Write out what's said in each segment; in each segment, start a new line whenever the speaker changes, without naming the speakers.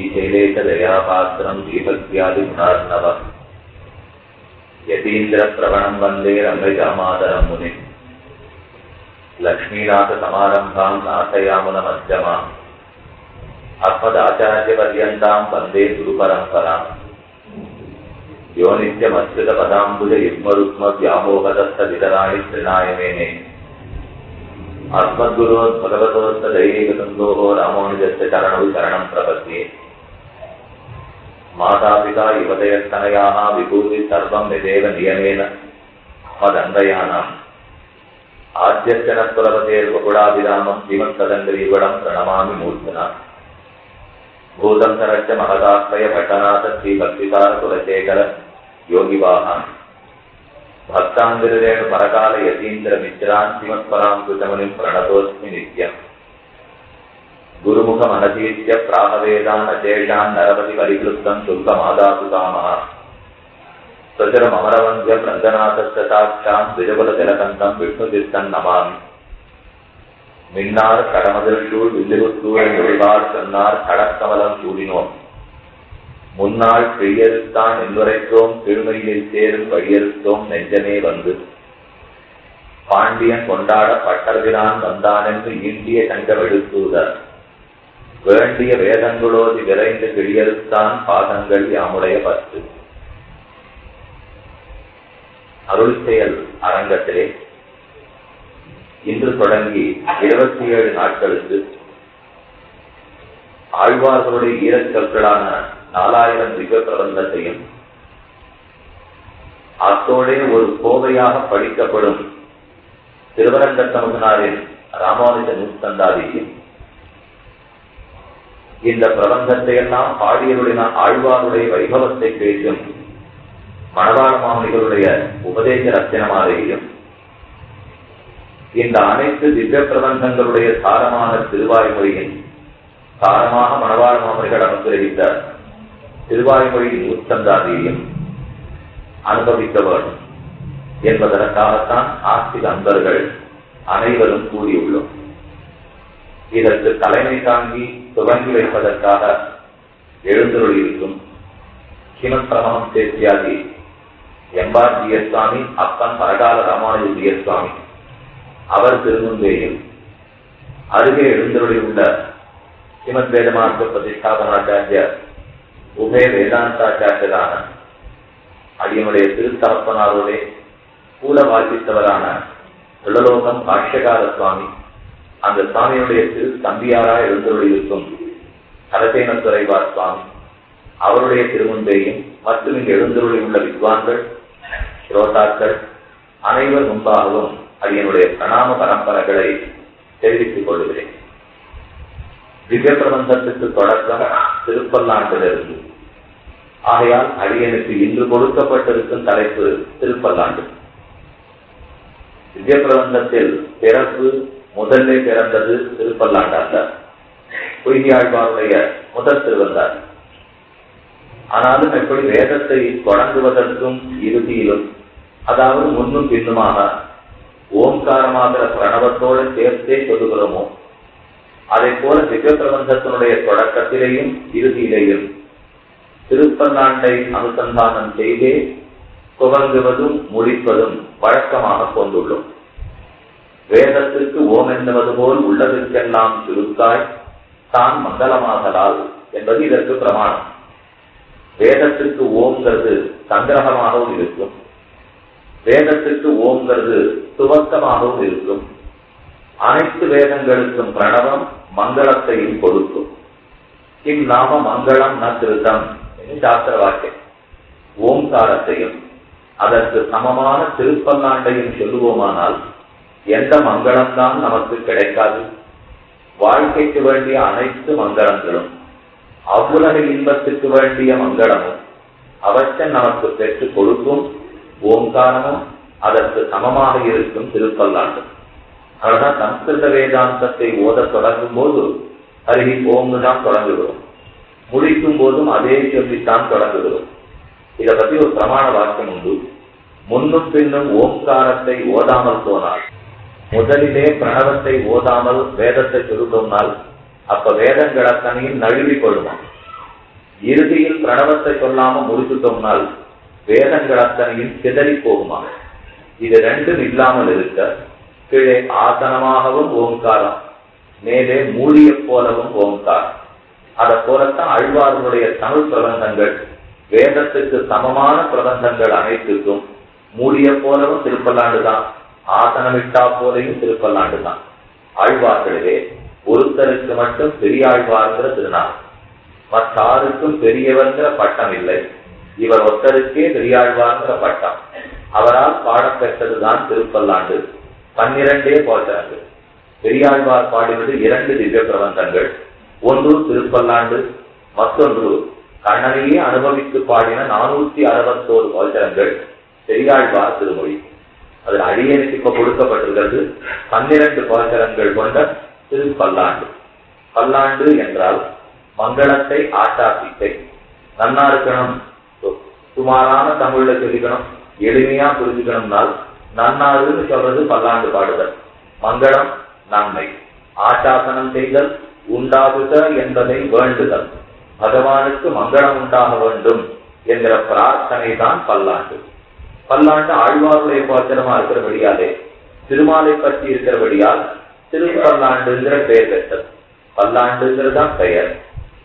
لمناچر یونیجمبجوت مسدست تندو رجسٹرن کرتے மாதாபிதா யுவதயத்தனையாக விபூதி சர்வம் நிதேவ நியமேன மதந்தயானாம். ஆத்தியர்ச்சன பிரபதேர் வகுடாபிராமம் ஸ்ரீமத்கதங்கரீவடம் பிரணமாமி மூர்த்தனா பூதம் சரச்ச மகதாத்மய பட்டநாத ஸ்ரீ பக்திதார குலசேகர யோகிவாகான் பக்தாந்திரேணு பரகால யதீந்திர மித்ரான் ஸ்ரீமத்பராம் சுதமனிம் பிரணதோஸ்மி நித்யம். குருமுக மனதீர்த்திய பிராணவேதான் அஜேஷான் நரபதி வரிகிருத்தம் சுல்க மாதாபிதாமகா பிரசுரம் அமரவந்திய பிரந்தநாதசாட்சாம் விஜபல ஜலகந்தம் விஷ்ணு தீர்த்தன் நமாமி. மின்னார் கடமதில் சூழ் வில்லிருத்தூரை நுழைவார் சொன்னார் கடற்கமலம் சூடினோம். முன்னாள் பெய்யறுத்தான் என்றுரைத்தோம் திருமையில் சேரும் வழியறுத்தோம் நெஞ்சமே வந்து. பாண்டியன் கொண்டாட பட்டர்கிறான் வந்தான் என்று இந்திய தங்க வெடுத்தூதர் வேண்டிய வேதங்களோதி விரைந்து கிழியறுத்தான் பாதங்கள் யாமுடைய பத்து அருள் செயல் அரங்கத்திலே இன்று தொடங்கி இருபத்தி ஏழு நாட்களுக்கு ஆழ்வார்களுடைய ஈரக்கற்களான நாலாயிரம் மிக பிரபந்தத்தையும் அத்தோடே ஒரு கோவையாக படிக்கப்படும் திருவரங்கத்தமுகனாரின் ராமானுஜ நூத்தந்தாதியும் இந்த பிரபந்தத்தை எல்லாம் பாடியருடைய ஆழ்வாருடைய வைபவத்தை பேசும் மணவாள மாமனிகளுடைய உபதேச ரத்தினமாலையும் இந்த அனைத்து திவ்ய பிரபந்தங்களுடைய சாரமான திருவாய்மொழியின் சாரமாக மணவாள மாமனிகள் அனுகிரகித்த திருவாய்மொழியின் நூற்றந்தாதியையும் அனுபவிக்க வேண்டும் என்பதற்காகத்தான் ஆஸ்திக அன்பர்கள் அனைவரும் கூடியுள்ளோம். இதற்கு தலைமை தாங்கி துவங்கி வைப்பதற்காக எழுந்தருளியிருக்கும் ஹிமப்பிரமணம் சேத்தியாதி எம்பார் ஜி சுவாமி அப்பன் பரகால ராமானுஜ ஜி சுவாமி. அவர் திருமுன்பேயும் அருகே எழுந்தருளி உள்ள ஸ்ரீமத் வேதமார்க்க பிரதிஷ்டாபனாச்சாரிய உபய வேதாந்தாச்சாரியரான அடியனுடைய திருத்தரப்பனாரோடே கூட வாசித்தவரான திருளலோகம் பாஷ்யகார சுவாமி அந்த சுவாமியுடைய திரு தம்பியாரா எழுந்தருளியிருக்கும் இருக்கும் கரசேனத்துறைவார் சுவாமி. அவருடைய திருமுன்பேயும் மற்றும் இங்கு எழுந்தருளி உள்ள வித்வான்கள் புரோட்டாக்கள் அனைவர் முன்பாகவும் அடியனுடைய பிரணாம பரம்பரைகளை தெரிவித்துக் கொள்கிறேன். திவ்ய பிரபந்தத்துக்கு தொடக்கம் திருப்பல்லாண்டிலிருந்து. ஆகையால் அடியனுக்கு இன்று கொடுக்கப்பட்டிருக்கும் தலைப்பு திருப்பல்லாண்டு. திவ்ய பிரபந்தத்தில் பிறப்பு முதல்ல பிறந்தது திருப்பல்லாண்டு பொய்யாழ்வாருடைய முதல் திருவந்தார். ஆனாலும் எப்படி வேதத்தை தொடங்குவதற்கும் இறுதியிலும் அதாவது முன்னும் பின்னுமாக ஓம்காரமாகிற பிரணவத்தோடு சேர்த்தே சொல்லுகிறோமோ அதே போல திவ்ய பிரபந்தத்தினுடைய தொடக்கத்திலேயும் இறுதியிலேயும் திருப்பல்லாண்டை அனுசந்தானம் செய்தே துவங்குவதும் முடிப்பதும் வழக்கமாக கொண்டுள்ளோம். வேதத்திற்கு ஓம் என்பது போல் உள்ளதற்கெல்லாம் சுருக்காய் தான் மங்களமாகலால் என்பது இதற்கு பிரமாணம். வேதத்திற்கு ஓம்ங்கிறது சங்கிரகமாகவும் இருக்கும். வேதத்திற்கு ஓம்ங்கிறது துவக்கமாகவும் இருக்கும். அனைத்து வேதங்களுக்கும் பிரணவம் மங்களத்தையும் கொடுக்கும். இந்நாம மங்களம் ந திருத்தம் என்று சாஸ்திர வாக்கியம். ஓம்காரத்தையும் அதற்கு சமமான திருப்பல்லாண்டையும் சொல்லுவோமானால் எந்த மங்களம்தான் நமக்கு கிடைக்காது. வாழ்க்கைக்கு வேண்டிய அனைத்து மங்களங்களும் அவ்வுலக இன்பத்துக்கு வேண்டிய மங்களமும் அவற்றை நமக்கு பெற்றுக் கொடுக்கும் ஓங்காரமும் அதற்கு சமமாக இருக்கும் திருப்பல்லாண்டு அதனால்தான் சம்ஸ்கிருத வேதாந்தத்தை ஓத தொடங்கும் போது அருகி ஓங்கு தான் தொடங்குகிறோம். முடிக்கும் போதும் அதே சொல்லித்தான் தொடங்குகிறோம். இதை பத்தி ஒரு பிரமாண வாக்கியம் உண்டு. முன்னும் பின்னும் ஓம்காரத்தை ஓதாமல் போனால் முதலிலே பிரணவத்தை ஓதாமல் வேதத்தை சொல்லுதோம்னால் அப்ப வேதங்கள் அத்தனையும் நழுவி கொள்ளுவான் இறுதியில் பிரணவத்தை சொல்லாம முடிச்சுட்டோம்னால் வேதங்கள் அத்தனையும் சிதறி போகுமா இது ரெண்டும் இல்லாமல் இருக்க கீழே ஆசனமாகவும் ஓங்காரம் மேலே மூலிய போலவும் ஓங்காரம். அதை போலத்தான் அழ்வார்களுடைய தமிழ் பிரபந்தங்கள் வேதத்துக்கு சமமான பிரபந்தங்கள் அனைத்துக்கும் மூலிய போலவும் திருப்பல்லாண்டு தான் ஆசனமிட்டா போலையும் திருப்பல்லாண்டு தான் ஆழ்வார்களிலே ஒருத்தருக்கு மட்டும் பெரியாழ்வார்கிற திருநாள். மற்றாருக்கும் பெரியவர்கிற பட்டம் இல்லை. இவர் ஒருத்தருக்கே பெரியாழ்வார்கிற பட்டம். அவரால் பாடப்பெற்றதுதான் திருப்பல்லாண்டு. பன்னிரண்டே போச்சனது பெரியாழ்வார் பாடினது இரண்டு திவ்ய பிரபந்தங்கள். ஒன்று திருப்பல்லாண்டு மற்றொன்று கண்ணனையே அனுபவித்து பாடின நானூத்தி அறுபத்தோரு போச்சரங்கள் பெரியாழ்வார் திருமொழி. அதில் அடியனுக்கு இப்ப கொடுக்கப்பட்டிருக்கிறது பன்னிரண்டு போச்சரங்கள் கொண்ட திரு பல்லாண்டு பல்லாண்டு என்றால் மங்களத்தை ஆட்டாசித்தை நன்னா இருக்கணும். சுமாரான தமிழ்ல சொல்லிக்கணும். எளிமையா புரிஞ்சுக்கணும்னால் நன்னாருன்னு சொல்றது பல்லாண்டு பாடுதல். மங்களம் நன்மை. ஆட்டாசனம் செய்தல் உண்டாகுக என்பதை வேண்டுதல். பகவானுக்கு மங்களம் உண்டாக வேண்டும் என்கிற பிரார்த்தனை தான் பல்லாண்டு. பல்லாண்டு ஆழ்வாருடைய பாத்திரமா இருக்கிறபடியாலே திருமாலை பற்றி இருக்கிறபடியால் திருப்பல்லாண்டுங்கிற பெயர் பெற்றது. பல்லாண்டுங்கிறதான் பெயர்.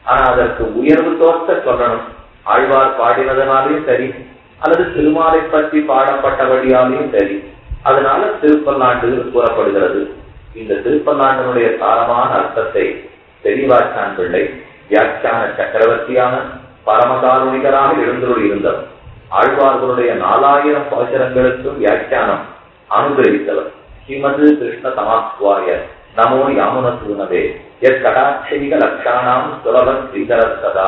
ஆனா அதற்கு உயர்வு தோற்ற சொல்லணும். ஆழ்வார் பாடினதனாலையும் சரி அல்லது திருமாலை பற்றி பாடப்பட்டபடியாலையும் சரி. அதனால திருப்பல்லாண்டு கூறப்படுகிறது. இந்த திருப்பல்லாண்டனுடைய சாரமான அர்த்தத்தை பெரியவாச்சான் பிள்ளை வியாக்கியான சக்கரவர்த்தியான பரமதாருணிகராக எழுந்தருள் இருந்தவர் ஆழ்வார்களுடைய நாலாயிரம் பாசரங்களுக்கும் வியாக்கியானம் அனுகிரகித்தவர். ஸ்ரீமது கிருஷ்ண சமாஸ்வாய நமோ யாமுன சூனவே எத் கடாட்சைக லட்சானாம் சுலப ஸ்ரீதரத்ததா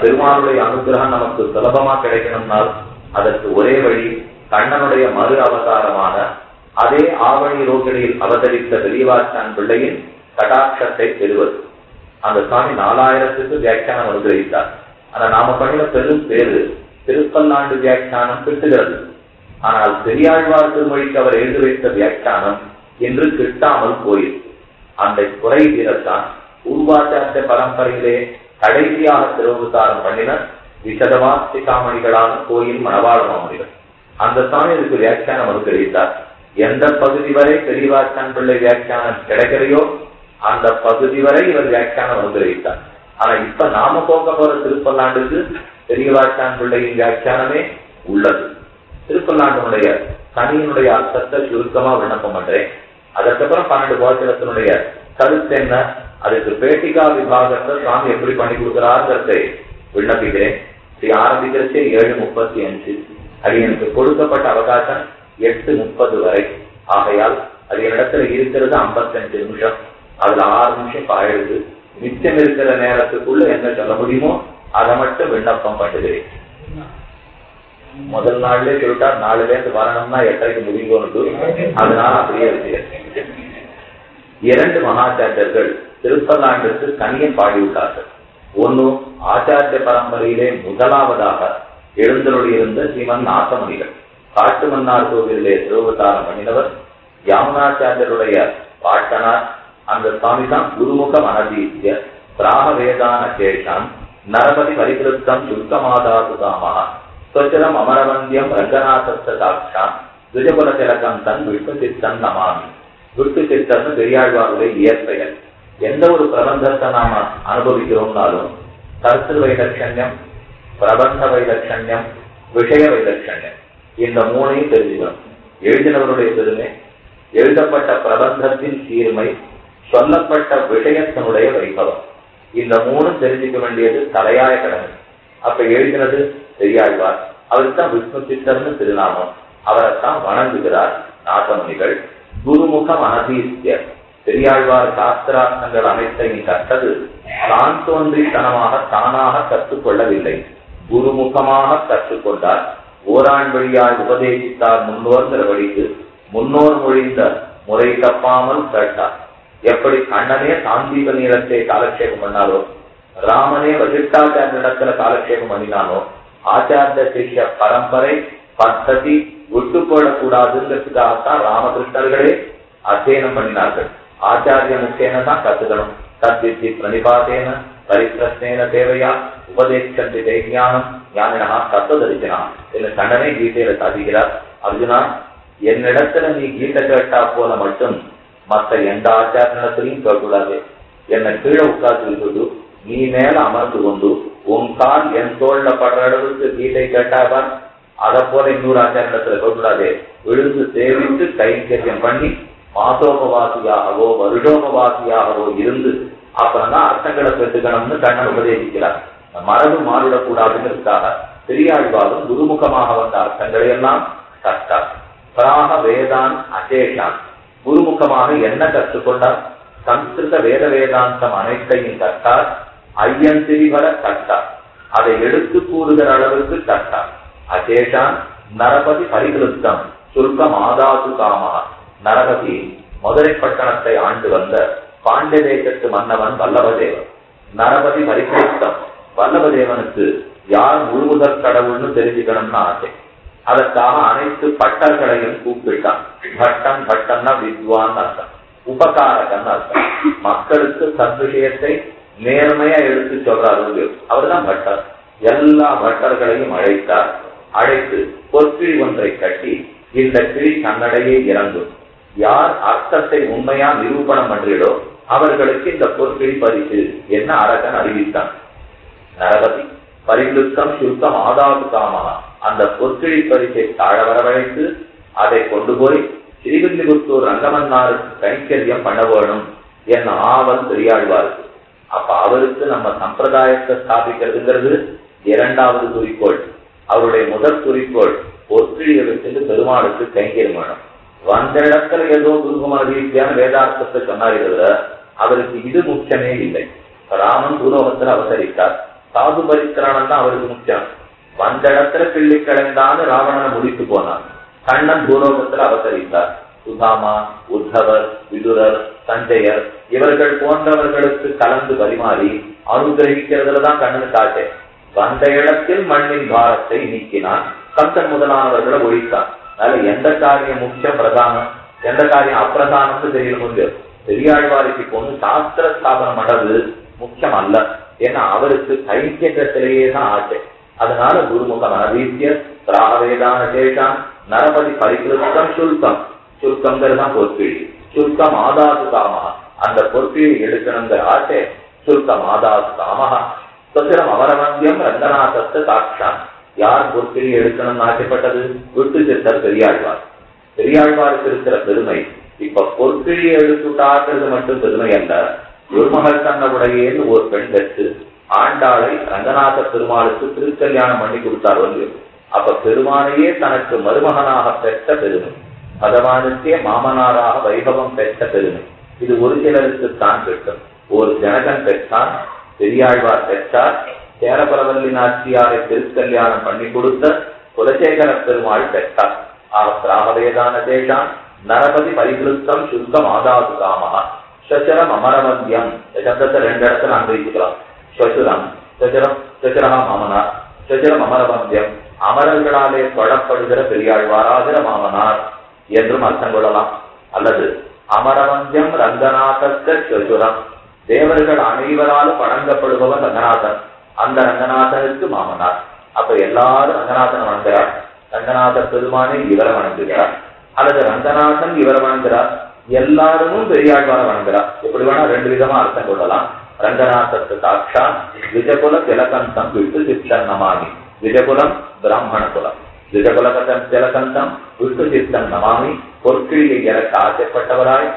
பெருமானுடைய அனுகிரகம் நமக்கு சுலபமா கிடைக்கணும்னால் அதற்கு ஒரே வழி கண்ணனுடைய மறு அவதாரமான அதே ஆவணி ரோகிணியில் அவதரித்த பெரியவாச்சான் பிள்ளையின் கடாட்சத்தை பெறுவது. அந்த சுவாமி நாலாயிரத்துக்கு வியாக்கியானம் அனுகிரகித்தார். ஆனா நாம பண்ணின பெரும் பேரு திருப்பல்லாண்டு வியாக்கியானம் கிட்டுகிறது ஆனால் பெரியாழ்வார் திருமொழிக்கு அவர் எழுதி வைத்த வியாக்கியானம் என்று கிட்டாமல் போயிருக்கு அந்த குறை தீரத்தான் பூர்வாச்சாரிய பரம்பரையிலே கடைசியாக திருவுத்தாரம் பண்ணின விசதவாஸ்திகாமணிகளான கோயில் மணவாள மாமணிகள் அந்த சாமி இதுக்கு வியாக்கியானம் தெரிவித்தார் எந்த பகுதி வரை பெரியவாச்சான் பிள்ளை வியாக்கியானம் கிடைக்கலையோ அந்த பகுதி வரை இவர் வியாக்கியானம் தெரிவித்தார் ஆனா இப்ப நாம போக போற திருப்பல்லாண்டுக்கு பெரியவாச்சான் பிள்ளையின் வியாக்கியானமே உள்ளது. திருப்பல்லாண்டனுடைய கனியினுடைய அர்த்தத்தை சுருக்கமா விண்ணப்பம் பண்றேன். அதற்கப்புறம் பன்னெண்டு கோச்சரத்தினுடைய கருத்து என்ன? அதுக்கு பேட்டிகா விபாகத்தை சுவாமி எப்படி பண்ணி கொடுக்கிறார்கிறதை விண்ணப்பிக்கிறேன். ஸ்ரீ ஆரம்பிக்கிறச்சே ஏழு முப்பத்தி அஞ்சு. அது எனக்கு கொடுக்கப்பட்ட அவகாசம் எட்டு முப்பது வரை. ஆகையால் அது என்னிடத்துல இருக்கிறது ஐம்பத்தஞ்சு நிமிஷம். அதுல ஆறு நிமிஷம் பாயிடுது மிச்சம் இருக்கிற நேரத்துக்குள்ள என்ன சொல்ல முடியுமோ அதை மட்டும் விண்ணப்பம் பண்ணுகிறேன். முதல் நாள்லயே சொல்லிட்டா நாலு பேருந்து வரணும்னா எட்டரைக்கு முடிங்கோன்னு அதனால அப்படியே இருக்கு. இரண்டு மகாச்சாரியர்கள் திருப்பதாண்டுக்கு தனியே பாடியுள்ளார்கள் ஒன்னு ஆச்சாரிய பரம்பரையிலே முதலாவதாக எழுந்தருளியிருந்த ஸ்ரீமன் நாசமணிகள். காட்டு மன்னார் கோவிலே திருவதாரம் பண்ணினவர் யாமுனாச்சாரியருடைய பாட்டனார் அந்த சுவாமி தான் குருமுக மனதீசிய பிராம வேதான கேஷான் நரபதி பரிகிருத்தம் சுத்தமாதாசுதாமகா ஸ்வச்சரம் அமரவந்தியம் ரங்கநாதஸ்த சாட்சான் துஜகுல திலகம் தன் விட்டு சித்தன் நமாமி. விட்டு சித்தன் பெரியாழ்வாருடைய இயற்பெயர். எந்த ஒரு பிரபந்தத்தை நாம அனுபவிக்கிறோம்னாலும் கருத்து வைலட்சண்யம் பிரபந்த வைலட்சண்யம் விஷய வைலட்சண்யம் இந்த மூணையும் தெரிஞ்சுக்கணும். எழுதினவருடைய பெருமை எழுதப்பட்ட பிரபந்தத்தின் சீர்மை சொல்லப்பட்ட விஷயத்தினுடைய வைபவம். இந்த மூணு தெரிஞ்சுக்க வேண்டியது தலையாய கடமை. அப்ப எழுதினது பெரியாழ்வார். அவருக்குதான் விஷ்ணு சித்தர்னு திருநாமம். அவரைத்தான் வணங்குகிறார் நாசமுனிகள் குருமுகம் அனதீசிய பெரியாழ்வார் சாஸ்திரார்த்தங்கள் அனைத்தையும் கற்றது தான் தோன்றித்தனமாக தானாக கற்றுக்கொள்ளவில்லை. குருமுகமாக கற்றுக்கொண்டார். ஓராண் வழியால் உபதேசித்தார் முன்னோர்கிறபடிக்கு முன்னோர் மொழிந்த முறை தப்பாமல் கேட்டார். எப்படி கண்ணனே சாந்தீப நீளத்தை காலக்ஷேபம் பண்ணாரோ ராமனே வசிஷ்டாச்சாரியத்துல காலக்ஷேபம் பண்ணினானோ ஆச்சாரிய சிஷ்ய பரம்பரை பத்ததி விட்டு போடக்கூடாதுங்கிறதுக்காகத்தான் ராமகிருஷ்ணர்களே அத்தியனம் பண்ணினார்கள். ஆச்சாரிய முக்கியன தான் கத்துக்கணும். தத்வித்தி பிரதிபாதேன பரிபிரஸ்னேன தேவையா உபதேசந்தி தைஜானம் ஞானினா தத்துவ தரிசனா என்று கண்ணனே கீதையில சாதிக்கிறார் அர்ஜுனா என்னிடத்துல நீ கீதை கேட்டா போல மட்டும் மத்த எந்த ஆச்சாரத்திலையும் கேட்கக்கூடாது என்னை கீழே உட்கார்ந்து விட்டுட்டு நீ மேல அமர்ந்து கொண்டு உன் கால் என் தோல்ல படுற அளவுக்கு கீதை கேட்டாதான் அதை போல இன்னொரு ஆச்சாரத்துல கேட்கக்கூடாது விழுந்து சேவித்து கைங்கரியம் பண்ணி மாசோபவாசியாகவோ வருடோபவாசியாகவோ இருந்து அப்புறம்தான் அர்த்தங்களை பெற்றுக்கணும்னு கண்ணன் உபதேசிக்கிறார். மரபு மாறிடக்கூடாதுங்கிறதுக்காக பெரியாழ்வாரும் குருமுகமாக வந்த அர்த்தங்களை எல்லாம் கற்றார். பிராக வேதான் அசேஷான். குருமுகமாக என்ன கற்றுக்கொண்டார்? சம்ஸ்கிருத வேத வேதாந்தம் அனைத்தையும் கற்றார். ஐயந்திரிவர கட்டார் அதை எடுத்து கூறுகிற அளவுக்கு கட்டார் அசேஷான் நரபதி பரிகிருத்தம் சுருக்கம் ஆதாது காமா. நரபதி மதுரை பட்டணத்தை ஆண்டு வந்த பாண்டிய தேசத்து மன்னவன் வல்லபதேவன். நரபதி பரிகிருத்தம் வல்லபதேவனுக்கு யார் முழுமுதற் கடவுள்னு தெரிஞ்சுக்கணும்னு ஆசை. அதற்காக அனைத்து பட்டர்களையும் கூப்பிட்டான். பட்டம் பட்டம்னா வித்வான் அர்த்தம். உபகாரகன் அர்த்தம். மக்களுக்கு சத்விஷயத்தை நேர்மையா எடுத்து சொல்றாரு அவர்தான் பட்டர். எல்லா பட்டர்களையும் அழைத்தார். அழைத்து பொற்கிழி ஒன்றை கட்டி இந்த கிளி தன்னடையே இறங்கும். யார் அர்த்தத்தை உண்மையா நிரூபணம் பண்றீடோ அவர்களுக்கு இந்த பொற்கிழி பரிசு. என்ன அரகன் அறிவித்தான். நரபதி. பரிலுக்கம் சுருக்கம் ஆதாவது காமா. அந்த பொற்கிழி பரிசை தாழ வரவழைத்து அதை கொண்டு போய் ஸ்ரீவில்லிபுத்தூர் ரங்கமன்னாருக்கு கைங்கரியம் பண்ண வேணும் என் ஆவல் பெரியாழ்வாருக்கு. அப்ப அவருக்கு நம்ம சம்பிரதாயத்தை ஸ்தாபிக்கிறதுங்கிறது இரண்டாவது குறிக்கோள். அவருடைய முதல் குறிக்கோள் பொற்கிழியை வச்சுட்டு பெருமாளுக்கு கைங்கரியம் வேணும். வந்த இடத்துல ஏதோ குருகுமார ரீதியான வேதார்த்தத்தை சொன்னாரே அவருக்கு இது முக்கியமே இல்லை. ராமன் பூலோகத்தில் அவதரித்தார். சாது பரித்திராணம் தான் அவருக்கு முக்கியம். வந்த இடத்துல கிள்ளி கலைந்தான்னு ராவணனை முடித்து போனான். கண்ணன் பூலோகத்தில் அவதரித்தார். சுதாமா உத்தவர் விதுரர் சஞ்சயர் இவர்கள் போன்றவர்களுக்கு கலந்து பரிமாறி அனுகிரகிக்கிறதுல தான் கண்ணனுக்கு ஆசை. வந்த இடத்தில் மண்ணின் பாரத்தை நீக்கினான். கந்தன் முதலானவர்களை ஒழித்தான். அதனால எந்த காரியம் முக்கியம் பிரதானம்? எந்த காரியம் அப்பிரதானம்னு தெரியல முடியும் பெரியாழ்வாருக்கு பொண்ணு சாஸ்திர ஸ்தாபனம் பண்றது முக்கியம் அல்ல. ஏன்னா அவருக்கு கைக்கியத்திலேயே தான் ஆசை. அதனால குருமுக மனதீசிய திராகவேதான சேஷான் நரபதி பரிகிருத்தம் சுல்கம். சுல்கம்ங்கிறது தான் பொற்கிழி. சுல்கம் ஆதாது காமகா அந்த பொற்கிழி எடுக்கணுங்கிற ஆசை சுல்கம் ஆதாது காமஹா சுத்திரம் அமரவந்தியம் ரங்கநாதத்து சாட்சான் யார் பொற்கிழி எடுக்கணும்னு ஆசைப்பட்டது? விட்டு சித்தர் பெரியாழ்வார். பெரியாழ்வாருக்கு இருக்கிற பெருமை. இப்ப பொற்கிழி எடுத்துட்டாக்குறது மட்டும் பெருமை அல்ல. குருமகள் தன்னவுடையேன்னு ஒரு பெண் பெற்று ஆண்டாளை ரங்கநாத பெருமாளுக்கு திருக்கல்யாணம் பண்ணி கொடுத்தார் வந்து. அப்ப பெருமானையே தனக்கு மருமகனாக பெற்ற பெருமை. பகவானுக்கே மாமனாராக வைபவம் பெற்ற பெருமை. இது ஒரு சிலருக்கு தான் ஒரு ஜனகன் பெற்றான் பெரியாழ்வார் பெற்றார் சேரபரவல்லி நாச்சியாரை திருக்கல்யாணம் பண்ணி கொடுத்த குலசேகர பெருமாள் பெற்றார். ஆக பிராகவேதான தேஷான் நரபதி பரிகிருத்தம் சுத்தம் ஆதாது காமகா சச்சரம் அமரவந்தியம் சப்தத்தை ரெண்டு இடத்துல அனுபவிக்கலாம் ஸ்வசுரம் சச்சரம் சச்சரமா மாமனார் சச்சரம் அமரவந்தியம் அமரர்களாலே தொழப்படுகிற பெரியாழ்வாராகிற மாமனார் என்றும் அர்த்தம் கொள்ளலாம் அல்லது அமரவந்தியம் ரங்கநாதத்த ஸ்வசுரம் தேவர்கள் அனைவராலும் வணங்கப்படுபவர் ரங்கநாதன் அந்த ரங்கநாதனுக்கு மாமனார் அப்ப எல்லாரும் ரங்கநாதன் வணங்குறார் ரங்கநாத பெருமானை இவரை வணங்குகிறார் அல்லது ரங்கநாதன் இவரை வணங்குகிறார் எல்லாரும் பெரியாழ்வார வணங்குகிறார் எப்படி வேணா ரெண்டு விதமா அர்த்தம் கொள்ளலாம். ரங்கநாதத்து சாட்சா விஜகுல திலகந்தம் விட்டு சித்தன் நமாமி விஜகுலம் பிராமண குலம். விஜகுல திலகந்தம் விட்டு சித்தன் நமாமி பொற்கிழியை எனக்கு ஆசைப்பட்டவராய்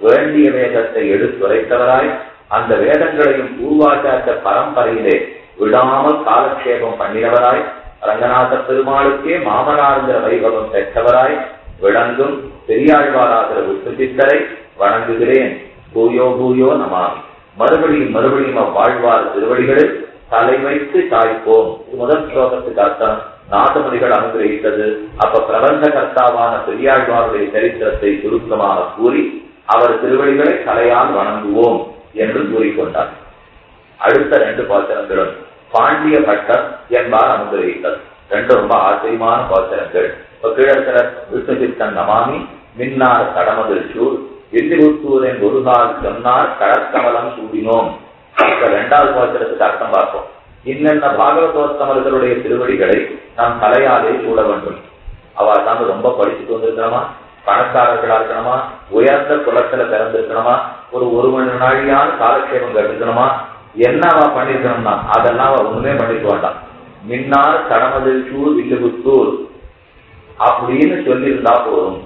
வேண்டிய வேதத்தை எடுத்துரைத்தவராய் அந்த வேதங்களையும் பூர்வாச்சார பரம்பரையிலே விடாமல் காலக்ஷேபம் பண்ணினவராய் ரங்கநாத பெருமாளுக்கே மாமனாருங்கிற வைபவம் பெற்றவராய் விளங்கும் பெரியாழ்வாராகிற உற்பத்தித்தரை வணங்குகிறேன். பூயோ பூயோ நமாமி மறுபடியும் மறுபடியும் அவ்வாழ்வார் திருவடிகளில் தலை வைத்து தாய்ப்போம் முதல் ஸ்லோகத்துக்கு அர்த்தம். நாதமணிகள் அனுகிரகித்தது. அப்ப பிரபந்த கர்த்தாவான பெரியாழ்வாருடைய சரித்திரத்தை சுருக்கமாக கூறி அவர் திருவடிகளை தலையால் வணங்குவோம் என்று கூறிக்கொண்டார். அடுத்த ரெண்டு பாத்திரங்களும் பாண்டிய பட்டம் என்பார் அனுகிரகித்தது. ரெண்டு ரொம்ப ஆச்சரியமான பாத்திரங்கள். கீழக்கிற விஷ்ணு சித்தன் நமாமி மின்னார் கடமதில் சூழ் வில்லிபுத்தூரின் ஒரு நாள் சொன்னார் கடற்கமலம் சூடினோம். இப்ப ரெண்டாவது பாத்திரத்துக்கு அர்த்தம் பார்ப்போம். இன்னென்ன பாகவதோத்தமர்களுடைய திருவடிகளை நாம் தலையாலே சூட வேண்டும். அவ தான் ரொம்ப படிச்சுட்டு வந்திருக்கணுமா பணக்காரர்களா இருக்கணுமா? உயர்ந்த குளத்துல பிறந்திருக்கணுமா? ஒரு ஒரு மணி நாழியான காலக்ஷேபம் கற்றுக்கணுமா என்ன அவ பண்ணிருக்கணும்னா அதெல்லாம் அவ ஒண்ணுமே பண்ணிக்க வேண்டாம் மின்னார் கடமதில் சூழ் வில்லுபுத்தூர். அப்படின்னு சொல்லியிருந்தா போதும்.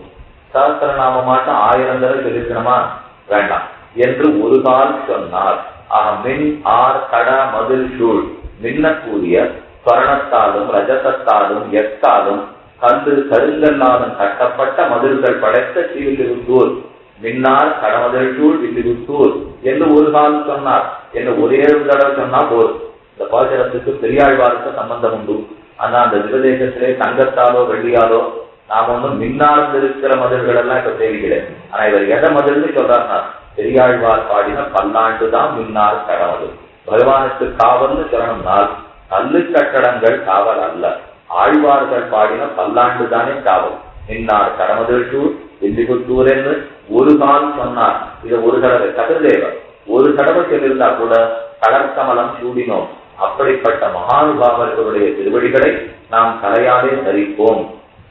சாஸ்திரநாம மாட்டம் ஆயிரம் தடவை சொல்லியிருக்கணுமா? வேண்டாம். என்று ஒரு கால் சொன்னார். ஆக மின் ஆர் கட மதில் சூழ். மின்னக்கூடிய ஸ்வரணத்தாலும் ரஜசத்தாலும் எத்தாலும் கல்லு கருங்கல்லாலும் கட்டப்பட்ட மதில்கள் படைத்த ஸ்ரீவில்லிபுத்தூர் மின்னார் கடமதில் சூழ் வில்லிபுத்தூர் என்று ஒரு கால் சொன்னார். என்று ஒரே ஒரு தடவை சொன்னா போதும். இந்த பாசனத்துக்கு பெரியாழ்வாருக்கு சம்பந்தம் உண்டு. ஆனா அந்த திவதேசத்திலே தங்கத்தாலோ வெள்ளியாலோ நாம ஒன்றும் மின்னார்ந்து இருக்கிற மதில்கள் எல்லாம் இப்ப தேவையில்லை. ஆனா இவர் எதை மதில்னு சொல்றாருன்னா பெரியாழ்வார் பாடின பல்லாண்டு தான் மின்னார் கடவுள் பகவானுக்கு காவல்னு சொல்லணும்னால் கல்லு கட்டடங்கள் காவல் அல்ல. ஆழ்வார்கள் பாடின பல்லாண்டு தானே காவல். மின்னார் கடமதிழ்ச்சூர் வில்லிபுத்தூர் என்று ஒரு கால் சொன்னார். இது ஒரு தடவை கதிர்தேவர் ஒரு தடவை சொல்லியிருந்தா கூட கடற்கமலம் சூடினோம். அப்படிப்பட்ட மகானுபாவர்களுடைய திருவடிகளை நாம் கலையாலே தரிப்போம்.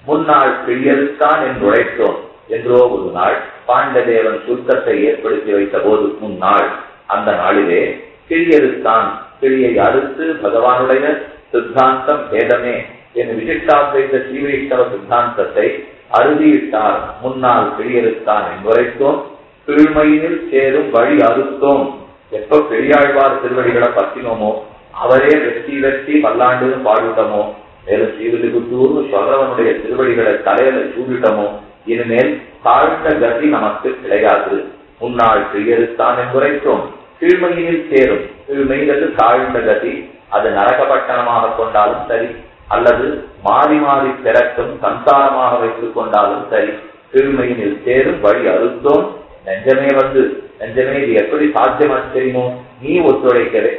முன்னாள் பிரியருத்தான் என்று உழைத்தோம். என்றோ ஒரு நாள் பாண்டதேவன் சுத்தத்தை ஏற்படுத்தி வைத்த போது முன்னாள் அந்த நாளிலே கிழியறுத்தான் கிழியை அறுத்து பகவானுடைய சித்தாந்தம் வேதமே என் விசிஷ்டாத்வைத ஸ்ரீவைஷ்ணவ சித்தாந்தத்தை அறுதியிட்டார். முன்னால் கிழியறுத்தான் என்றுரைத்தோம் கீழ்மையினில் சேரும் வழி அறுத்தோம். எப்ப பெரியாழ்வார் திருவடிகளை பத்தினோமோ அவரே வெற்றி வெற்றி பல்லாண்டுன்னு பாடிட்டோமோ மேலும் ஸ்ரீவில்லிபுத்தூர்னு சொல்றவனுடைய திருவடிகளை தலையில சூடிட்டோமோ இனிமேல் தாழ்ந்த கதி நமக்கு கிடையாது. முன்னாள் பிரியருத்தான் என்றுரைத்தோம் கீழ்மையில் சேரும். கீழ்மைங்கிறது தாழ்ந்த கதி அது நரகப்பட்டணமாக கொண்டாலும் சரி அல்லது மாறி மாறி பிறக்கும் சந்தானமாக வைத்துக் கொண்டாலும் சரி கீழ்மையினில் சேரும் வழி அறுத்தோம். நெஞ்சமே வந்து நெஞ்சமே இது எப்படி சாத்தியமா தெரியுமோ? நீ ஒத்துழைக்கவே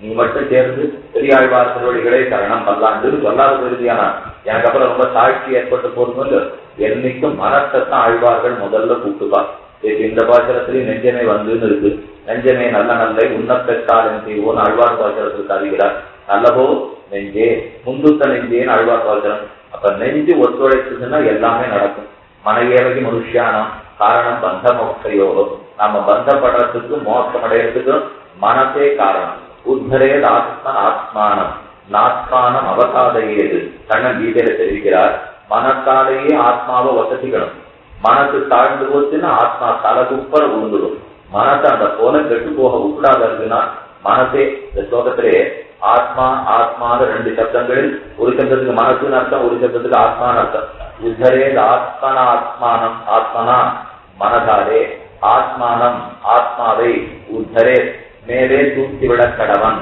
நீ மட்டும் சேர்ந்து பெரியாழ்வார் திருவடிகளே சரணம். பல்லாண்டு சொல்லாத இறுதியானா எனக்கு அப்புறம் ரொம்ப தாழ்ச்சி ஏற்பட்டு போதும் என்னைக்கும் மனசத்தான் ஆழ்வார்கள் முதல்ல கூப்பிட்டுப்பார். இந்த பாசனத்திலையும் நெஞ்சமே வந்துன்னு இருக்கு. நெஞ்சமே நல்ல நல்ல உன்னப்பெற்றால் செய்வோன்னு அழ்வார் பாசரத்துக்கு அறிகிறார். நல்லவோ? நெஞ்சே. முந்துத்த நெஞ்சேன்னு அழ்வார் பாசரம். அப்ப நெஞ்சு ஒத்துழைச்சதுன்னா எல்லாமே நடக்கும். மனைவியலகி மனுஷியானம் காரணம் பந்த மோட்சயோகம் நம்ம பந்தப்படுறதுக்கும் மோட்சம் அடையிறதுக்கும் மனசே காரணம். உத்தரேத் ஆத்ம ஆத்மானம் நாத்மானம் அவசாதையேது கண்ணன் கீதையில தெரிவிக்கிறார். மனத்தாலேயே ஆத்மாவை வசதிக்கணும் மனசு தாழ்ந்து போச்சுன்னா ஆத்மா தலகுப்பர உழுந்துடும் மனசை அந்த போல கெட்டு போக விடாத இருக்குன்னா மனசே இந்த ஸ்லோகத்திலே ஆத்மா ஆத்மான ரெண்டு சப்தங்களில் ஒரு சப்தத்துக்கு மனசுன்னு அர்த்தம் ஒரு சப்தத்துக்கு ஆத்மான அர்த்தம். உத்தரேத் ஆத்மனா ஆத்மானம் ஆத்மனா மனதாலே ஆத்மானம் ஆத்மாவை உத்தரே. மேலே தூக்கிவிடக் கடவன்.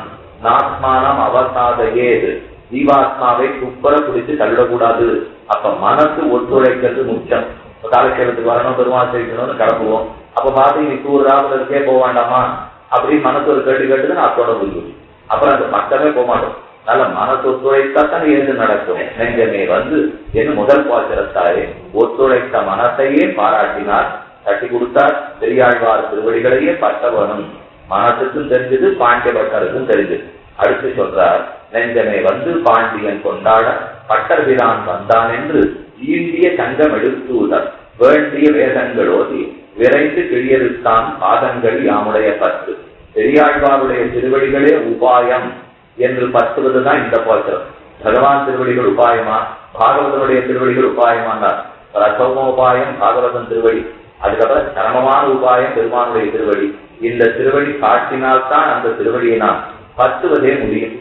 நாத்மானம் அவசாதையேது. ஜீவாத்மாவை துப்புற குடித்து தள்ளக்கூடாது. அப்ப மனசு ஒத்துழைக்கிறது முக்கியம். காலக்கேரத்துக்கு வரணும் பெருமாள் செய்யணும்னு கிளம்புவோம். அப்ப பார்த்து நீ தூர் இருக்கே போக வேண்டாமா? அப்படின்னு மனசு ஒரு கேட்டு கேட்டுது நான் அத்தோட முடியும். அப்புறம் அந்த பக்கமே போக மாட்டோம். நல்ல மனசு ஒத்துழைத்தா தான் எழுந்து நடக்கும். நெஞ்சமே வந்து என்ன முதல் பாத்திரத்தாரே. ஒத்துழைத்த மனத்தையே பாராட்டினார். தட்டி கொடுத்தார். பெரியாழ்வார் திருவடிகளையே பட்டவனும். மனசுக்கும் தெரிஞ்சது பாண்டிய பட்டருக்கும் தெரிஞ்சது. அடுத்து சொல்றார் நெஞ்சமே வந்து பாண்டியன் கொண்டாட பட்டர்பிரான் வந்தான் என்று ஈண்டிய தங்கம் எடுத்துள்ளர் வேண்டிய வேதங்களோதி விரைந்து கிழியறுத்தான் பாதங்கள் யாமுடைய பத்து பெரியாழ்வாருடைய திருவடிகளே உபாயம் என்று பத்துவதுதான் இந்த பாத்திரம் பகவான் திருவடிகள் உபாயமா? பாகவதனுடைய திருவடிகள் உபாயமானார் ரசோமோபாயம் பாகவதன் திருவடி. அதுக்கப்புறம் சரமமான உபாயம் பெருமானுடைய திருவடி. இந்த திருவடி காட்டினால்தான் அந்த திருவடியை நாம் பத்துவதே முடியும்.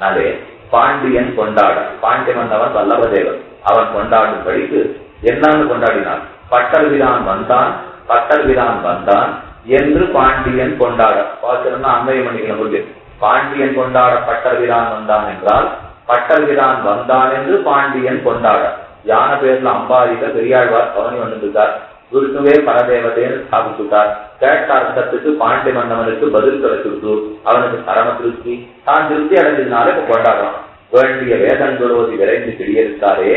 அதே பாண்டியன் கொண்டாட பாண்டியன் வந்தவன் வல்லபதேவன் அவன் கொண்டாடும் படிக்கு என்னன்னு கொண்டாடினான். பட்டல்விதான் வந்தான் பட்டர்விரான் வந்தான் என்று பாண்டியன் கொண்டாட பாத்திரம்னா அன்மையம் பண்ணிக்கணும் பாண்டியன் கொண்டாட பட்டர்விரான் வந்தான் என்றால் பட்டல்விதான் வந்தான் என்று பாண்டியன் கொண்டாட. யான பேர்ல அம்பாதிக்க பெரியாழ்வார் பவனி வந்துருக்கார் விஷ்ணுவே பரதேவதைன்னு ஸ்தாபித்துட்டார் கேட்டார்த்தத்துக்கு பாண்டி மன்னவனுக்கு பதில் கிடைச்சிருக்கு அவனுக்கு சரம திருப்தி தான் திருப்தி அடைஞ்சதுனால இப்ப கொண்டாடுறான். வேண்டிய வேதங்களோதி விரைந்து கிளியிருக்காரே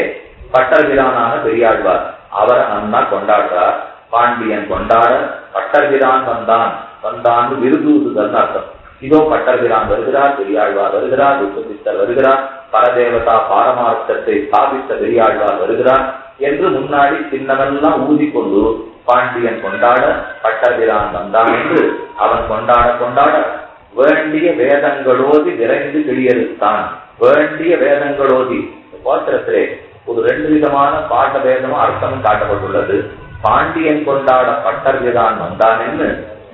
பட்டர்கிரானாக பெரியாழ்வார். அவரை நன்னா கொண்டாடுறார். பாண்டியன் கொண்டாட பட்டர்கிரான் வந்தான். வந்தான்னு விருதூதுதல் அர்த்தம். இதோ பட்டர்கிரான் வருகிறார் பெரியாழ்வார் வருகிறார் விஸ்வசித்தர் வருகிறார். பரதேவதா பாரமார்த்தத்தை ஸ்தாபித்த பெரியாழ்வார் வருகிறார் என்று முன்னாடி சின்னமெல்லாம் கொண்டு பாண்டியன் கொண்டாட பட்டபிரான் வந்தான் என்று அவன் கொண்டாட கொண்டாட வேண்டிய வேதங்களோதி விரைந்து கிளியறுத்தான். வேண்டிய வேதங்களோதி. கோத்திரத்திலே ஒரு ரெண்டு விதமான பாட்ட வேதமும் அர்த்தமும் காட்டப்பட்டுள்ளது. பாண்டியன் கொண்டாட பட்டர்பிரான் வந்தான் என்று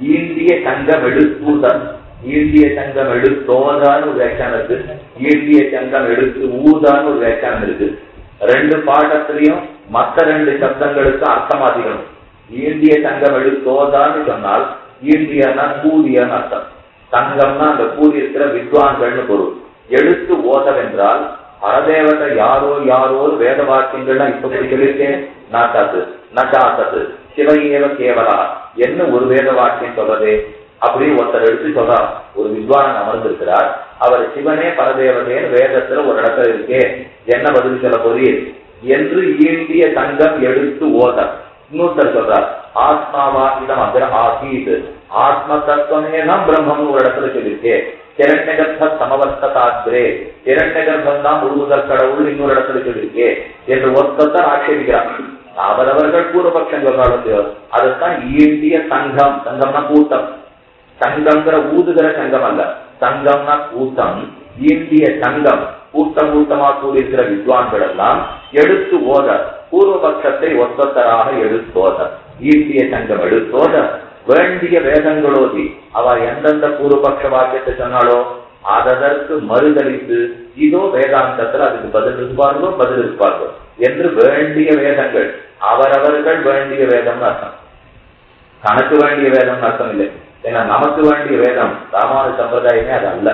ஈண்டிய தங்க வெடுப்பூதன் ஈண்டிய சங்கம் எடுத்தோதான்னு ஒரு வியாக்கியானம் இருக்கு. ஈண்டிய சங்கம் எடுத்து ஊதான்னு ஒரு வியாக்கியானம் இருக்கு. ரெண்டு பாடத்திலையும் மத்த ரெண்டு சப்தங்களுக்கு அர்த்தம் அதிகம் ஈண்டிய சங்கம் எடுத்தோதான்னு சொன்னால் ஈண்டியன்னா கூடியன்னு அர்த்தம். சங்கம்னா அந்த கூடி இருக்கிற வித்வான்கள்னு பொருள். எடுத்து ஓதவென்றால் பரதேவத்தை யாரோ யாரோ வேத வாக்கியங்கள்லாம் இப்ப சொல்லியிருக்கேன் நாட்டாத்து நட்டாத்தது சிவையேவ கேவலா. என்ன ஒரு வேத வாக்கியம் சொல்றதே? அப்படின்னு ஒருத்தர் எடுத்து சொல்றார் ஒரு வித்வான் அமர்ந்திருக்கிறார். அவர் சிவனே பரதேவதேன்னு வேதத்துல ஒரு இடத்துல இருக்கே என்ன பதில் சொல்ல போறீர்? என்று ஈண்டிய சங்கம் எடுத்து ஓத இன்னொருத்தர் சொல்றார் ஆத்மாவா இதம் அகிர ஆசீத் ஆத்ம தத்துவமே தான் பிரம்மம் ஒரு இடத்துல சொல்லியிருக்கே. இரண்ய கர்ப்ப சமவர்த்ததாகிரே கர்ப்பம் தான் முழுமுதல் கடவுள் இன்னொரு இடத்துல சொல்லியிருக்கே என்று ஒருத்தர் ஆட்சேபிக்கிறார். அவரவர்கள் பூர்வபக்ஷம் சொல்றாலும் அதுதான் ஈண்டிய சங்கம் சங்கம்னா கூட்டம் சங்கம்ங்கிற ஊதுகிற சங்கம் அல்ல. சங்கம்னா கூட்டம் இந்திய சங்கம் கூட்டம் கூட்டமா கூடியிருக்கிற வித்வான்கள் எல்லாம் எடுத்து ஓத. பூர்வபக்ஷத்தை ஒத்தத்தராக எடுத்தோத ஈண்டிய சங்கம் எடுத்தோத வேண்டிய வேதங்களோதி அவ எந்தெந்த பூர்வபக்ஷ வாக்கியத்தை சொன்னாலோ அதற்கு மறுதளித்து இதோ வேதாந்தத்துல அதுக்கு பதில் இருப்பார்களோ பதில் இருப்பார்களோ என்று வேண்டிய வேதங்கள். அவரவர்கள் வேண்டிய வேதம் அர்த்தம். தனக்கு வேண்டிய வேதம்னு அர்த்தம் இல்லை. ஏன்னா நமக்கு வேண்டிய வேதம் ராமானு சம்பிரதாயமே அது அல்ல.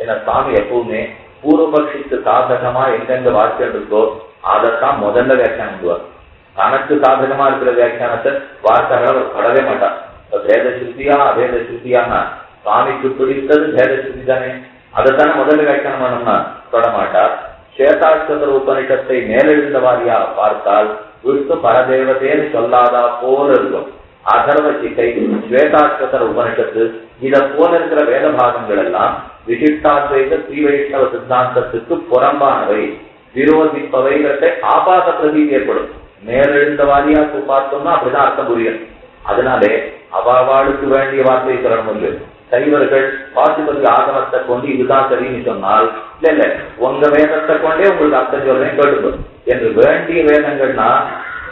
ஏன்னா சாமி எப்பவுமே பூர்வபக்ஷிக்கு சாதகமா எந்தெந்த வாக்கியம் இருக்கோ அதைத்தான் முதல்ல வியாக்கியானம் பண்ணுவார். தனக்கு சாதகமா இருக்கிற வியாக்கியானத்தை வார்த்தைகளை படவே மாட்டார். வேத சுத்தியா அவேத சுத்தியான்னா சுவாமிக்கு பிடித்தது வேத சுத்தி தானே. அதைத்தானே முதல்ல வியாக்கியானம் பண்ணணும்னா தொட மாட்டார் சேதாட்சர உபனிஷத்தை மேலெழுந்த வாரியா பார்த்தால் விட்டு பரதேவதேன்னு சொல்லாதா போல இருக்கும். அதர்வ சிக்கை ஸ்வேதாஸ்வதர உபனிஷத்து இத போல இருக்கிற வேத பாகங்கள் எல்லாம் விசிஷ்டாத்வைத ஸ்ரீவைஷ்ணவ சித்தாந்தத்துக்கு புறம்பானவை. விரோதிப்பவைகளை ஆபாத பிரதீதி ஏற்படும். மேலெழுந்த வாரியா பார்த்தோம்னா அப்படிதான் அர்த்தம் புரியும். அதனாலே அவாவாளுக்கு வேண்டிய வார்த்தை சொல்லணும் இல்லை சைவர்கள் பாசுபதி ஆகமத்தை கொண்டு இதுதான் சரின்னு சொன்னால் இல்ல இல்ல உங்க வேதத்தை கொண்டே உங்களுக்கு அர்த்தம் சொல்றேன் கேட்டுக்கணும் என்று வேண்டிய வேதங்கள்னா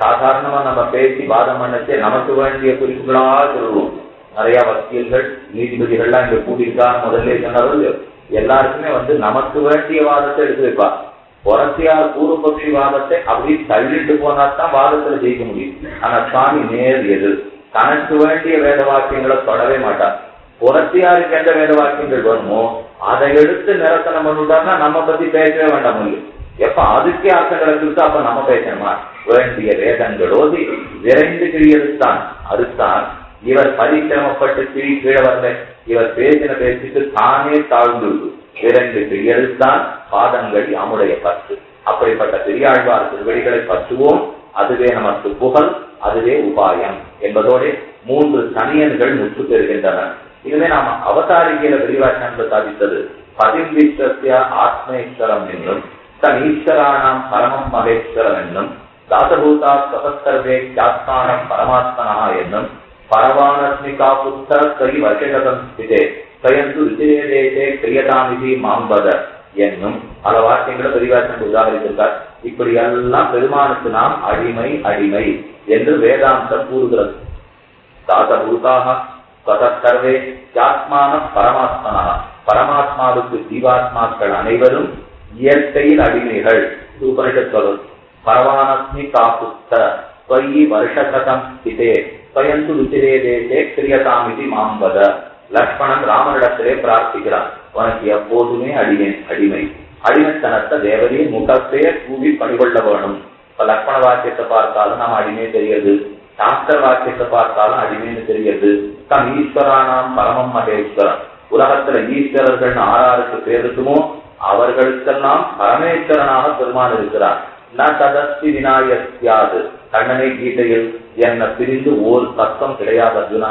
சாதாரணமா நம்ம பேசி வாதம் பண்ணச்சே நமக்கு வேண்டிய குறிப்புகளா சொல்லுவோம். நிறைய வக்கீல்கள் நீதிபதிகள்லாம் இங்க கூடியிருக்கா முதல்ல சொன்னவர்கள். எல்லாருக்குமே வந்து நமக்கு வேண்டிய வாதத்தை எடுத்து வைப்பா. புறத்தியார் பூர்வபக்ஷி வாதத்தை அப்படி தள்ளிட்டு போனா தான் வாதத்துல ஜெயிக்க முடியும். ஆனா சுவாமி நேர் எது தனக்கு வேண்டிய வேத வாக்கியங்களை தொடவே மாட்டார். புறத்தியாருக்கு எந்த வேத வாக்கியங்கள் வருமோ அதை எடுத்து நிரத்தனம் பண்ணிவிட்டாருன்னா நம்ம பத்தி பேசவே வேண்டாம் முடியும் எப்ப அதுக்கே அர்த்தங்களை கொடுத்து அப்ப நம்ம பேசணுமா? வேண்டிய வேதங்களோடு விரைந்து கிழியதுதான் அதுதான் இவர் பரிசிரமப்பட்டு கிழி கீழே வரல. இவர் பேசின பேச்சுக்கு தானே தாழ்ந்து விரைந்து கிழியதுதான் பாதங்கள் அமுடைய பற்று. அப்படிப்பட்ட பெரியாழ்வார் திருவடிகளை பற்றுவோம். அதுவே நமக்கு புகழ் அதுவே உபாயம் என்பதோடு மூன்று தனியன்கள் முற்று பெறுகின்றன. இதுவே நாம் அவதாரிகையில விரிவாக்கம் சாதித்தது. பதிம்பிஷ்டசிய ஆத்மேஸ்வரம் என்றும் தன் ஈஸ்வரானாம் பரமம் மகேஸ்வரம் என்னும் தாசபூதா சபஸ்கர்வே ஜாத்மானம் பரமாத்மனா என்னும் பரவானஸ்மிகா புத்தர கை வர்ஷகதம் ஸ்திதே கயந்து ருச்சிரே கிரியதாமிதி மாம்பத என்னும் பல வார்த்தைகளை பெரியவாசன் உதாகரித்திருக்கார். இப்படி எல்லாம் பெருமானுக்கு நாம் அடிமை அடிமை என்று வேதாந்தம் கூறுகிறது. தாசபூதாக சதஸ்கர்வே ஜாத்மான பரமாத்மனா பரமாத்மாவுக்கு ஜீவாத்மாக்கள் அனைவரும் இயற்கையில் அடிமைகள். இது பரவானஸ்மி காப்புத்த ஸ்வயி வருஷசதம் இதே ஸ்வயந்து ருச்சிரே தேசே கிரியதாமிதி மாம்பத. லக்ஷ்மணன் ராமனிடத்திலே பிரார்த்திக்கிறான். உனக்கு எப்போதுமே அடிமை அடிமை. அடிமைத்தனத்தை தேவரே முகத்தையே கூவி பணிகொள்ள வேணும். இப்ப லக்ஷ்மண வாக்கியத்தை பார்த்தாலும் நம்ம அடிமை தெரியுது. சாஸ்திர வாக்கியத்தை பார்த்தாலும் அடிமைன்னு தெரியுது. தம் ஈஸ்வரானாம் பரமம் மகேஸ்வரன். உலகத்துல ஈஸ்வரர்கள் ஆறாருக்கு பேர் இருக்குமோ? அவர்களுக்கெல்லாம் பரமேஸ்வரனாக பெருமான் இருக்கிறார். ந ததஸ்தி விநாயகியாது கண்ணனை கீதையில் என்ன பிரிந்து ஓர் தத்தம் கிடையாது அர்ஜுனா.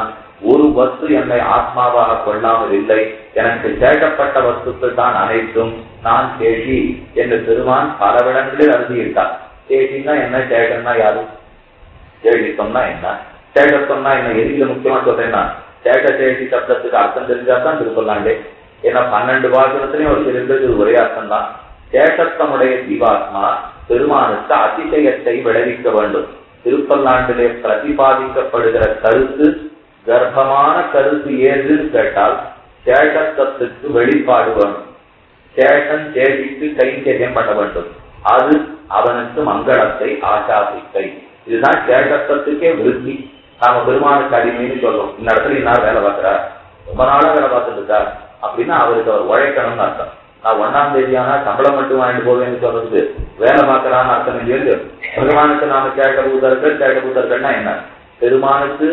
ஒரு வஸ்து என்னை ஆத்மாவாக கொள்ளாமல் இல்லை. எனக்கு சேட்டப்பட்ட வஸ்துக்கள் தான் அனைத்தும். நான் கேட்டி என்று பெருமான் பல விடங்களில் அறுதியிட்டார் கேட்டின்னா என்ன சேட்டன்னா யாரு? சேஷித்தம்னா என்ன? சேட்டத்தம்னா என்ன? எதிரில முக்கியமா சொல்றேன்னா சேட்ட சேஷி சப்தத்துக்கு அர்த்தம் தெரிஞ்சாதான் திருப்பல்லாண்டே ஏன்னா பன்னெண்டு பாசனத்திலையும் ஒரு சிறந்தது ஒரே அர்த்தம் தான் சேஷத்தமுடைய ஜீவாத்மா பெருமானுக்கு அதிசயத்தை விளைவிக்க வேண்டும். திருப்பல்லாண்டிலே பிரதிபாதிக்கப்படுகிற கருத்து கர்ப்பமான கருத்து ஏதுன்னு கேட்டால் சேஷத்தத்துக்கு வெளிப்பாடு வேணும் சேஷன் சேஷிக்கு கைங்கரியம் பண்ண வேண்டும். அது அவனுக்கு மங்களத்தை ஆசாசிக்கை இதுதான் சேஷத்தத்துக்கே விருத்தி. நாம பெருமானுக்கு அடிமைன்னு சொல்றோம். இந்த இடத்துல இன்னார் வேலை பார்க்கிறார்? ரொம்ப நாளா வேலை பார்த்துட்டு இருக்கார். அப்படின்னா அவருக்கு அவர் உழைக்கணும்னு அர்த்தம். நான் ஒன்னாம் தேதி ஆனா சம்பளம் மட்டும் வாங்கிட்டு போவேன்னு சொல்றது வேலை பார்க்கறான்னு அர்த்தம் இல்லையோ பெருமானுக்கு நாம கேட்ட பூதர்கள் கேட்ட பூதர்கள்னா என்ன? பெருமானுக்கு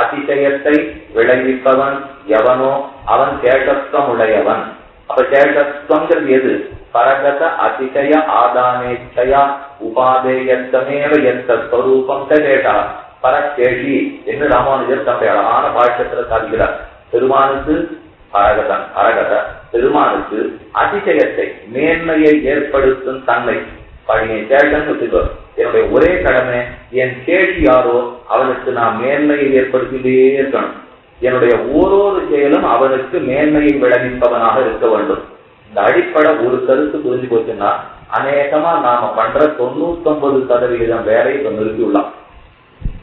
அதிசயத்தை விளைவிப்பவன் எவனோ? அவன் கேட்டத்துவம் உடையவன். அப்ப கேட்டத்துவங்கிறது எது? பரகத அதிசய ஆதானேச்சயா உபாதேயத்தமேவ எந்த ஸ்வரூபம் கேட்டா பரசேஷி என்று ராமானுஜர் தன்னுடைய அழகான பாஷ்யத்தில் சாதிக்கிறார். பெருமானுக்கு பரகதன் பரகத பெருமானுக்கு அதிசயத்தை மேன்மையை ஏற்படுத்தும் தன்மை. பழைய சேஷன் வச்சுக்கோ என்னுடைய ஒரே கடமை என் கேள்வி யாரோ அவனுக்கு நான் மேன்மையை ஏற்படுத்திட்டே இருக்கணும். என்னுடைய ஓரொரு செயலும் அவனுக்கு மேன்மையை விளைவிப்பவனாக இருக்க வேண்டும். இந்த அடிப்படை ஒரு கருத்து புரிஞ்சு போச்சுன்னா அநேகமா நாம பண்ற தொண்ணூத்தி ஒன்பது சதவிகிதம் வேலையை நிறுத்தியுள்ளான் நிறுத்தியுள்ளோம்.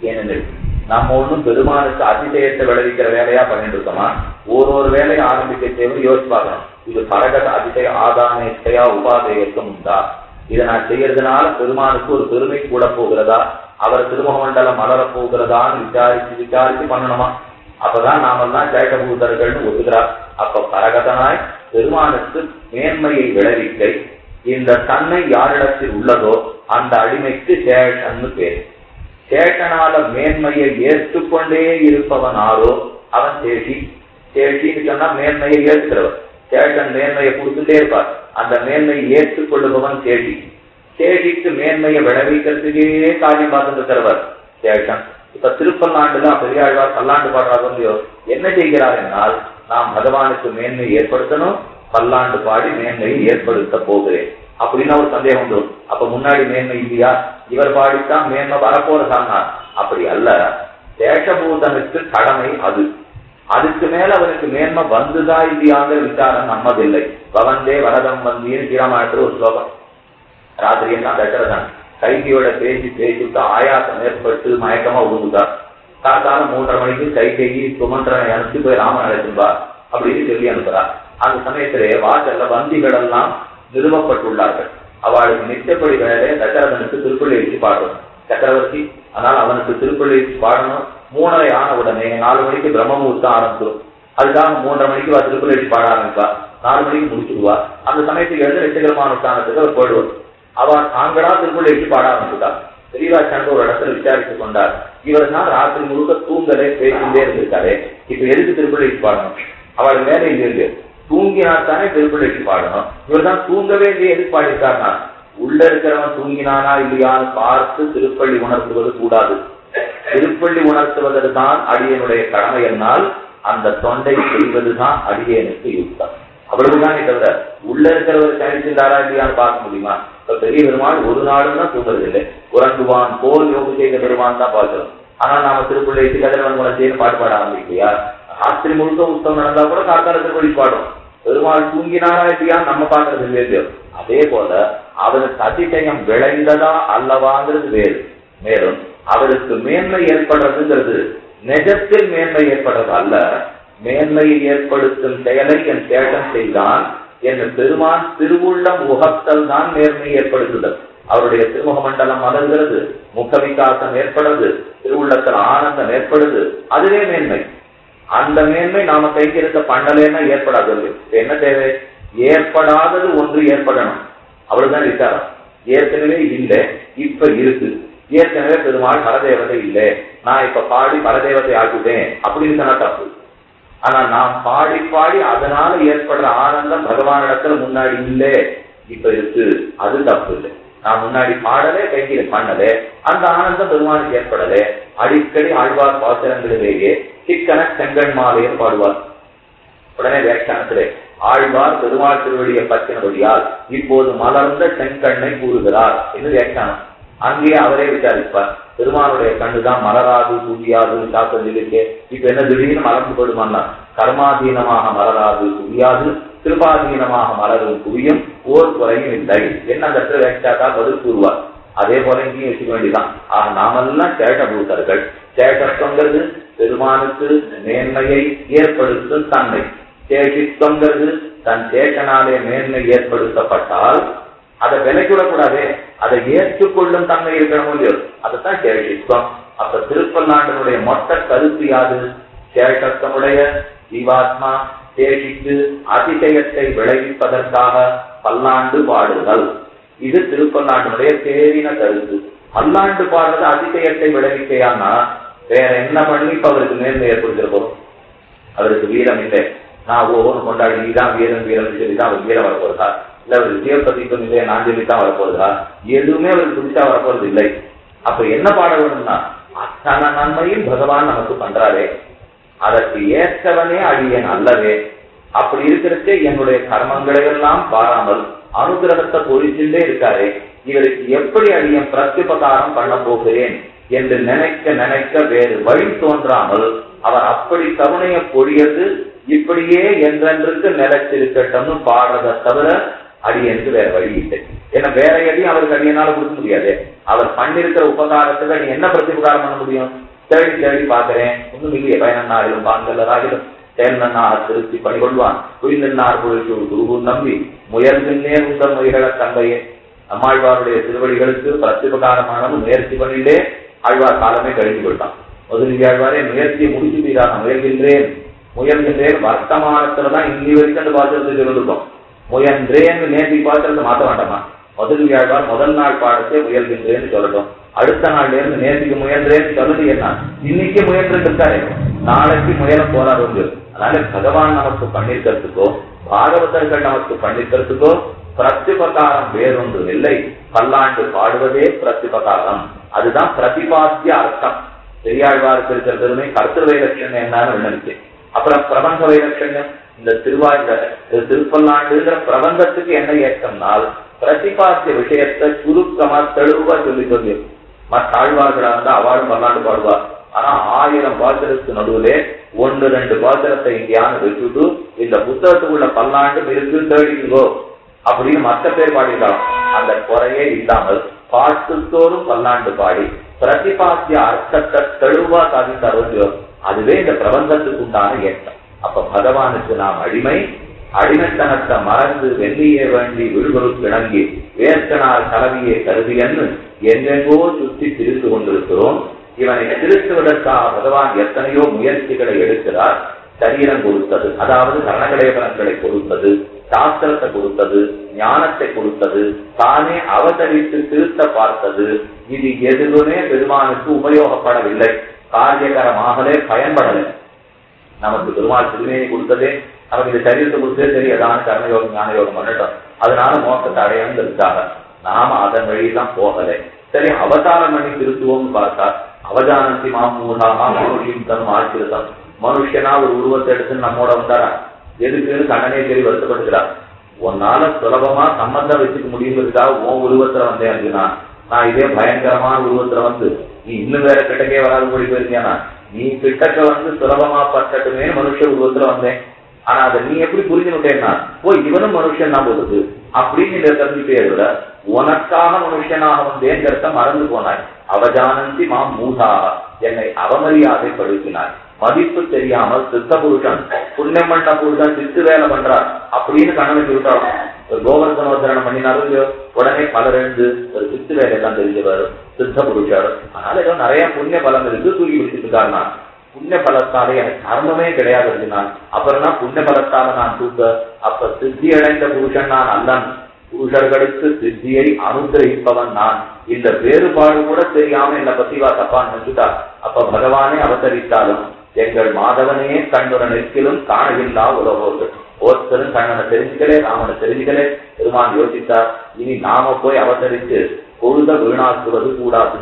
ஏனெனில் நம்ம ஒண்ணும் பெருமானுக்கு அதிசயத்தை விளைவிக்கிற வேலையா பண்ணிட்டு இருக்கோமா? ஒரு ஒரு வேலையை ஆரம்பிக்க தேவை யோசிச்சு பார்க்கணும். இது பரகத அதிசய ஆதானேச்சையா உபாதேயத்தும் உண்டா? இதை நான் செய்யறதுனால பெருமானுக்கு ஒரு பெருமை கூட போகிறதா? அவர் திருமகமண்டலம் மண்டலம் மலரப் போகிறதான்னு விசாரிச்சு விசாரிச்சு பண்ணணுமா? அப்பதான் நாமெல்லாம் ஜெயகபூதர்கள்னு ஒத்துக்கிறார். அப்ப பரகதனாய் பெருமானுக்கு மேன்மையை விளைவிக்கை. இந்த தன்மை யாரிடத்தில் உள்ளதோ அந்த அடிமைக்கு சேஷன்னு பேர். சேட்டனால மேன்மையை ஏற்றுக்கொண்டே இருப்பவன் ஆரோ அவன் சேஷி சேஷின்னு சொன்னா மேன்மையை ஏற்றுக்கிறவர். சேட்டன் மேன்மையை கொடுத்துட்டே இருப்பார். அந்த மேன்மையை ஏற்றுக்கொள்ளுபவன் சேஷி சேஷிக்கு மேன்மையை விளைவிக்கிறதுக்கே காரியம் பார்த்துட்டு இருக்கிறவர் சேட்டன். இப்ப திருப்பல்லாண்டுல பெரியாழ்வார் பல்லாண்டு பாடுறாரு என்ன செய்கிறார் என்றால் நாம் பகவானுக்கு மேன்மையை ஏற்படுத்தணும் பல்லாண்டு பாடி மேன்மையை ஏற்படுத்த போகிறேன். அப்படின்னு ஒரு சந்தேகம் உண்டு. அப்ப முன்னாடி மேன்மை இல்லையா? இவர் பாடித்தான் மேன்மை வரப்போறதான்னா அப்படி அல்ல. தேசபூதனுக்கு கடமை அது. அதுக்கு மேல அவனுக்கு மேன்மை வந்துதா இல்லையாங்கிற விசாரம் நம்மதில்லை. பவந்தே வரதம் வந்தின்னு ஸ்ரீராமாயணத்துல ஒரு ஸ்லோகம். ராத்திரி எல்லாம் தசரதன் கைகையோட பேசி பேசிட்டு ஆயாசம் ஏற்பட்டு மயக்கமா உழுந்துட்டார் காத்தாலும் மூன்றரை மணிக்கு கைகையை சுமன்றனை அனுப்பிச்சு போய் ராமன் அழைச்சிருப்பார் அப்படின்னு சொல்லி அனுப்புறார். அந்த சமயத்திலே வாசல்ல வந்திகள் எல்லாம் நிறுவப்பட்டுள்ளார்கள். அவளுக்கு நிச்சயப்படி வேலை தசரதனுக்கு திருப்பள்ளி வச்சு பாடணும் சக்கரவர்த்தி ஆனால் அவனுக்கு திருப்பள்ளி வச்சு பாடணும். மூணரை ஆன உடனே நாலு மணிக்கு பிரம்மமுகூர்த்தம் ஆரம்பிச்சிடும் அதுக்காக மூன்றரை மணிக்கு வா திருப்பள்ளி வச்சு பாட ஆரம்பிப்பா. நாலு மணிக்கு முடிச்சுடுவா அந்த சமயத்துக்கு எழுந்து நிச்சயகரமானுஷ்டானத்துக்கு அவர் போயிடுவார் அவர் தாங்களா திருப்பள்ளி வச்சு பாட ஆரம்பிச்சுட்டார் பெரியவாச்சாண்டு ஒரு இடத்துல விசாரித்துக் கொண்டார். இவர் தான் ராத்திரி முழுக்க தூங்கலே பேசிட்டே இருந்திருக்காரு. இப்ப எதுக்கு திருப்பள்ளி வச்சு பாடணும்? அவள் வேலை இருக்கு தூங்கினாத்தானே திருப்பள்ளி பாடணும். இவர் தான் தூங்கவே இல்லையே எதுக்கு பாடிட்டார்னா உள்ள இருக்கிறவன் தூங்கினானா இல்லையான்னு பார்த்து திருப்பள்ளி உணர்த்துவது கூடாது. திருப்பள்ளி உணர்த்துவதற்குதான் அடியனுடைய கடமை என்னால் அந்த தொண்டை செய்வதுதான் அடியனுக்கு யுக்தம் அவ்வளவுதானே தவிர உள்ள இருக்கிறவர் தனிச்சிருந்தாரா இல்லையான்னு பார்க்க முடியுமா? இப்ப பெரிய பெருமாள் ஒரு நாளும் தான் தூங்குறதில்லை உறங்குவான் போல் யோகம் செய்த பெருமான் தான் பார்க்கிறோம். ஆனா நாம திருப்பள்ளி கதிரவன் மூலம் செய்ய பாட்டு பாட ஆரம்பிக்கலையா? ராத்திரி முழுக்க உத்தம் நடந்தா கூட காத்தால திருப்பள்ளி பெருமாள் தூங்கினாரா இல்லையா? நம்ம பாக்குறது வேறு அதே போல அவருக்கு அதிசயம் விளைந்ததா அல்லவாங்கிறது வேறு. மேலும் அவருக்கு மேன்மை ஏற்படுறதுங்கிறது நிஜத்தில் மேன்மை ஏற்படுறது அல்ல. மேன்மையை ஏற்படுத்தும் செயலை என் சேட்டம் செய்தான். என்று பெருமான் திருவுள்ளம் முகத்தல் தான் மேன்மை ஏற்படுத்துதல். அவருடைய திருமுக மண்டலம் மலர்கிறது. முக விகாசம் ஏற்படுது. திருவுள்ளத்தில் ஆனந்தம் ஏற்படுது. அதுவே மேன்மை. அந்த மேன்மை நாம கைக்கிருக்க பண்ணலேன்னா ஏற்படாது என்ன தேவை? ஏற்படாதது ஒன்று ஏற்படணும். அவ்வளவுதான் விசாரம். ஏற்கனவே இல்லை இப்ப இருக்கு. ஏற்கனவே பெருமாள் பரதேவதை இல்லை. நான் இப்ப பாடி பரதேவதை ஆக்குதேன் அப்படின்னு சொன்னா தப்பு. ஆனா நாம் பாடி பாடி அதனால ஏற்படுற ஆனந்தம் பகவானிடத்துல முன்னாடி இல்லை. இப்ப இருக்கு. அது தப்பு இல்லை. நான் முன்னாடி பாடலே கைக்கிற பண்ணலே. அந்த ஆனந்தம் பெருமானுக்கு ஏற்படலே. அடிக்கடி ஆழ்வார் பாத்திரங்களிலேயே சிக்கன செங்கண் மாலையர் பாடுவார். உடனே வியாக்கியானத்திலே ஆழ்வார் பெருமாள் திருவடியை பற்றினபடியால் இப்போது மலர்ந்த செங்கண்ணை கூறுகிறார் என்று வியாக்கியானம். அங்கேயே அவரே விசாரிப்பார். பெருமானுடைய கண்ணுதான் மலராது சூரியாது சாப்பிட்டு இப்ப என்ன திடீர்னு மலர்ந்து போடுமான்னா கர்மாதீனமாக மலராது குவியாது திருபாதீனமாக மலரும் குவியும் ஓர் குறையும் இல்லை என்ன அந்த இடத்துல வியாக்கியாத்தா பதில் கூறுவார். அதே போல இங்கேயும் வச்சுக்க வேண்டியதான் ஆக நாமெல்லாம் சேட்டபூத்தர்கள் சேட்டத்துவங்கிறது பெருமானுக்கு மேன்மையை ஏற்படுத்தும் தன்மை. சேஷித்துவங்கிறது தன் சேட்டனாலே மேன்மை ஏற்படுத்தப்பட்டால் அதை விலைக்கிடக்கூடாதே அதை ஏற்றுக்கொள்ளும் தன்மை இருக்கணும் இல்லையோ? அதுதான் சேஷித்துவம் அப்ப திருப்பல்லாண்டனுடைய மொத்த கருத்து யாது? சேஷத்துவமுடைய ஜீவாத்மா சேஷிக்கு அதிசயத்தை விளைவிப்பதற்காக பல்லாண்டு பாடுதல். இது திருப்பல்லாண்டனுடைய தேவின கருத்து. பல்லாண்டு பாடுறது அதிசயத்தை விளைவிக்கையானா வேற என்ன பண்ணி இப்ப அவருக்கு நேர்மை ஏற்படுத்திற போறோம் அவருக்கு வீரம் இல்லை. நான் ஒவ்வொன்று கொண்டாடி நீதான் வீரம் வீரம் சொல்லிதான் அவர் வீரம் வரப்போறதா? இல்ல அவர் சிவபதிக்கும் இல்லையா நான் சொல்லித்தான் வரப்போறதா? எதுவுமே அவருக்கு பிடிச்சா வரப்போறது இல்லை. அப்ப என்ன பாட வேணும்னா அத்தனை நன்மையும் பகவான் நமக்கு பண்றாரே. அதற்கு ஏற்றவனே அழியன் அல்லவே. அப்படி இருக்கிறச்சே என்னுடைய கர்மங்களை எல்லாம் பாராமல் அனுகிரகத்தை பொறிச்சுட்டே இருக்காரு. இவருக்கு எப்படி அடியன் பிரத்யுபகாரம் பண்ண போகிறேன்? என்று நினைக்க நினைக்க வேறு வழி தோன்றாமல் அவர் அப்படி கருணைய பொழியது இப்படியே என்றென்றுக்கு நிலைச்சிருக்கட்டும்னு பாடுறதை தவிர அடியனுக்கு வேற வழி இல்லை. ஏன்னா வேற எதையும் அவருக்கு அடியனால கொடுக்க முடியாது. அவர் பண்ணிருக்கிற உபகாரத்துக்கு அடி என்ன பிரதிபகாரம் பண்ண முடியும்? தேடி தேடி பாக்குறேன் ஒண்ணும் இல்லையே பயனன்னாரிலும் பாங்கலராகிலும் தேர்னார் திருத்தி பணிகொள்வான். புரிந்தன்னார் பொழுது குருகு நம்பி. முயல்கின்றே உங்கள் மொழிகள தந்தையே. அம்மாழ்வாருடைய திருவடிகளுக்கு பிரத்யுபகாரமானது முயற்சி பண்ணிலே ஆழ்வார் காலமே கழிந்து விட்டான் முதலில் ஆழ்வாரே முயற்சியை முடிச்சுட்டீராக முயல்கின்றேன். முயல்கின்றேன். வர்த்தமானத்துலதான் இன்னி வரைக்கும் அந்த பாத்திரத்தை இருந்திருக்கும். முயன்றேன்னு நேர்த்தி பாத்திரத்தை மாத்த வேண்டாமா முதல் ஆழ்வார் முதல் நாள் பாடத்தை முயல்கின்றேன்னு சொல்லட்டும். அடுத்த நாள்ல இருந்து நேர்த்திக்கு முயன்றேன்னு சொல்லுது என்ன? இன்னைக்கு முயன்று இருக்காரு நாளைக்கு முயல போறாரு அதனால பகவான் நமக்கு பண்ணிருக்கிறதுக்கோ பாகவதர்கள் நமக்கு பண்ணிருக்கிறதுக்கோ பிரத்திபகாரம் வேறொன்று இல்லை. பல்லாண்டு பாடுவதே பிரத்திபகாரம் அதுதான் பிரதிபாத்திய அர்த்தம். பெரியாழ்வாருக்கு இருக்கிற பெருமை கருத்து வைலட்சணம் என்னன்னு விண்ணப்பிச்சு அப்புறம் பிரபஞ்ச வைலட்சண்யம் இந்த திருவாழ்ந்த திருப்பல்லாண்டுங்கிற பிரபந்தத்துக்கு என்ன ஏற்றம்னால் பிரதிபாத்திய விஷயத்தை சுருக்கமா தெளிவா சொல்லி சொல்லி மற்ற ஆழ்வார்களா இருந்தா அவாடும் பல்லாண்டு பாடுவார். ஆனா ஆயிரம் பாத்திரத்து நடுவுலே ஒன்னு ரெண்டு பாத்திரத்தை இங்கேயான்னு வச்சுட்டு இந்த புத்தகத்துக்குள்ள பல்லாண்டு இருக்கு தேடிங்கோ அப்படின்னு மற்ற பேர் பாடிக்கலாம் அந்த குறையே இல்லாமல் பாட்டுத்தோறும் பல்லாண்டு பாடி பிரதிபாத்திய அர்த்தத்தை தெளிவா சாதித்தாரோ அதுவே இந்த பிரபந்தத்துக்கு உண்டான ஏற்றம். அப்ப பகவானுக்கு நாம் அடிமை அடிமைத்தனத்தை மறந்து வெள்ளியே வேண்டி விழுவருக்கு கிணங்கி வேர்க்கனால் கலவியை கருதியன்னு எங்கெங்கோ சுத்தி திரிந்து கொண்டிருக்கிறோம். இவனை திருத்துவதற்காக பகவான் எத்தனையோ முயற்சிகளை எடுக்கிறார். சரீரம் கொடுத்தது அதாவது கரணகலேபனங்களை கொடுத்தது சாஸ்திரத்தை கொடுத்தது ஞானத்தை கொடுத்தது தானே அவதரித்து திருத்த பார்த்தது. இது எதுவுமே பெருமானுக்கு உபயோகப்படவில்லை. காரியகரமாகவே பயன்படலை. நமக்கு பெருமாள் திருமேனி கொடுத்ததே நமக்கு இந்த சரீரத்தை கொடுத்ததே சரி கர்மயோகம் ஞான யோகம் பண்ணட்டும். அதனால மோசத்தை அடையணும் இருக்காங்க நாம அதன் வழியெல்லாம் போகலை. சரி அவதாரம் பண்ணி திருத்துவோம்னு பார்த்தா அவதானந்தி மாமூடாமா மனுஷியும் தன் ஆச்சிருத்தம் மனுஷனா ஒரு உருவத்தை எடுத்து நம்மோட வந்தாரா? எதுக்குன்னு கண்ணனே சரி வருத்தப்படுகிறார் உன்னால சுலபமா சம்பந்தம் வச்சுக்க முடியுங்கிறதுக்காக உன் உருவத்துல வந்தேன் அப்படின்னா நான் இதே பயங்கரமான உருவத்துல வந்து நீ இன்னும் வேற கிட்டக்கே வராது போய் போயிருக்கியானா நீ கிட்டக்க வந்து சுலபமா பட்டட்டுமே மனுஷ உருவத்துல வந்தேன். ஆனா அதை நீ எப்படி புரிஞ்சுக்கிட்டேன்னா ஓ இவனும் மனுஷன் தான் போகுது அப்படின்னு நீங்க தெரிஞ்சுட்டே விட உனக்காக மனுஷனாக வந்தேங்கிறத மறந்து போனாய். அவஜானந்தி மாம் மூதாக. என்னை அவமரியாதை படுத்தினாய் மதிப்பு தெரியாமல் சித்த புருஷன் புண்ணியம் பண்ண புருஷன் சித்து வேலை பண்றார் அப்படின்னு கண்ணனுக்கு விட்டாலும் ஒரு கோவர்தனோத்தரணம் பண்ணினாலும் உடனே பலர் எழுந்து ஒரு சித்து வேலையெல்லாம் தெரிஞ்சவர் சித்த புருஷர் அதனால ஏதோ நிறைய புண்ணிய பலம் இருக்கு தூக்கி பிடிச்சிருக்காருனா புண்ணிய பலத்தாலே எனக்கு கர்மமே கிடையாது நான் அப்புறம் தான் புண்ணிய பலத்தால நான் தூக்க அப்ப சித்தி அடைந்த புருஷன் நான் அல்லன். புருஷர்களுக்கு சித்தியை அனுகிரகிப்பவன் நான். இந்த வேறுபாடு கூட தெரியாம என்னை பத்தி வா தப்பான்னு நினைச்சுட்டா. அப்ப பகவானே அவதரித்தாலும் எங்கள் மாதவனையே கண்ணுற நெருக்கிலும் காணவில்லா உலகோர்கள் ஒருத்தரும் கண்ணனை தெரிஞ்சுக்கலே ராமனை தெரிஞ்சுக்கலே. பெருமான் யோசித்தார் இனி நாம போய் அவதரித்து பொழுத வீணாக்குவது கூடாது.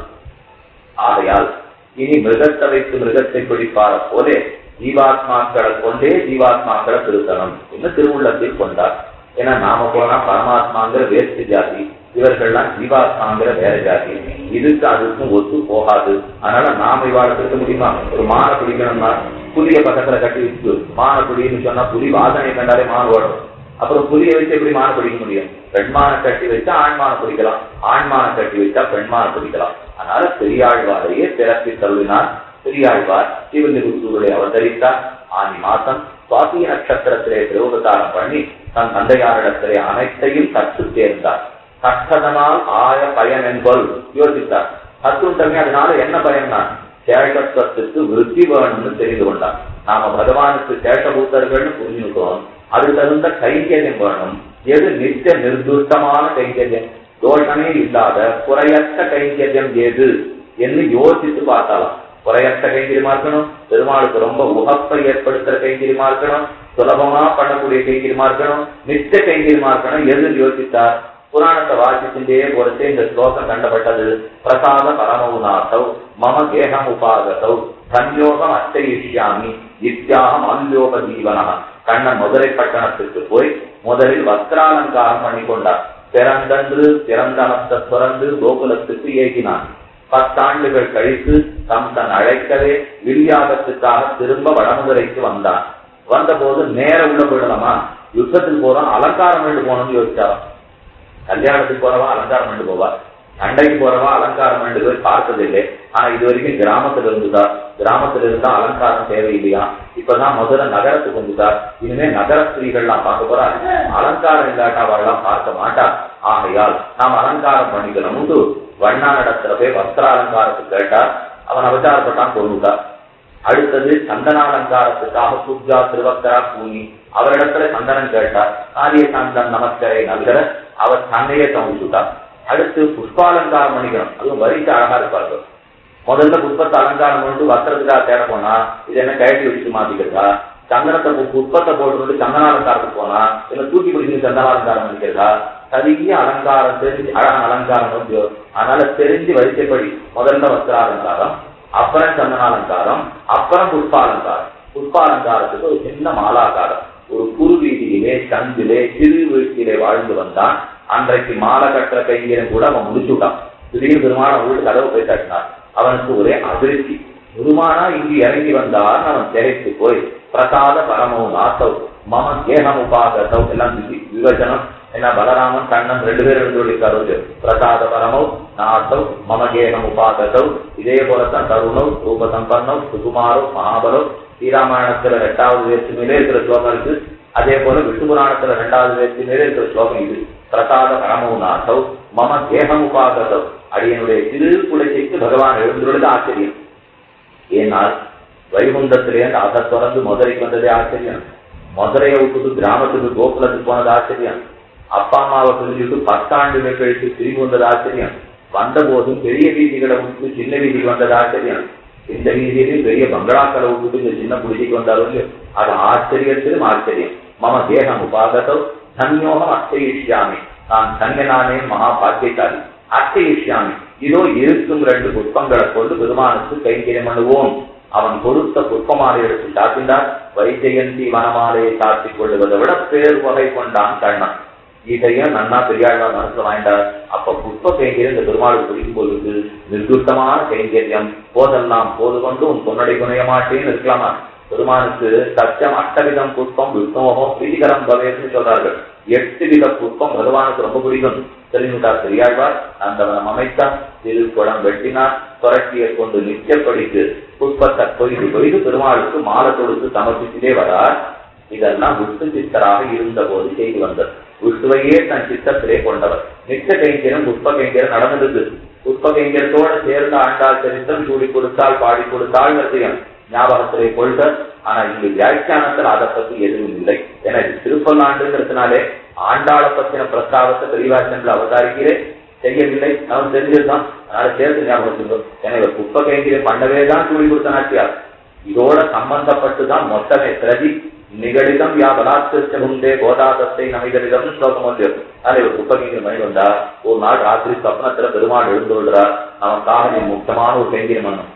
ஆகையால் இனி மிருகத்தை வைத்து மிருகத்தை பிடிப்பார போலே ஜீவாத்மாக்களை கொண்டே ஜீவாத்மாக்களை திருத்தணும். என்று திருவுள்ளத்தில் கொண்டார். ஏன்னா நாம போனா பரமாத்மாங்கிற வேஸ்ட் ஜாதி. இவர்கள்லாம் ஜீவாத்மாங்கிற வேற ஜாதி. இதுக்கு அதுக்கும் ஒத்து போகாது. அதனால நாம இவாளை திருத்த முடியுமா? ஒரு மான பிடிக்கணும்னா புலிய பக்கத்துல கட்டி வச்சு மான பிடின்னு சொன்னா புலி வாசனை கண்டாலே மான் ஓடும். அப்புறம் புலியை வச்சு எப்படி மான பிடிக்க முடியும்? பெண்மான கட்டி வச்சா ஆண்மான பிடிக்கலாம். ஆண்மான கட்டி வச்சா பெண்மான பிடிக்கலாம். அதனால பெரியாழ்வாரையே பிறப்பி தருவினார் பெரியாழ்வார் சிவலிபுத்தூரை அவதரித்தார் ஆனி மாசம் சுவாதி நட்சத்திரத்திலே பிரயோகத்தாரம் பண்ணி தன் தந்தையாரிடத்திலே அனைத்தையும் கற்று தேர்ந்தார். கற்றதனால் ஆய பயன் என்பல் யோசித்தார். கற்றுட்டமே அதனால என்ன பயன்னா சேஷத்துவத்துக்கு விருத்தி வேணும்னு தெரிந்து கொண்டார். நாம பகவானுக்கு சேஷபூத்தர்கள்னு புரிஞ்சுட்டோம் அது தகுந்த கைங்கரியம் வேணும். எது நித்திய நிர்துஷ்டமான கைங்கரியம்? தோஷமே இல்லாத குறையற்ற கைங்கரியம் எது? என்று யோசித்து பார்த்தாலாம் குறையற்ற கைங்கரியமா இருக்கணும்? பெருமாளுக்கு ரொம்ப உகப்பை ஏற்படுத்துற கைங்கரியமா இருக்கணும்? சுலபமா பண்ணக்கூடிய கைங்கரியமா இருக்கணும்? நித்திய கைங்கரியமா இருக்கணும்? எது யோசித்தார். புராணத்தை வாசிச்சுட்டே போறதே இந்த ஸ்லோகம் கண்டப்பட்டது. பிரசாத பரமௌநாசௌ மம கேகம் உபாகசௌ சன்யோகம் அச்சயிஷ்யாமி நித்யாகம் அல்யோக ஜீவனா கண்ணன் மதுரை பட்டணத்துக்கு போய் முதலில் வஸ்திராலங்காரம் பண்ணி கொண்டார் பிறந்தன்று பிறந்தனத்தை துறந்து கோகுலத்துக்கு ஏகினான். பத்தாண்டுகள் கழித்து தம் தன் அழைக்கவே விரியாகத்துக்காக திரும்ப வடமுதுரைக்கு வந்தான். வந்தபோது நேர உள்ள போயிடலாமா? யுத்தத்துக்கு போறோம் அலங்காரம் வேண்டு யோசிச்சாராம். கல்யாணத்துக்கு போறவா அலங்காரம் பண்ணி போவா? சண்டைக்கு போறவா அலங்காரம் பண்ணி போய் பார்த்ததில்லை. ஆனா இது வரைக்கும் கிராமத்துல இருந்துதா? கிராமத்துல இருந்தா அலங்காரம் தேவையில்லையா? இப்பதான் முதல்ல நகரத்துக்கு வந்துட்டார் இனிமே நகர ஸ்திரீகள்லாம் பார்க்க போறா அலங்காரம் இல்லாட்டா அவள்லாம் பார்க்க மாட்டா. ஆகையால் நாம் அலங்காரம் பண்ணிக்கணும். வண்ணா நடத்துல போய் வஸ்திர அலங்காரத்துக்கு கேட்டா அவன் அவசாரப்பட்டான் கொண்டுட்டா அடுத்தது சந்தனாலங்காரத்துக்காக சுப்ஜா திருவக்கரா பூனி அவரிடத்துல சந்தனம் கேட்டார். காரிய சந்தன் நமஸ்கரை நல்கர அவர் தன்னையே தவிச்சுட்டார் அடுத்து புஷ்பாலங்காரம் பண்ணிக்கணும் அதுவும் வரிக்கு அழகா இருப்பார்கள். முதல்ல புஷ்பத்தை அலங்காரம் பண்ணிட்டு வஸ்திரத்துக்காக தேட போனா இது என்ன கயட்டி வச்சு மாத்திக்கிறதா? சந்தனத்தை புஷ்பத்தை போட்டு சந்தனாலங்காரத்துக்கு போனா இல்ல தூக்கி பிடிச்சு சந்தனாலங்காரம் பண்ணிக்கிறதா? சரிய அலங்காரம் தெரிஞ்சு அழகான அலங்காரம் வந்து அதனால தெரிஞ்சு வரிசைப்படி முதல்ல வஸ்திராலங்காரம். அப்புறம் சந்தனாலங்காரம் அப்புறம் புஷ்பாலங்காரம். புஷ்பாலங்காரத்துக்கு ஒரு சின்ன மாலாகாரம். ஒரு குரு வீதியிலே சந்திலே சிறு வீட்டிலே வாழ்ந்து வந்தான். அன்றைக்கு மாலை கட்டுற கைங்கரம் கூட அவன் முடிச்சுட்டான். திடீர் பெருமான வீட்டு கதவு போய் தட்டினார். அவனுக்கு ஒரே அதிருப்தி. பெருமானா இங்கு இறங்கி வந்தார் அவன் திரைத்து போய் பிரசாத பரமோ நாசவ் மம கேகம் உபாகத்தவ் எல்லாம் விவசனம் ஏன்னா பலராமன் கண்ணன் ரெண்டு பேரும் கருது பிரசாத பரமௌ நாசவ் மம உபாததவ் இதே போலத்தான் தருணவ் ரூபசம்பன்னம் சுகுமாரோ மகாபலோ ஸ்ரீராமாயணத்துல ரெண்டாவது மேலே இருக்கிற ஸ்லோகம் இருக்கு. அதே போல விஷ்ணு புராணத்துல ரெண்டாவது மேலே இருக்கிற ஸ்லோகம் இது. பிரசாத பரமௌ நாசவ் மம கேகம் உபாததவ் அடியனுடைய திரு குலச்சைக்கு பகவான் எழுந்துள்ளது ஆச்சரியம். ஏனால் வைகுண்டத்திலேருந்து அதை தொடர்ந்து மதுரைக்கு வந்ததே ஆச்சரியம். மதுரையை விட்டுட்டு கிராமத்துக்கு கோகுலத்துக்கு போனது ஆச்சரியம். அப்பா அம்மாவை பிரிஞ்சுட்டு பத்தாண்டுகள் கழித்து திரும்பி வந்தது ஆச்சரியம். வந்த போதும் பெரிய வீதிகளை விட்டு சின்ன வீதிக்கு வந்தது ஆச்சரியம். இந்த வீதியிலும் பெரிய பங்களாக்களை விட்டுட்டு இந்த சின்ன குடிசைக்கு வந்தாலும் அது ஆச்சரியத்திலும் ஆச்சரியம். மம தேகம் உபாகதோ தன்யோகம் அத்தையிஷ்யாமி நான் தன்யனானே மகா பாக்கியசாலி. அத்தையிஷ்யாமி இதோ இருக்கும் ரெண்டு புஷ்பங்களை கொண்டு பெருமானுக்கு கைங்கரியம் பண்ணுவோம். அவன் கொடுத்த புஷ்பமாலை எடுத்து சாத்தினார். வைஜெயந்தி வனமாலையை சாத்திக் கொள்வதை விட பேர் வகை கொண்டான் கண்ணன். கீதையும் நன்னா பெரியாழ்வார் மனசுல வாங்கிட்டார் அப்ப புஷ்ப கைங்கரியம் இந்த பெருமாளுக்கு குறிக்கும் போது நிர்குத்தமான கைங்கரியம் போதெல்லாம் போது கொண்டு உன் பொன்னடை குணைய மாட்டேன்னு இருக்கலாமா பெருமானுக்கு சத்தியம் அட்டவிதம் புஷ்பம் விஷ்ணோகம் பிரீதிகரம் பவேன்னு சொல்றார்கள். எட்டு வித புஷ்பம் பகவானுக்கு ரொம்ப பிடிக்கும். தெரிஞ்சுட்டார் பெரியாழ்வார். அந்தவனம் அமைத்தான் திருக்குளம் வெட்டினார். புரட்டியை கொண்டு நிச்சயப்படித்து புஷ்பத்தை கொய்து கொய்து பெருமாளுக்கு மாலை கொடுத்து சமர்ப்பித்தே வரார். இதெல்லாம் விஷ்ணு சித்தராக இருந்த போது செய்து வந்தது. விஷ்ணுவையே தன் சித்தத்திலே கொண்டவர். நித்த கைங்கரம் புஷ்ப கைங்கரம் நடந்தது. புஷ்ப கைங்கரத்தோட சேர்ந்த ஆண்டாள் சரித்தம் சூடி கொடுத்தால் பாடி கொடுத்தால் விஷயம் ஞாபகத்திலே கொள்க ஆனா இங்கு வியாக்கியானத்தில் அதை பத்தி எதுவும் இல்லை. எனக்கு திருப்பல்லாண்டுங்கிறதுனாலே ஆண்டாளை பத்தின பிரஸ்தாபத்தை பெரியவாசன்ல அவதாரிக்கிறேன். செய்யவில்லை அவன் தெரிஞ்சதுதான். அதனால சேர்த்து ஞாபகம் எனவே இவர் புஷ்ப கைங்கரியம் பண்ணவே தான் சூடி கொடுத்த நாட்டியார் இதோட சம்பந்தப்பட்டு தான் மொத்தமே பிரதி நிகழிதம் யா பலாத்திருச்ச முந்தே கோதாதத்தை நமிகரிதம் ஸ்லோகம் வந்து அதனால ஒரு புத்தகங்கள் மணி வந்தா ஒரு நாள் ராத்திரி சப்னத்துல பெருமாள் எழுந்து விடுறார் நமக்காக நீ முக்கியமான ஒரு கைங்கரியம் பண்ணும்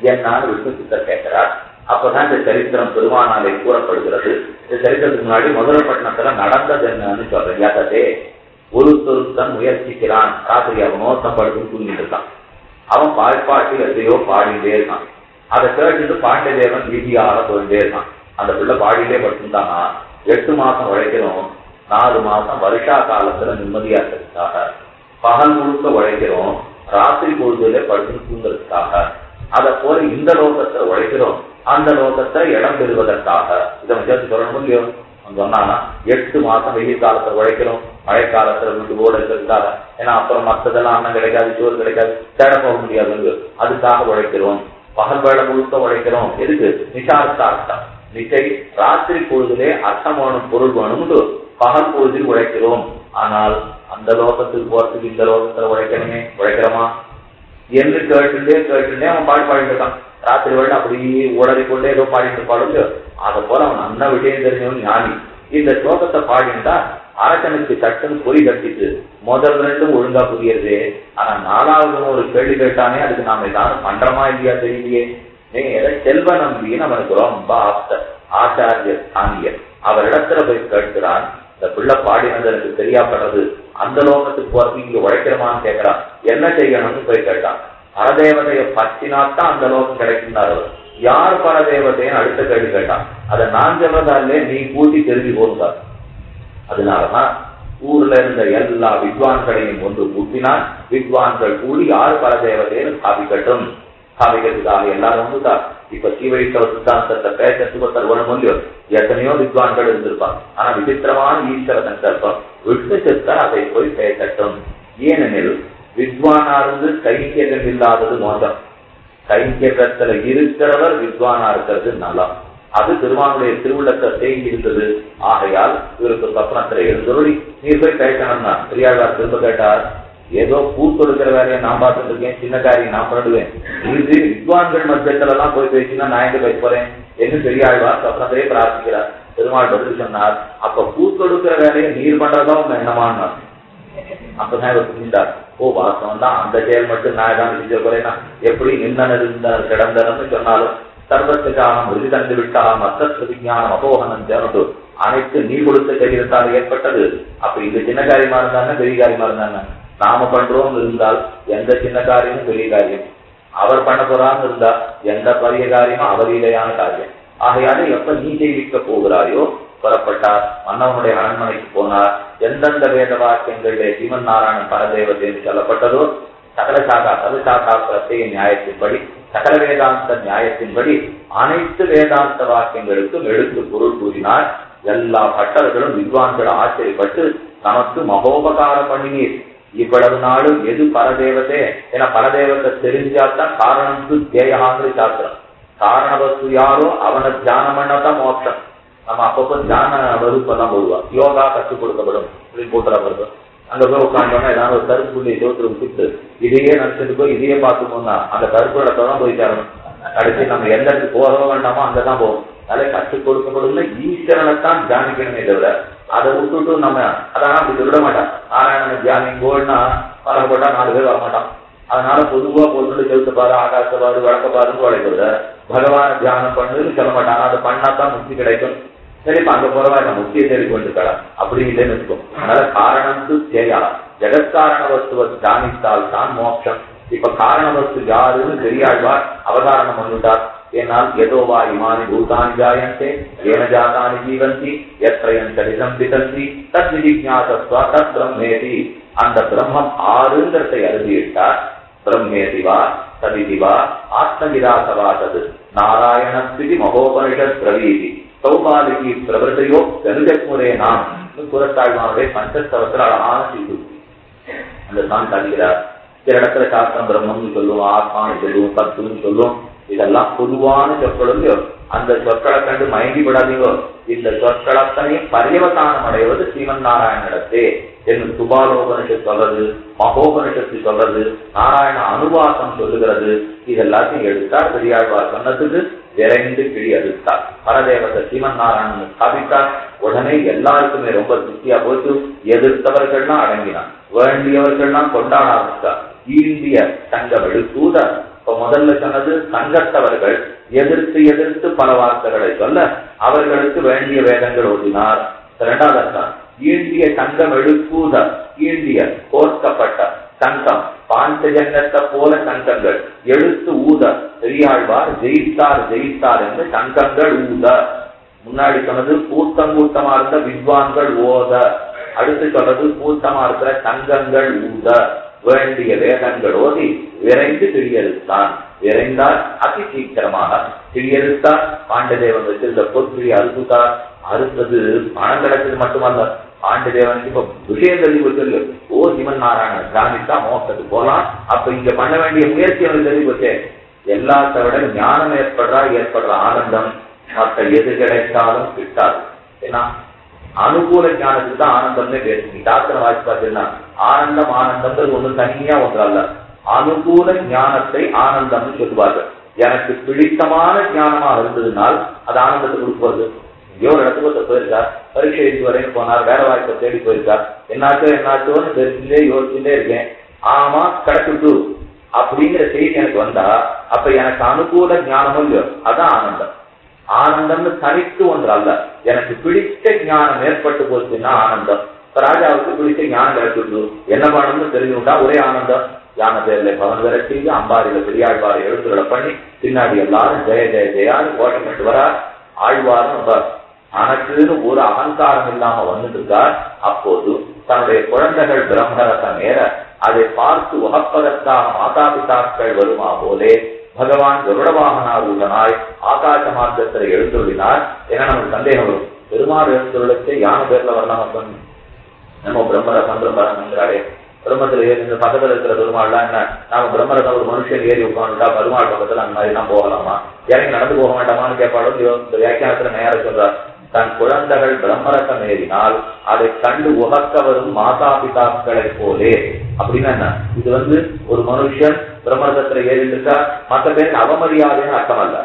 என்னான்னு விஷ்ணு சித்தர் கேட்கிறார். அப்பதான் இந்த சரித்திரம் பெருமானாலே கூறப்படுகிறது. இந்த சரித்திரத்துக்கு முன்னாடி மதுரைப்பட்டினத்துல நடந்தது என்னன்னு சொல்றேன். யாத்தே ஒரு சொருத்தன் முயற்சிக்கிறான். ராத்திரி அவனோ நோத்தம் தூங்கிட்டு இருக்கான். அவன் பாய்ப்பாட்டி எதையோ பாடிட்டே இருக்கான். அதை கேட்டுட்டு பாண்டியதேவன் வீதியாக போயிட்டே இருக்கான். அந்த பிள்ளை பாடிட்டே படுத்துட்டானா எட்டு மாசம் உழைக்கிறோம் நாலு மாசம் வருஷா காலத்துல நிம்மதியா இருக்கிறதுக்காக. பகல் முழுக்க உழைக்கிறோம் ராத்திரி பொழுதுல படுத்து தூங்குறதுக்காக. அதை போல இந்த லோகத்தை உழைக்கிறோம் அந்த லோகத்தை இடம் பெறுவதற்காக. இதை வந்து சொல்ல முடியும் சொன்னா எட்டு மாசம் வெயில் காலத்துல உழைக்கிறோம் மழை காலத்துல வீட்டு ஓட இருக்கிறதுக்காக ஏன்னா அப்புறம் மத்ததெல்லாம் அன்னம் கிடைக்காது சோறு கிடைக்காது தேட போக முடியாது அதுக்காக உழைக்கிறோம். பகல் வேலை முழுக்க உழைக்கிறோம். எதுக்கு? நிஷார்த்தார்த்தம் நிச்சை ராத்திரி பொழுதிலே அர்த்தமான பொருள் வேணும்னு பகல் பொழுதில் உழைக்கிறோம். ஆனால் அந்த லோகத்துக்கு போறதுக்கு இந்த லோகத்துல உழைக்கணுமே? உழைக்கிறோமா? என்று கேட்டுட்டே கேட்டுட்டே அவன் பாடி பாடிட்டு இருக்கான். ராத்திரி வேலை அப்படியே உடறிக்கொண்டே ஏதோ பாடிட்டு பாடுங்க அதை போல அவன் நல்ல விஜயம் தெரிஞ்சவன் ஞானி. இந்த ஸ்லோகத்தை பாடிண்டா அரசனுக்கு சட்டம் பொறி கட்டிட்டு முதல் ரெண்டும் ஒழுங்கா புரியுது ஆனா நாலாவது ஒரு கேள்வி கேட்டானே அதுக்கு நாம ஏதாவது பண்றோமா இல்லையா தெரியலையே. செல்வ நம்பின்னு அவனுக்கு ரொம்ப ஆப்தர் ஆச்சாரியர் ஸ்தானியர் அவரிடத்துல போய் கேட்கிறான் இந்த பிள்ளை பாடினது எனக்கு தெரியாப்படுறது அந்த லோகத்துக்கு போறதுக்கு இங்க உழைக்கிறமான்னு கேட்கிறான். என்ன செய்யணும்னு போய் கேட்டான். பரதேவதைய பற்றினாத்தான் அந்த லோகம் கிடைக்கும்னார் அவர். யார் பரதேவதைன்னு அடுத்த கேள்வி கேட்டான். அதை நான் சொல்றதாலே நீ கூட்டி தெரிஞ்சு போகுதா? அதனாலதான் ஊர்ல இருந்த எல்லா வித்வான்களையும் ஒன்று கூட்டினால் வித்வான்கள் கூடி யார் பரதேவதைன்னு ஸ்தாபிக்கட்டும் ஸ்தாபிக்கிறதுக்காக எல்லாரும் வந்துதான் இப்ப சீவைத்தவ சித்தாந்தத்தை பேசத்துக்கு ஒருத்தர் வேணும் எத்தனையோ வித்வான்கள் இருந்திருப்பாங்க ஆனா விசித்திரமான ஈஸ்வர சங்கல்பம் விட்டு சித்தர் அதை போய் பேசட்டும் ஏனெனில் வித்வானா இருந்து கைக்கியகம் இல்லாதது மோசம் கைக்கியகத்துல இருக்கிறவர் வித்வானா இருக்கிறது நலம் அது திருமானுடைய திருவிழத்தை தேங்கி இருந்தது ஆகையால் இவருக்கு சொப்னத்துல எழுந்தொருளி நீர் போய் கேட்கணும்னா பெரியாழ்வார் திரும்ப கேட்டார் ஏதோ பூ கொடுக்கிற வேலையை நான் பார்த்துட்டு இருக்கேன் சின்ன காரியம் நான் பண்ணுவேன் இது வித்வான்கள் மத்தியத்துல எல்லாம் போய் பேசினா நான் எங்க பேச போறேன்? என்று பெரியாழ்வார் சொன்னதே பிரார்த்திக்கிறார். பெருமாள் பதில் சொன்னார் அப்ப பூ கொடுக்கிற வேலையை நீர் பண்றதா உங்க எண்ணமானார் அப்பதான் இவர் புரிந்தார். ஓ வாசம் தான் அந்த செயல் மட்டும் நான் தான் செஞ்ச போறேன்னா எப்படி நின்ன கிடந்தனு கிடந்தனன்னு சொன்னாலும் சர்வத்துக்காக உறுதி தந்து விட்டா மத்த விஞ்ஞானம் அபோகனம் தேனது அனைத்து நீ கொடுத்த கையிருந்தால் ஏற்பட்டது. அப்ப இது சின்ன காரியமா இருந்தாங்க பெரிய காரியமா இருந்தாங்க நாம பண்றோம் இருந்தால் எந்த சின்ன காரியமும் பெரிய காரியம். அவர் பண்ண போறான்னு இருந்தா எந்த பெரிய காரியமும் அவலீலையான காரியம். ஆகையால எப்ப நீ ஜெயிக்க போகிறாயோ புறப்பட்டார் மன்னவனுடைய அரண்மனைக்கு போனார் எந்தெந்த வேத வாக்கியங்களிலே சீமன் நாராயணன் பரதேவத்தை என்று சொல்லப்பட்டதோ சகல சாகா சதுசாகா பிரத்யேக நியாயத்தின்படி சகல வேதாந்த நியாயத்தின்படி அனைத்து வேதாந்த வாக்கியங்களுக்கும் எடுத்து பொருள் கூறினார். எல்லா பட்டர்களும் வித்வான்கள் ஆச்சரியப்பட்டு நமக்கு மகோபகாரம் பண்ணினீர். இவ்வளவு நாளும் எது பரதேவதே ஏன்னா பரதேவத்தை தெரிஞ்சாதான் காரணம் தேயாங்கிற சாஸ்திரம். காரண வஸ்து யாரோ அவனை தியானம் பண்ணதான் மோட்சம். நம்ம அப்பப்போ தியான வகுப்பு தான் போடுவான் யோகா கற்றுக் கொடுக்கப்படும். அப்படின்னு போட்டுற வருது. அங்க போய் உட்காந்தோம்னா ஏதாவது ஒரு கருப்பு புள்ளியை சோத்துல விட்டுட்டு இதையே நினைச்சிட்டு போய் இதையே பார்த்துக்கோன்னா அந்த கருப்பு இடத்தான் தான் போய் சேரணும். கடைசி நம்ம எந்த இடத்துக்கு போக வேண்டாமோ அங்கதான் போவோம் அதனால கற்றுக் கொடுக்கப்படும்னா ஈஸ்வரனைத்தான் தியானிக்கணுமே தவிர அதை விட்டுட்டு நம்ம அதான் அப்படி சொல்ல மாட்டான். நாராயணன் தியானிங்கோன்னா போட்டா நாலு பேர் வரமாட்டான். அதனால பொதுவா பொருள் செலுத்த பாரு ஆகாச பாரு வழக்க பாருன்னு வளைக்கிறது பகவான தியானம் பண்ணுன்னு சொல்ல மாட்டாங்க அதை பண்ணாதான் முக்தி கிடைக்கும். சரி இப்ப அங்க போறவா என்ன முக்கிய தேடி கொண்டிருக்கா அப்படி இல்லைன்னு வச்சுக்கோ அதனால காரணம் தேயா ஜெகத்காரண வஸ்துவை தியானித்தால் தான் மோட்சம். இப்ப காரணவஸ்து யாருன்னு பெரியாழ்வார் அவதாரணம் பண்ணிட்டார். ஏனால் எதோவா இமானி பூதானி ஜாயந்தே ஏன ஜாதானி ஜீவந்தி எத்தையன் சரிதம் பிதந்தி தத் விஜிஜாசஸ்வா தத் பிரம்மேதி. அந்த பிரம்மம் ஆறுங்கிறதை அறுதியிட்டார் பிரம்மேதிவா சதிதிவா ஆத்மகிராசவா தது. நாராயணஸ்திதி மகோபனிஷத் பிரவீதி. சௌபாலிகி பிரபதையோ கனுஜமுரே நாம். புறத்தாழ்வானுடைய பஞ்சஸ்தவத்தில் அழகான செய்து அந்த தான் தருகிறார் சில இடத்துல சாஸ்திரம் பிரம்மம்னு சொல்லுவோம் ஆத்மான்னு சொல்லுவோம் சத்துன்னு சொல்லுவோம் இதெல்லாம் பொதுவான சொற்களும் அந்த சொற்களை கண்டு மயங்கி விடாதீங்கோ இந்த சொற்களத்தனையும் பரியவசானம் அடைவது ஸ்ரீமன் நாராயணிடத்தே என்று சுபாலோபனிஷத்து சொல்றது மகோபனிஷத்து சொல்றது நாராயண அனுவாசம் சொல்லுகிறது. இதெல்லாத்தையும் எடுத்தா பெரியாழ்வார் சொன்னதுக்கு விரைந்து கிழி அறுத்தார். பரதேவத்தை சீமநாராயணன் நாராயணன் ஸ்தாபித்தார். உடனே எல்லாருக்குமே ரொம்ப திருப்தியா போச்சு. எதிர்த்தவர்கள்லாம் அடங்கினார் வேண்டியவர்கள்லாம் கொண்டாட ஆரம்பித்தார் ஈந்திய தங்கம் வெளுத்தூத இப்ப முதல்ல சொன்னது சங்கத்தவர்கள் எதிர்த்து எதிர்த்து பல வார்த்தைகளை சொல்ல அவர்களுக்கு வேண்டிய வேதங்கள் ஓதினார். இரண்டாவது அர்த்தம் ஈண்டிய சங்கம் எழுப்பூத ஈண்டிய தங்கம். சங்கம் போல தங்கங்கள். எழுத்து ஊத. பெரியாழ்வார் ஜெயித்தார் ஜெயித்தார் என்று சங்கங்கள் ஊத. முன்னாடி சொன்னது கூட்டம் கூட்டமா இருந்த வித்வான்கள் ஓத. அடுத்து சொல்றது கூட்டமா இருக்கிற தங்கங்கள் ஊத. வேண்டிய வேதங்கள் ஓதி விரைந்து கிழியறுத்தான் விரைந்தால் அதி சீக்கிரமாக. கிழியறுத்தார் பாண்டதேவன் வச்சிருந்த பொற்கிழி அறுத்துட்டார் அறுத்தது பணம் கிடைச்சது மட்டுமல்ல. பாண்டதேவனுக்கு இப்ப விஷயம் தெரிஞ்சு கொடுத்தது ஓ சிவன் நாராயணன். தியானித்தா மோசத்துக்கு போலாம் அப்ப இங்க பண்ண வேண்டிய முயற்சி அவனுக்கு தெரிஞ்சு போச்சே. எல்லாத்த விட ஞானம் ஏற்படுறா ஏற்படுற ஆனந்தம் மற்ற எது கிடைத்தாலும் கிட்டாது. ஏன்னா அனுகூல ஞானத்துக்கு தான் ஆனந்தம்னே பேசுங்க சாஸ்திரம் வாய்ப்பு பார்த்தீங்கன்னா ஆனந்தம் ஆனந்தம்ன்றது ஒண்ணு தனியா ஒன்று அல்ல. அனுகூல ஞானத்தை ஆனந்தம்னு சொல்லுவார்கள். எனக்கு பிடித்தமான ஞானமா இருந்ததுனால் அது ஆனந்தத்தை கொடுப்பது எங்கேயோ இடத்துக்கு போயிருக்கார் பரீட்சை எழுதி வரைக்கும் போனார் வேலை வாய்ப்பை தேடி போயிருக்கார் என்னாச்சோ என்னாச்சோன்னு தெரிஞ்சுட்டே யோசிச்சுட்டே இருக்கேன். ஆமா கிடைச்சிட்டு. அப்படிங்கிற செய்தி எனக்கு வந்தா அப்ப எனக்கு அனுகூல ஞானமும் இல்லையோ? அதான் ஆனந்தம். ஆனந்தம்னு தனித்து ஒன்று அல்ல. எனக்கு பிடித்த ஞானம் ஏற்பட்டு போச்சுன்னா ஆனந்தம். ராஜாவுக்கு பிடிச்ச ஞானம் கிடைச்சிட்டு. என்ன பண்ணணும்னு தெரிஞ்சுட்டா ஒரே ஆனந்தம். யான பேர்ல பவன் விரட்டி அம்பாரியில பெரியாழ்வாரை எழுத்துக்களை பண்ணி பின்னாடி எல்லாரும் ஜெய ஜெய ஜெயான்னு ஓட்டமிட்டு வரா ஆழ்வாரும் தனக்குன்னு ஒரு அகங்காரம் இல்லாம வந்துட்டு இருக்கார் அப்போது தன்னுடைய குழந்தைகள் பிரம்மரசம் ஏற அதை பார்த்து உகப்பதற்காக மாதா பிதாக்கள் வருமா போலே பகவான் கருடவாகனாருடனாய் ஆகாச மார்க்கத்தில் எழுந்துள்ளினார் ஏன்னா நமக்கு சந்தேகம் வரும். பெருமாள் எழுந்துள்ளத்தை யானை பேர்ல வரலாம் சொன்ன நம்ம பிரம்மரசம் பிரம்மரசங்கிறாரே பிரம்மத்துல ஏறி இந்த பக்கத்துல இருக்கிற பெருமாள்லாம் என்ன? நாம பிரம்மரசம் ஒரு மனுஷன் ஏறி உட்காந்துட்டா பெருமாள் பக்கத்துல அந்த மாதிரி எல்லாம் போகலாமா? இறங்கி நடந்து போக வேண்டாமான்னு கேட்பாலும் இந்த வியாக்கியானத்துல நேரம் சொல்றார். தன் குழந்தைகள் பிரம்மரசம் ஏறினால் அதை கண்டு உகக்க வரும் மாதா பிதாக்களை போலே. அப்படின்னா என்ன? இது வந்து ஒரு மனுஷன் பிரம்மரசத்துல ஏறிட்டு மற்ற மத்த பேருக்கு அவமரியாதைன்னு அர்த்தம் அல்ல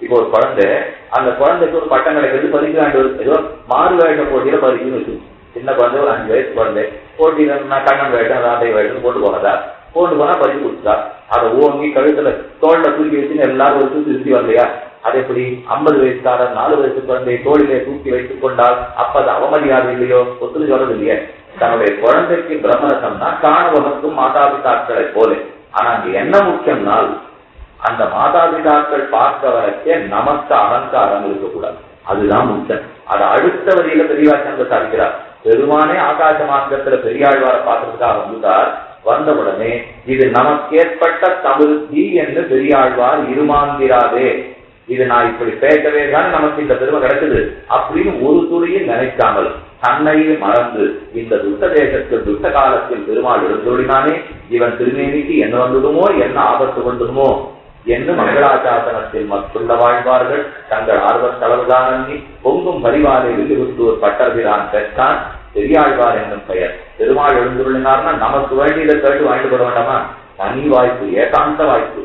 இப்போ ஒரு குழந்தை அந்த குழந்தைக்கு ஒரு பட்டம் கிடைக்கிறது பதிக்கிறாண்டு ஏதோ மாறு வேட்ட போட்டியில பரிசுன்னு வச்சு. சின்ன குழந்தை ஒரு அஞ்சு வயசு குழந்தை. போட்டியில நான் கண்ணன் வேட்டம் ராதை வேட்டம் போட்டு போனதா? கொண்டு போனா பதிவு கொடுத்தா அதை ஓங்கி கழுத்துல தோல்ல தூக்கி வச்சுன்னு எல்லாரும் ஒரு சுத்தி வரலையா? அது எப்படி ஐம்பது வயசுக்காரர் நாலு வயசு குழந்தை தோழிலே தூக்கி வைத்துக் கொண்டால் அப்ப அது அவமரியாதை இல்லையோ ஒத்துன்னு சொல்றது இல்லையே தன்னுடைய குழந்தைக்கு பிரம்மரசம்னா காணவனுக்கும் மாதாபிதாக்களை போல. ஆனா அங்க என்ன முக்கியம்னால் அந்த மாதாபிதாக்கள் பார்க்க வரக்கே நமக்கு அலங்காரம் இருக்கக்கூடாது. அதுதான் முக்கியம். அது அடுத்த வரியில பெரியவாச்சந்த சாதிக்கிறார் பெருமானே ஆகாச மார்க்கத்துல பெரியாழ்வார பார்க்கறதுக்காக வந்துட்டார். வந்தவுடனே இது நமக்கேற்பட்ட தீ என்று பெரியாழ்வார் இருமாந்திராதே. இது நான் இப்படி பேசவே தான் நமக்கு இந்த பெருமை கிடைச்சது அப்படின்னு ஒரு துளியும் நினைக்காமல் தன்னையே மறந்து இந்த துட்ட தேசத்தில் துட்ட காலத்தில் பெருமாள் எழுந்தொழினானே இவன் திருமேனிக்கு என்ன வந்துடுமோ என்ன ஆபத்து வந்துடுமோ என்று மங்களாசாசனத்தில் மற்றுள்ள வாழ்வார்கள். தங்கள் ஆர்வத் தளவுதானங்கி பொங்கும் பரிவாரை வில்லுகுத்தூர் பட்டர்பிரான் பெற்றான். பெரியாழ்வார் என்னும் பெயர். பெருமாள் எழுந்துள்ளினார்னா நமக்கு வேண்டியதை கேட்டு வாங்கிட்டு போட வேண்டாமா? தனி வாய்ப்பு ஏகாந்த வாய்ப்பு.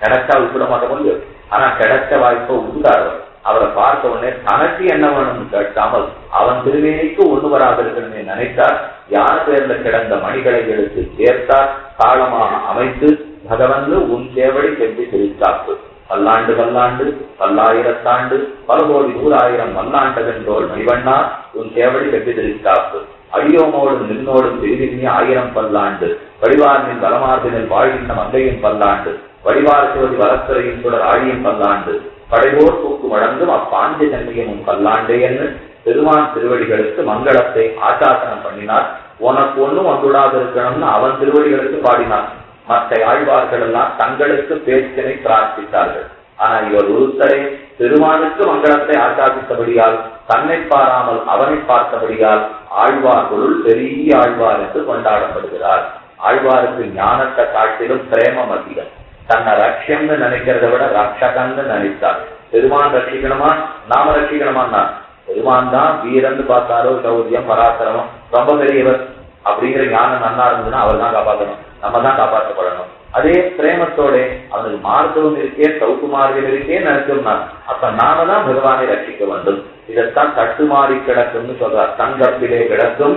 கிடைச்சா விட மாட்டோம்? ஆனா கிடைச்ச வாய்ப்பை உண்டாரு அவரை பார்த்த உடனே தனக்கு என்ன வேணும்னு கேட்காமல் அவன் திருவேணிக்கு ஒன்று வராது இருக்கணுமே நினைத்தார். யார் பேர்ல கிடந்த மணிகளை எடுத்து சேர்த்தார் தாளமாக அமைத்து பகவன் உன் சேவடி சென்று சிரித்தாப்பு பல்லாண்டு பல்லாண்டு பல்லாயிரத்தாண்டு பல கோடி நூறாயிரம் மல்லாண்டதென்றோள் மணிவண்ணா உன் சேவடி சென்று சிரித்தாப்பு அடியோமோடும் நின்னோடும் திருவினி ஆயிரம் பல்லாண்டு வடிவாரின் வலமார்பினில் வாழ்கின்ற மங்கையின் பல்லாண்டு வடிவார் சிவதி வளத்துறையின் தொடர் ஆழியின் பல்லாண்டு. படைபோர் தூக்கு வழங்கும் அப்பாண்டிய தன்மையமும் பல்லாண்டு என்று பெருமான் திருவடிகளுக்கு மங்களத்தை ஆச்சாசனம் பண்ணினார். உனக்கு ஒண்ணும் வந்துடாது இருக்கணும்னு அவன் திருவடிகளுக்கு பாடினார் மற்ற ஆழ்வார்கள் எல்லாம் தங்களுக்கு பேச்சினை பிரார்த்தித்தார்கள். ஆனால் இவர் ஒருத்தரே பெருமானுக்கு மங்களத்தை ஆச்சாசித்தபடியால் தன்னை பாராமல் அவனை பார்த்தபடியால் ஆழ்வார்களுள் பெரிய ஆழ்வாருக்கு கொண்டாடப்படுகிறார். ஆழ்வாருக்கு ஞானத்தை காட்டிலும் பிரேமம் அதிகம். தன்னை ரஷ்யம்னு நினைக்கிறத விட ரக்ஷகன்னு நினைத்தார். பெருமான் ரட்சிக்கணுமா? நாம ரட்சிக்கணுமா பெருமான் தான் வீரன்னு பார்த்தாரோ சௌரியம் பராக்கிரமம் ரொம்ப பெரியவர் அப்படிங்கிற ஞானம் நன்னா இருந்ததுன்னா அவர் தான் காப்பாற்றணும் நம்ம தான் காப்பாற்றப்படணும். அதே பிரேமத்தோட அவனுக்கு மார்க்கமும் இருக்கே சவுக்கு மார்க்கம் இருக்கே நினைச்சோம்னா அப்ப நாம தான் பகவானை ரட்சிக்க வேண்டும். இதைத்தான் தட்டு மாறி கிடக்கும்னு சொல்றார். தங்கப்பிலே கிடக்கும்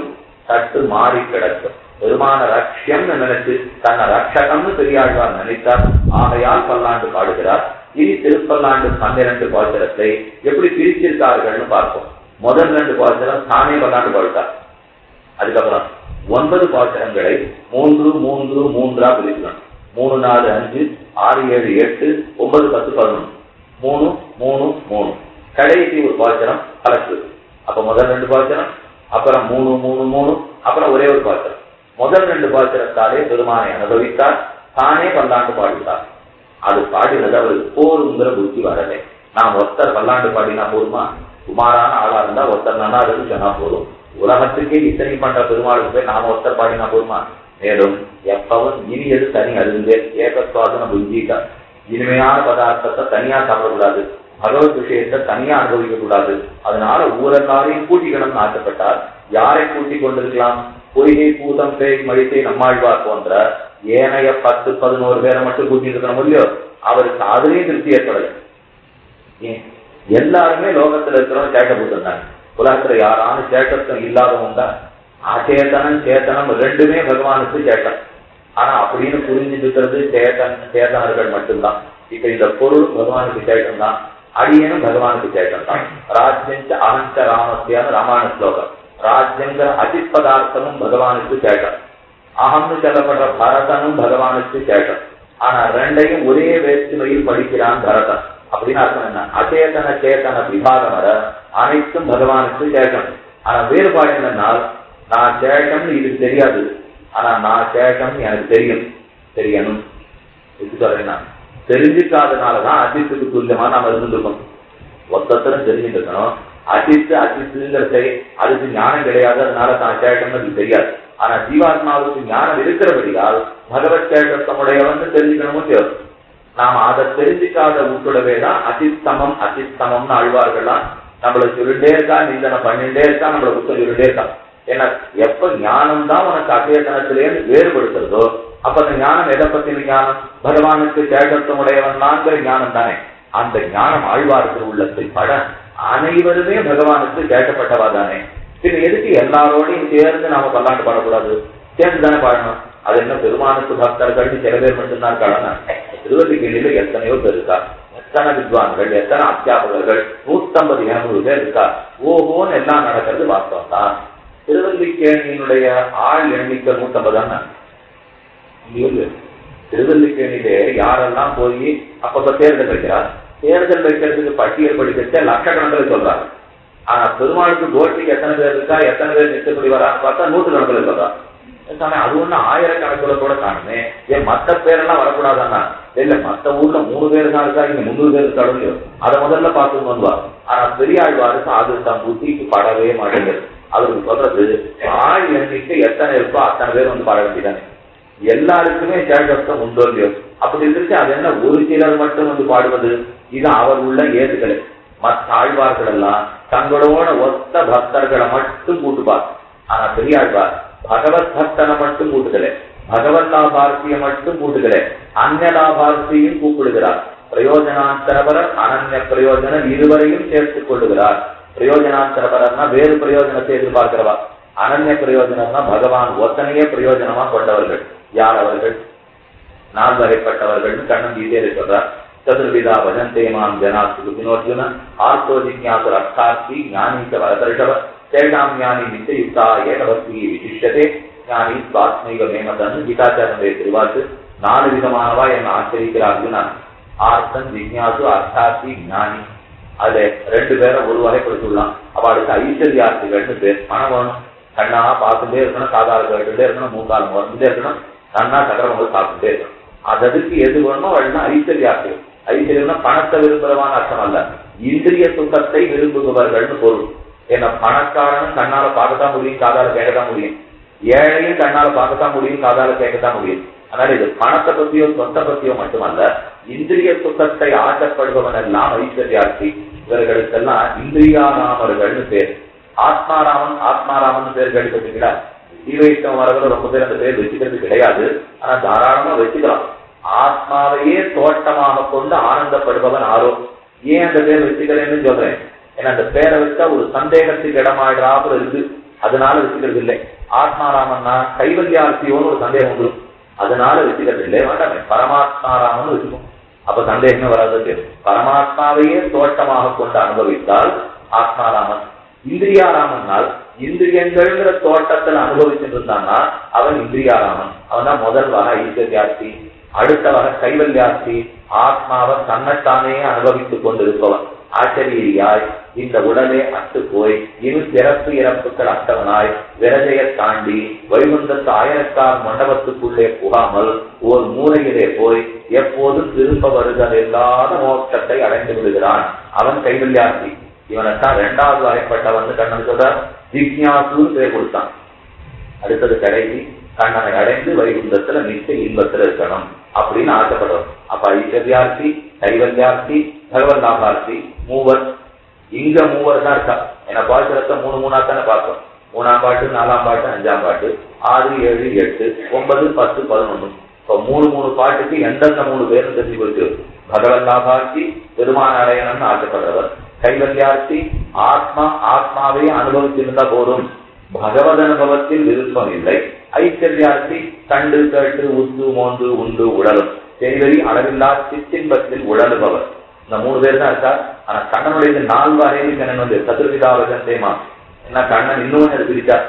தட்டு மாறி கிடக்கும். பெருமான ரக்ஷம்னு நினைச்சு தன்னை ரக்ஷகம்னு பெரியாழ்வார் நினைத்தார். ஆகையால் பல்லாண்டு பாடுகிறார். இனி திருப்பல்லாண்டு பன்னிரண்டு பாசுரத்தை எப்படி பிரிச்சிருக்கார்கள்னு பார்ப்போம். முதல் ரெண்டு பாசுரம் தானே பல்லாண்டு பாடுத்தார் அதுக்கப்புறம் ஒன்பது பாசுரங்களை மூன்று மூன்று மூன்றா பிரிக்கணும். மூணு நாலு அஞ்சு ஆறு ஏழு எட்டு ஒன்பது பத்து பதினொன்று. மூணு மூணு மூணு. கடைசி ஒரு பாத்திரம் கலக்கு அப்ப முதல் ரெண்டு பாத்திரம் அப்புறம் மூணு மூணு மூணு அப்புறம் ஒரே ஒரு பாத்திரம் முதல் ரெண்டு பாத்திரத்தாலே பெருமானை அனுபவித்தார். தானே பல்லாண்டு பாடுகிறார் அது பாடினது அவருக்கு போருங்கிற புத்தி வரலை. நாம் ஒருத்தர் பல்லாண்டு பாடினா போதுமா? குமாரான ஆளா இருந்தா ஒருத்தர் நல்லா இருந்து சொன்னா போதும். உலகத்துக்கே இத்தனை பண்ற பெருமாளுக்கு போய் நாம ஒருத்தர் பாடினா போதுமா? மேலும் எப்பவும் இனியது தனி அருந்தே ஏகசுவாசன புஞ்சிக்க. இனிமையான பதார்த்தத்தை தனியா சாப்பிடக்கூடாது. பகவத் விஷயத்தை தனியா அனுபவிக்க கூடாது அதனால ஊரக்காரையும் கூட்டிக்கணும்னு ஆசைப்பட்டார் யாரை கூட்டிக் கொண்டிருக்கலாம்? பொய்கை பூதம் பேய் மழித்தை நம்மாழ்வார் போன்ற ஏனைய பத்து பதினோரு பேரை மட்டும் கூட்டிட்டு இருக்கணும் இல்லையோ? அவருக்கு அதுலேயும் திருப்தி ஏற்படல. எல்லாருமே லோகத்துல இருக்கிறவங்க சேட்டை போட்டிருந்தாங்க உலகத்துல யாரான சேட்டத்தம் இல்லாதவங்க தான். அச்சேதனம் சேத்தனம் ரெண்டுமே பகவானுக்கு சேட்டம் ஆனா அப்படின்னு புரிஞ்சுட்டு சேத்தன் சேதனர்கள் மட்டும்தான். இப்ப இந்த பொருள் பகவானுக்கு சேட்டம் தான் அடியனும் பகவானுக்கு சேட்டம் தான் ராஜ்யஞ்ச அனந்த ராமத்தியான ராமாயண ஸ்லோகம். ராஜ்யங்கிற அதிப்பதார்த்தமும் பகவானுக்கு சேட்டம் அகம்னு சொல்லப்படுற பரதனும் பகவானுக்கு சேட்டம் ஆனா ரெண்டையும் ஒரே வேற்றுமையில் படிக்கிறான் பரதன். அப்படின்னு அர்த்தம் என்ன? அச்சேதன சேத்தன விபாகம் வர அனைத்தும் பகவானுக்கு சேட்டம் ஆனா வேறுபாடு என்னன்னால் நான் சேட்டம்னு இது தெரியாது. ஆனா நான் சேட்டம்னு எனக்கு தெரியும். தெரியணும். எப்படி சொல்றேன்னா தெரிஞ்சுக்காதனாலதான் அஜித்துக்கு துல்லியமா நாம இருந்துருக்கோம். ஒத்தத்தரும் தெரிஞ்சுருக்கணும். அஜித்து அஜித்துங்கிறதை அதுக்கு ஞானம் கிடையாது அதனால தான் சேட்டம்னு தெரியாது. ஆனா ஜீவாத்மாவுக்கு ஞானம் இருக்கிறபடியால் பகவத் சேட்டத்தமுடையவன் தெரிஞ்சுக்கணும்னு தேவை. நாம அதை தெரிஞ்சுக்காத விட்டுடவே தான் அதித்தமம் அதித்தமம்னு அழ்வார்கள்லாம் நம்மளை சொல்லிட்டே இருக்கா நிந்தனை பண்ணிட்டே இருக்கா நம்மளை குத்தம் சொல்லிட்டே இருக்கா ஏன்னா எப்ப ஞானம் தான் உனக்கு அச்சேதனத்திலேருந்து வேறுபடுத்துறதோ அப்ப அந்த ஞானம் எதை பத்தின ஞானம்? பகவானுக்கு சேகத்துவம் உடையவன் தான்ங்கிற ஞானம் தானே. அந்த ஞானம் ஆழ்வார்கள் உள்ளத்தில் பட அனைவருமே பகவானுக்கு கேட்கப்பட்டவா தானே பின் எதுக்கு எல்லாரோடையும் சேர்ந்து நாம பல்லாண்டு பாடக்கூடாது? சேர்ந்து தானே பாடணும். அது என்ன பெருமானுக்கு பக்தர்கள் சில பேர் மட்டும்தான் இருக்காங்க திருவள்ளிக்கேணியில எத்தனையோ பேர் இருக்கா? எத்தனை வித்வான்கள் எத்தனை அத்தியாபகர்கள்? நூத்தம்பது இருநூறு பேர் இருக்கா? ஓஹோன்னு எல்லாம் நடக்கிறது வாஸ்தவம் தான் திருவல்லிக்கேணியினுடைய ஆள் எண்ணிக்கை நூத்தம்பது தானே திருவல்லிக்கேணியிலே யாரெல்லாம் போய் அப்பப்ப தேர்தல் வைக்கிறார்? தேர்தல் வைக்கிறதுக்கு பட்டியல் படிக்கிறத லட்சக்கணக்கில் சொல்றாங்க. ஆனா பெருமாளுக்கு கோஷ்டிக்கு எத்தனை பேர் இருக்கா எத்தனை பேர் நிச்சயப்படி வரான்னு பார்த்தா நூற்று கணக்கில் சொல்றாங்க அது ஒண்ணு ஆயிரக்கணக்கில் கூட காணுமே. ஏன் மத்த பேரெல்லாம் வரக்கூடாதானா இல்ல மத்த ஊர்ல மூணு பேர் தான் இருக்கா இங்க முந்நூறு பேர் இருக்காலும் அதை முதல்ல பார்த்து வந்துவார் ஆனா பெரியாழ்வாருக்கு அது தான் புத்திக்கு படவே மாட்டேங்குது. அவருக்கு சொல்றது ஆள் எண்ணிக்கை எத்தனை இருக்கோ அத்தனை பேர் வந்து பட வேண்டியதானே எல்லாருக்குமே சேகத்தம் உண்டோ இல்லையோ? அப்படி இருந்துச்சு அது என்ன ஒரு சிலர் மட்டும் வந்து பாடுவது? இது அவர் உள்ள ஏதுகளை மற்ற ஆழ்வார்கள் எல்லாம் தங்களோட ஒத்த பக்தர்களை மட்டும் கூட்டுப்பார் ஆனா பெரியாழ்வார் பகவத் பக்தனை மட்டும் கூட்டுதலே பகவத் லாபார்த்தியை மட்டும் கூட்டுதலே அந்நிய லாபார்த்தியும் கூப்பிடுகிறார். பிரயோஜனாந்தரபரர் அனன்ய பிரயோஜனம் இருவரையும் சேர்த்துக் கொள்ளுகிறார். பிரயோஜனாந்தரபரர்னா வேறு பிரயோஜனத்தை எதிர்பார்க்கிறவா? அனன்ய பிரயோஜனம்னா பகவான் ஒத்தனையே பிரயோஜனமா கொண்டவர்கள். யார் அவர்கள்? நான் வகைப்பட்டவர்கள். கண்ணன் கீதையில சொல்றார் சதுர்விதா வஜந்தே மாம் ஜனாத்து வினோர்ஜுன ஆர்த்தோ ஜிக்யாசு அர்த்தார்த்தி ஞானீச வரதர்ஷவ தேஷாம் ஞானி நித்தியுக்தா ஏகவஸ்தி விசிஷ்டதே ஞானி சுவாத்மீக மேமதன் கீதாச்சாரனுடைய திருவாக்கு நாலு விதமானவா என்னை ஆச்சரிக்கிறார்கள் ஆர்த்தன் ஜிக்யாசு அர்த்தார்த்தி ஞானி. அதுல ரெண்டு பேரை ஒரு வகைப்படுத்திடலாம் அவளுக்கு ஐஸ்வர்யார்த்திகள்னு பேர். பணம் வேணும் கண்ணா பார்த்துட்டே இருக்கணும் காதால கேட்டுட்டே இருக்கணும் மூக்கால மறந்துட்டே இருக்கணும் கண்ணா சக்கரவங்க சாப்பிட்டுட்டே இருக்கணும் அதற்கு எது வேணுமோ அவள்னா ஐஸ்வர்யார்த்திகள் ஐஸ்வர்யம்னா பணத்தை விரும்புறவான அர்த்தம் அல்ல. இந்திரிய சுத்தத்தை விரும்புபவர்கள்னு பொருள். ஏன்னா பணக்காரனும் கண்ணால பார்க்கத்தான் முடியும் காதால கேட்கத்தான் முடியும். ஏழையும் கண்ணால பார்க்கத்தான் முடியும் காதால கேட்கத்தான் முடியும். அதனால இது பணத்தை பத்தியோ சொத்தை பத்தியோ மட்டுமல்ல இந்திரிய சுத்தத்தை ஆசைப்படுபவன் எல்லாம் ஐஸ்வர்யார்த்தி இவர்களுக்கெல்லாம் இந்திரியாராமர்கள்னு பேர். ஆத்மாராமன் ஆத்மாராமன் பேர் கேள்விப்பட்டீங்களா தீவைஷ்ணவ வரவில் ரொம்ப பேர் அந்த பேர் வச்சுக்கிறது கிடையாது. ஆனா தாராளமா வச்சுக்கலாம். ஆத்மாவையே தோட்டமாக கொண்டு ஆனந்தப்படுபவன் ஆரோ ஏன் அந்த பேர் வச்சுக்கிறேன்னு சொல்றேன். ஏன்னா அந்த பேரை வச்சா ஒரு சந்தேகத்துக்கு இடமாயிடாமல் இருக்கு. அதனால வச்சுக்கிறது இல்லை. ஆத்மாராமன்னா கைவல்யார்த்தியோன்னு ஒரு சந்தேகம் வந்துடும் அதனால வச்சுக்கிறது இல்லை. வேண்டாமே. பரமாத்மாராமன் வச்சுக்கோம் அப்ப சந்தேகமே வராது. பரமாத்மாவையே தோட்டமாக கொண்டு அனுபவித்தால் ஆத்மாராமன் இந்திரியாராமன்னால் இந்திரியங்கள்ங்கிற தோட்டத்தில் அனுபவிச்சுட்டு இருந்தான்னா அவன் இந்திரியாராமன். அவன் தான் முதல் வகை ஐஸ்வர்யார்த்தி அடுத்த வகை கைவல்யார்த்தி ஆத்மாவை தன்னைத்தானே அனுபவித்துக் கொண்டிருப்பவன். ஆச்சரியாய் இந்த உடலே அத்து போய் இரு பிறப்பு இறப்புகள் அட்டவனாய் விரதையை தாண்டி வைகுந்தத்து ஆயிரத்தார் மண்டபத்துக்குள்ளே புகாமல் ஓர் மூலையிலே போய் எப்போதும் திரும்ப வருதல் இல்லாத மோட்சத்தை அடைந்து விடுகிறான் அவன் கைவல்யார்த்தி. இவனைத்தான் இரண்டாவது வகைப்பட்டவன் கண்ணன் சொல்ற ஜிக்யாசுன்னு பேர் கொடுத்தான். அடுத்தது கடைசி கண்ணனை அடைந்து வைகுந்தத்துல நிச்சய இன்பத்துல இருக்கணும் அப்படின்னு ஆசைப்படுறோம். அப்ப ஐஸ்வர்யார்த்தி கைவல்யார்த்தி பகவல்லாபார்த்தி மூவர். இங்க மூவர் தான் இருக்கா? ஏன்னா பாசுரத்தை மூணு மூணா தானே பார்த்தோம் மூணாம் பாட்டு நாலாம் பாட்டு அஞ்சாம் பாட்டு ஆறு ஏழு எட்டு ஒன்பது பத்து பதினொன்று இப்ப மூணு மூணு பாட்டுக்கு எந்தெந்த மூணு பேரும் தெரிஞ்சு போச்சு பகவன் லாபார்த்தி ஆசைப்படுறவர். கைவல்யார்த்தி ஆத்மா ஆத்மாவே அனுபவித்திருந்தா போதும். பகவத் அனுபவத்தில் விருப்பம் இல்லை. ஐஸ்வர்யார்த்தி கண்டு கட்டு உத்து மோந்து உண்டு உடலும் செய்வரி அளவில்லா சித்தின்பத்தில் உழலுபவர். இந்த மூணு பேர் தான் இருக்கா ஆனா கண்ணனுடைய நால்வாரையும் கண்ணன் வந்து சதுர்விதாவதன் தேமா என்ன கண்ணன் இன்னொன்னு பிரிச்சா. பிரிச்சார்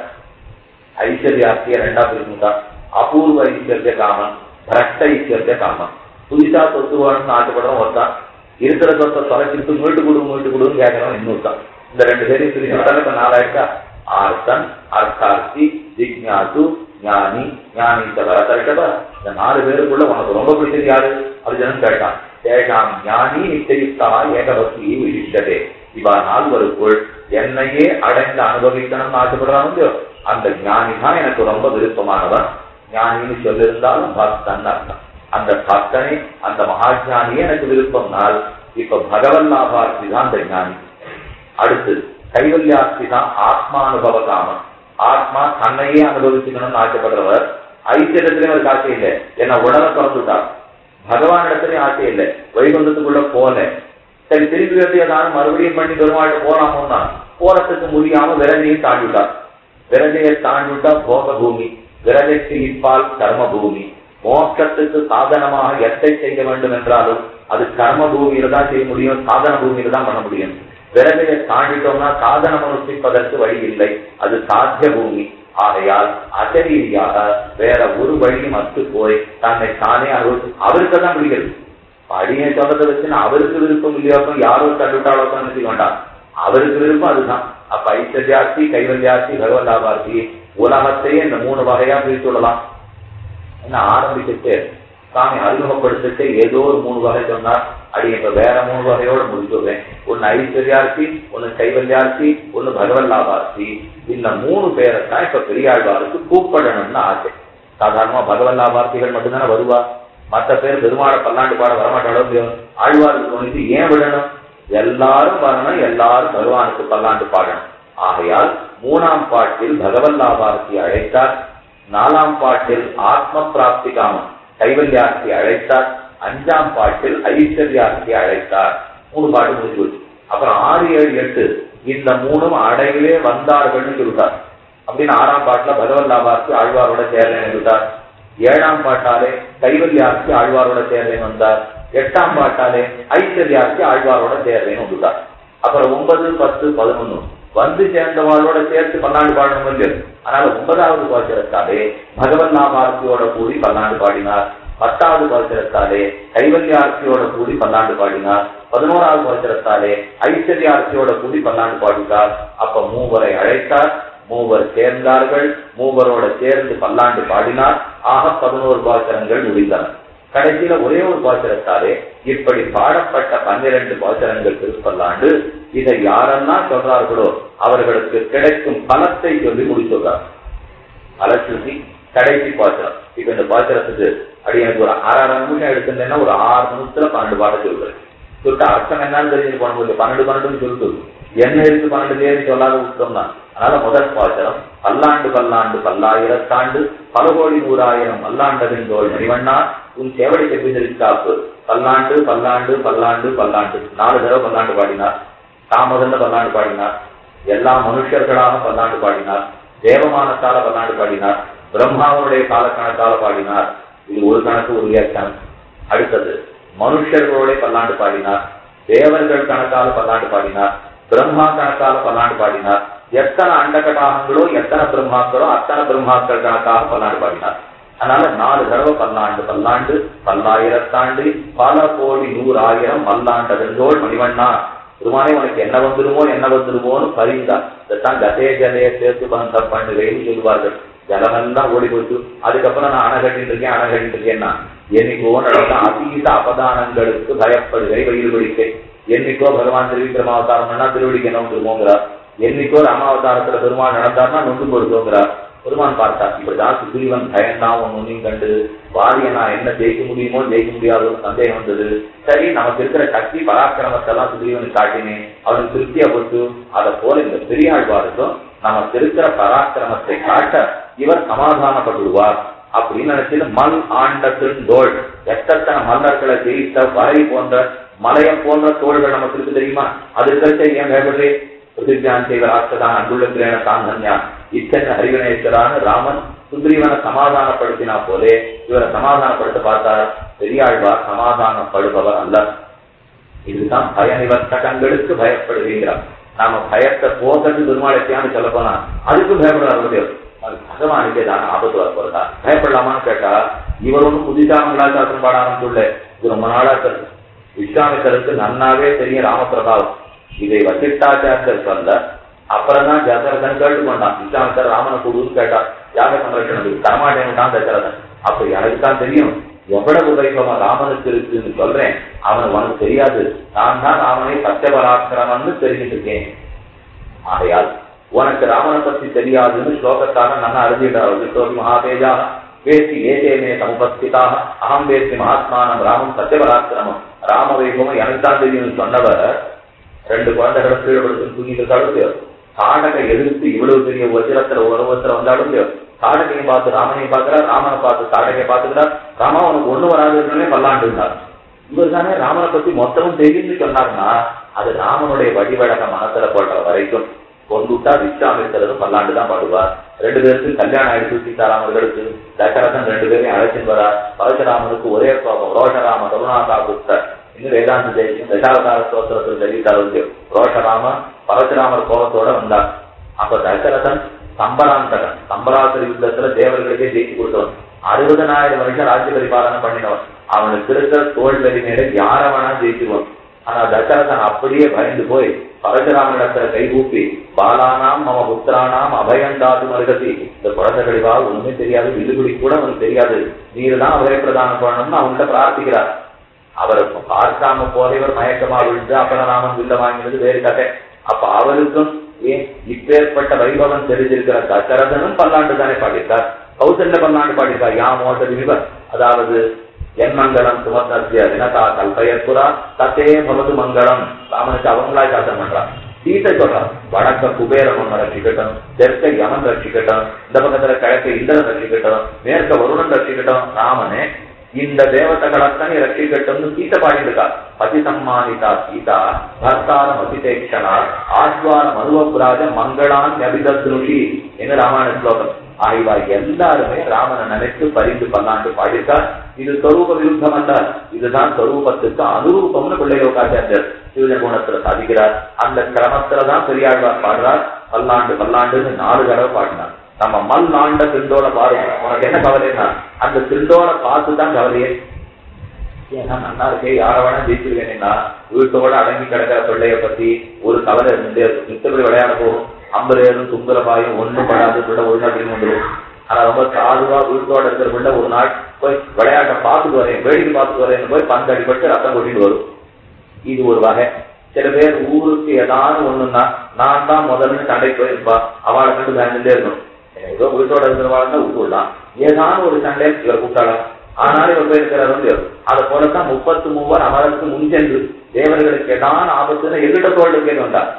ஐஸ்வர்யார்த்திய ரெண்டா பிரிச்சுட்டா. அபூர்வ ஐஸ்வர்ய காமன் பிரஷ்ட ஐஸ்வர்ய காமன் புதுசா சொத்து வேணும்னு ஆசைப்படுறோம் ஒருத்தான். இருக்கிற சொத்தை தொலைச்சிட்டு மீட்டு கொடு மீட்டு கொடுன்னு கேட்கறோம் இன்னொருத்தான். இந்த ரெண்டு பேரையும் பிரிச்சுட்டாலும் இப்ப நாலாயிட்டா ஆர்த்தன் அர்த்தார்த்தி ஜிக்ஞாசு ஞானி ஞானி வரத்தரட்டதா இந்த நாலு பேருக்குள்ள உனக்கு ரொம்ப பிடிச்சது யாரு? அர்ஜுனன் கேட்டான். தேஷாம் ஞானி நிச்சயித்தா ஏகபக்தி விசிஷ்டதே இவா நால்வருக்குள் என்னையே அடைந்து அனுபவிக்கணும்னு ஆசைப்படுறாங்க அந்த ஞானி தான் எனக்கு ரொம்ப விருப்பமானவன். ஞானின்னு சொல்லியிருந்தாலும் பக்தன் அர்த்தம். அந்த சாத்தனை அந்த மகாஜானியே எனக்கு விருப்பம்னால் இப்ப பகவன் தான் அந்த ஞானி. அடுத்து கைவல்யார்த்தி தான் ஆத்மானுபவ காமன் ஆத்மா தன்னையே அனுபவிச்சுக்கணும்னு ஆசைப்படுறவர் ஐஸ்வர்யத்திலையும் அவருக்கு ஆசை இல்லை. என்ன உடலை பிறந்துட்டார் பகவான் இடத்துலயும் ஆசை இல்லை. வைகுண்டத்துக்குள்ள போல சரி திரும்பி வேண்டியதான மறுபடியும் பண்ணி பெருமாள் போலாமோன்னா போறதுக்கு முடியாம விரதையும் தாண்டிவிட்டார். விரதையை தாண்டிவிட்டா போக பூமி விரதைக்கு இப்பால் கர்ம பூமி மோட்சத்துக்கு சாதனமாக எத்தை செய்ய வேண்டும் என்றாலும் அது கர்ம பூமியில தான் செய்ய முடியும் சாதன பூமியில தான் பண்ண முடியும். விரதையை தாண்டிட்டோம்னா சாதனம் அனுஷ்டிப்பதற்கு வழி இல்லை. அது சாத்திய பூமி ஆகையால் அசரீதியாக வேற ஒரு வழியும் அத்து போய் தன்னை தானே அனுபவி அவருக்கு தான் பிடிக்கிறது. அடியை சொல்றதை வச்சு அவருக்கு விருப்பம் இல்லையோக்கோ யாரோ தள்ளுட்டாலோ நினைக்க வேண்டாம். அவருக்கு விருப்பம் அதுதான். அப்ப ஐஸ்வர்யார்த்தி கைவல்யார்த்தி பகவல்லாபார்த்தி உலகத்தையே இந்த மூணு வகையா பிரித்து சொல்லலாம் என்ன ஆரம்பிச்சுட்டு சாமி அறிமுகப்படுத்திட்டு ஏதோ ஒரு மூணு வகை சொன்னார். அடி இப்ப வேற மூணு வகையோட முடிச்சுடுறேன். ஒன்னு ஐஸ்வர்யார்த்தி ஒன்னு கைவல்யார்த்தி ஒன்னு பகவன் லாபார்த்தி. இந்த மூணு பேரை தான் இப்ப பெரியாழ்வாருக்கு கூப்பிடணும்னு ஆசை. சாதாரணமா பகவன் லாபார்த்திகள் மட்டும்தானே வருவா? மற்ற பேர் பெருமாளை பல்லாண்டு பாட வரமாட்டாலும் ஆழ்வாருக்கு தோணித்து ஏன் விடணும்? எல்லாரும் வரணும் எல்லாரும் பகவானுக்கு பல்லாண்டு பாடணும். ஆகையால் மூணாம் பாட்டில் பகவன் லாபார்த்தி அழைத்தார். நாலாம் பாட்டில் ஆத்ம பிராப்தி காமம். கைவல்யார்த்தி அழைத்தார். அஞ்சாம் பாட்டில் ஐஸ்வர்யார்த்தி அழைத்தார். மூணு பாட்டு முடிஞ்சு போச்சு. அப்புறம் ஆறு ஏழு எட்டு இந்த மூணும் அடையிலே வந்தார்கள்னு சொல்லிட்டார் அப்படின்னு ஆறாம் பாட்டுல பகவல்லாபார்த்தி ஆழ்வாரோட சேர்றேன்னு சொல்லிட்டார் ஏழாம் பாட்டாலே கைவல்யார்த்தி ஆழ்வாரோட சேர்றேன்னு வந்தார். எட்டாம் பாட்டாலே ஐஸ்வர்யார்த்தி ஆழ்வாரோட சேர்றேன்னு வந்துட்டார் அப்புறம் ஒன்பது பத்து பதினொன்னு. வந்து சேர்ந்தவாளோட சேர்த்து பல்லாண்டு பாடணும் இல்லை ஆனால் ஒன்பதாவது பாத்திரத்தாலே பகவன் ஆர்த்தியோட கூடி பல்லாண்டு பாடினார். பத்தாவது பாத்திரத்தாலே கைவல்யார்த்தியோட கூடி பல்லாண்டு பாடினார். பதினோராவது பாத்திரத்தாலே ஐஸ்வர்யார்த்தியோட கூடி பல்லாண்டு பாடினார். அப்ப மூவரை அழைத்தார். மூவர் சேர்ந்தார்கள். மூவரோட சேர்ந்து பல்லாண்டு பாடினார். ஆக பதினோரு பாத்திரங்கள் முடிந்தன. கடைசியில ஒரே ஒரு பாத்திரத்தாலே இப்படி பாடப்பட்ட பன்னிரண்டு பாத்திரங்கள் திருப்பல்லாண்டு இதை யாரெல்லாம் சொல்றார்களோ அவர்களுக்கு கிடைக்கும் பலத்தை சொல்லி முடிச்சுடுறார் பலச்சுசி கடைசி பாத்திரம் இப்ப இந்த பாத்திரத்துக்கு அப்படி எனக்கு ஒரு அரை அரை நிமிஷம் எடுத்திருந்தேன்னா ஒரு ஆறு நிமிஷத்துல பன்னெண்டு பாடம் சொல்றேன் சொல்லிட்டு அர்த்தம் என்னன்னு தெரிஞ்சு போன பன்னெண்டு பன்னெண்டுன்னு சொல்லிட்டு என்ன இருக்கு பன்னெண்டுலேயே சொல்லாத விட்டோம்னா அதனால முதல் பாத்திரம் பல்லாண்டு பல்லாண்டு பல்லாயிரத்தாண்டு பல கோடி நூறாயிரம் பல்லாண்டதின் தோல் மணிவண்ணா உன் சேவடி செப்பிதற்காப்பு பல்லாண்டு பல்லாண்டு பல்லாண்டு பல்லாண்டு. நாலு தடவை பல்லாண்டு பாடினார். தாமதல்ல பல்லாண்டு பாடினார். எல்லா மனுஷர்களாக பல்லாண்டு பாடினார். தேவமானத்தால பல்லாண்டு பாடினார். பிரம்மாவனுடைய காலக்கணக்கால பாடினார். இது ஒரு கணக்கு ஒரு வியாக்கியானம். அடுத்தது மனுஷர்களுடைய பல்லாண்டு பாடினார். தேவர்கள் கணக்கால பல்லாண்டு பாடினார். பிரம்மா கணக்காக பல்லாண்டு பாடினார். எத்தனை அண்டகடாகங்களோ எத்தனை பிரம்மாக்களோ அத்தனை பிரம்மாக்கள் கணக்காக பல்லாண்டு பாடினார். அதனால நாலு தடவை பல்லாண்டு பல்லாண்டு பல்லாயிரத்தாண்டு பல கோடி நூறு ஆயிரம் பல்லாண்டதென்றோள் மணிவண்ணா. பெருமானே உனக்கு என்ன வந்துருமோ என்ன வந்துருமோன்னு பரிந்தார். இதைத்தான் கதே ஜலைய சேர்த்து பந்தம் பண்ணுவேன்னு சொல்லுவார்கள். ஜலமெல்லாம் ஓடி போச்சு. அதுக்கப்புறம் நான் அணை கட்டிட்டு இருக்கேன் அணை கட்டிட்டு இருக்கேன்னா. என்னைக்கோ நடந்த அதீத அபதானங்களுக்கு பயப்படுகிறேன் வயிறு பிடிக்கை என்னைக்கோ பகவான் திருவிக்கிரமாவதாரம்னா திருவடிக்கு என்ன வந்துருமோங்கிறார் என்னைக்கோ ராமாவதாரத்துல பெருமான் நடந்தார்னா நொந்து கொடுத்தோங்கிறார் பெருமான் பார்த்தா இப்படிதான் சுக்ரீவன் பயன்தான் ஒன்னையும் கண்டு வாரிய நான் என்ன ஜெயிக்க முடியுமோ ஜெயிக்க முடியாதோன்னு சந்தேகம் வந்தது. சரி நமக்கு இருக்கிற சக்தி பராக்கிரமத்தெல்லாம் சுக்ரீவனுக்கு காட்டினேன். அவனுக்கு திருப்தியா போட்டு அதை போல இந்த பெரியாழ்வாருக்கும் நமக்கு இருக்கிற பராக்கிரமத்தை காட்ட இவர் சமாதானப்பட்டுடுவார் அப்படின்னு நினைச்சது மல் ஆண்ட திருந்தோள் எத்தனை மன்னர்களை ஜெயித்த வரை போன்ற மலையம் போன்ற தோள்கள் நமக்கு இருக்கு தெரியுமா? அது கருத்தை ஏன் பயப்படுறே பிருத்திவியான் செய்த ராஷ்டதான் அன்புள்ள கிரேண சாந்தன்யா இத்தனை அறிவினேஸ்வரான ராமன் சுக்ரீவனை சமாதானப்படுத்தினா போலே இவரை சமாதானப்படுத்த பார்த்தார். பெரியாழ்வார் சமாதானப்படுபவர் அல்ல. இதுதான் பய நிவர்த்தகங்களுக்கு பயப்படுகிறார் நாம பயத்தை போகிறது பெருமாளைத்தியான்னு சொல்ல போனா அதுக்கும் பயப்படுறாரு பகவானுக்கு ஏதாவது ஆபத்து வர போறதா பயப்படலாமான்னு கேட்டா இவர் ஒன்றும் புதிதா மங்களாசாசனம் பாட ஆரம்பிச்சுள்ள இது ரொம்ப நாளா விஸ்வாமித்தருக்கு நன்னாவே தெரியும் ராமபிரபாவம் இதை வசிஷ்டாச்சாரியர் சொல்ல அப்புறம் தான் தசரதன் கேட்டு கொண்டான் விஸ்வாமித்தர் ராமனை கூடுன்னு கேட்டான் யாக சம்ரட்சணத்துக்கு தரமாட்டேன்ட்டான் தசரதன் அப்ப எனக்கு தான் தெரியும். எவ்வளவு வைபவம் ராமனுக்கு இருக்குன்னு சொல்றேன். அவன் உனக்கு தெரியாது. நான் தான் ராமனை சத்தியபராக்கிரமம்னு தெரிஞ்சுட்டு இருக்கேன். ஆகையால் உனக்கு ராமனை பத்தி தெரியாதுன்னு ஸ்லோகத்தான நான் அறிஞ்சிட்டார் மகாதேஜா. வேசி ஏதேமே சமுபஸ்திதாக அகம் வேசி மகாத்மானம் ராமம் சத்தியபராக்கிரமம் ராம வைபவம் எனக்குதான் தெரியும்னு சொன்னவர் ரெண்டு குழந்தைகளை கீழே படுத்து தூங்கிட்டு தடுத்து காடகை எதிர்த்து இவ்வளவு பெரிய வஜ்ரத்துல உருவத்துல வந்தாலும் காடகையும் பார்த்து ராமனையும் பார்க்கிறார் ராமனை பார்த்து காடகையை பார்த்துக்கிறார் ராமா அவனுக்கு ஒண்ணு வராதுன்னு பல்லாண்டு இருந்தார் இவர் தானே ராமனை பத்தி மொத்தமும் தெரியும்னு சொன்னார்னா அது ராமனுடைய வழிவழக மனசுல போடுற வரைக்கும் கொண்டுட்டா விஸ்வாமித்திரரும் பல்லாண்டு தான் பாடுவார். ரெண்டு பேருக்கும் கல்யாணம் ஆயிடுச்சு சீதாராமர்களுக்கு தசரதன் ரெண்டு பேரையும் அழைச்சிட்டு வரார். பரசுராமனுக்கு ஒரே கோபம். ரோஷராம கருணாசா புத்தர் இன்னும் வேதாந்த தேசியம் தசாவதார ஸ்தோத்திரத்தில் தெரிவித்தார் ரோஷராம பரசுராமர் கோபத்தோட வந்தார். அப்ப தசரதன் சம்பராந்தகன். சம்பராசுர யுத்தத்துல தேவர்களுக்கே ஜெயிச்சு கொடுத்தவன். அறுபதனாயிரம் வருஷம் ராஜ்ய பரிபாலனை பண்ணினவன். அவனுக்கு இருக்கிற தோல் வலிமையில யார வேணா ஜெயிச்சிருவான் ஆனா தசரதன் அப்படியே பயந்து போய் பரசுராமனிடத்துல கைகூப்பி பாலானாம் மம புத்திரானாம் அபயந்தாது மருகதி. இந்த குழந்தைகளிவா ஒண்ணுமே தெரியாது வில்லுகுடி கூட அவனுக்கு தெரியாது. நீர் தான் அபய பண்ணணும்னு அவன்கிட்ட பிரார்த்திக்கிறார். அவரை பார்க்காம போல இவர் மயக்கமா விழுந்து அபரராமன் வில்ல வாங்கினது வேறு கதை. அப்ப அவருக்கும் ஏன் இப்பேற்பட்ட வைபவம் தெரிஞ்சிருக்கிற தசரதனும் பல்லாண்டு தானே பாடிட்டார் கௌசல்ய பல்லாண்டு பாடிட்டார் யா மோட்டது அதாவது என் மங்களம் சுமத்திய தினதா கல்பயற்புரா தத்தே பவது மங்களம் ராமனுக்கு அவங்களா சாசனம் பண்றான் சீத்தை சொல்றான் வடக்க குபேரன் ஒன்னு ரட்சிக்கட்டும் தெற்க யமன் ரட்சிக்கட்டும் இந்த பக்கத்துல கிழக்க இந்திரன் ரட்சிக்கட்டும் மேற்க வருணன் ரட்சிக்கட்டும் ராமனே இந்த தேவதைகளத்தனை ரட்சிக்கட்டும்னு சீத்தை பாடியிருக்கா பதி சம்மானிதா சீதா பர்த்தாரம் அதிதேக்ஷனா ஆஸ்வாரம் அனுபவராஜ மங்களான் நபிதத்ருஷி என்று ராமாயண ஸ்லோகம் ஆய்வாய் எல்லாருமே ராமனை நினைத்து பரிந்து பல்லாண்டு பாடிட்டார் இது சொரூப விருத்தம் அல்ல. இதுதான் சொரூபத்துக்கு அனுரூபம்னு பிள்ளையோகாச்சாரியர் சிவன குணத்துல சாதிக்கிறார். அந்த கிரமத்துலதான் பெரியாழ்வார் பாடுறார். பல்லாண்டு பல்லாண்டுன்னு நாலு தடவை பாடினார். நம்ம மல் ஆண்ட திண்டோட பாருங்க உனக்கு என்ன கவலைன்னா அந்த திண்டோட பார்த்து தான் கவலையே. ஏன்னா நல்லா இருக்கே. யார வேணா ஜெயிச்சிருக்கேன்னா வீட்டோட அடங்கி கிடக்கிற பிள்ளைய பத்தி ஒரு கவலை இருந்து மித்தபடி விளையாட போகும். அம்பரேரும் தும்பல ஒன்றும் ஒண்ணும் படாது பிள்ளை ஒரு அப்படின்னு வந்துடும் ஆனா ரொம்ப சாதுவா வீட்டோட இருக்கிற பிள்ளை ஒரு நாள் போய் விளையாட்டை பார்த்துட்டு வரேன் வேடிக்கை பார்த்துட்டு வரேன்னு போய் பந்து அடிபட்டு ரத்தம் கொட்டிட்டு வரும். இது ஒரு வகை. சில பேர் ஊருக்கு ஏதாவது ஒண்ணுன்னா நான் தான் முதல்ல சண்டைக்கு போயிருப்பா அவளை கண்டு பயந்துட்டே இருக்கணும். ஏதோ வீட்டோட இருக்கிறவாள் தான் விட்டுடலாம் ஏதாவது ஒரு சண்டை இவர் கூப்பிட்டாலும் ஆனாலும் இவர் போயிருக்கிறார் வந்து அதை போலத்தான் முப்பத்து மூவர் அமரருக்கு முன்சென்று தேவர்களுக்கு ஏதாவது ஆபத்துன்னு எங்கிட்ட தோல் கேட்டு வந்தார்.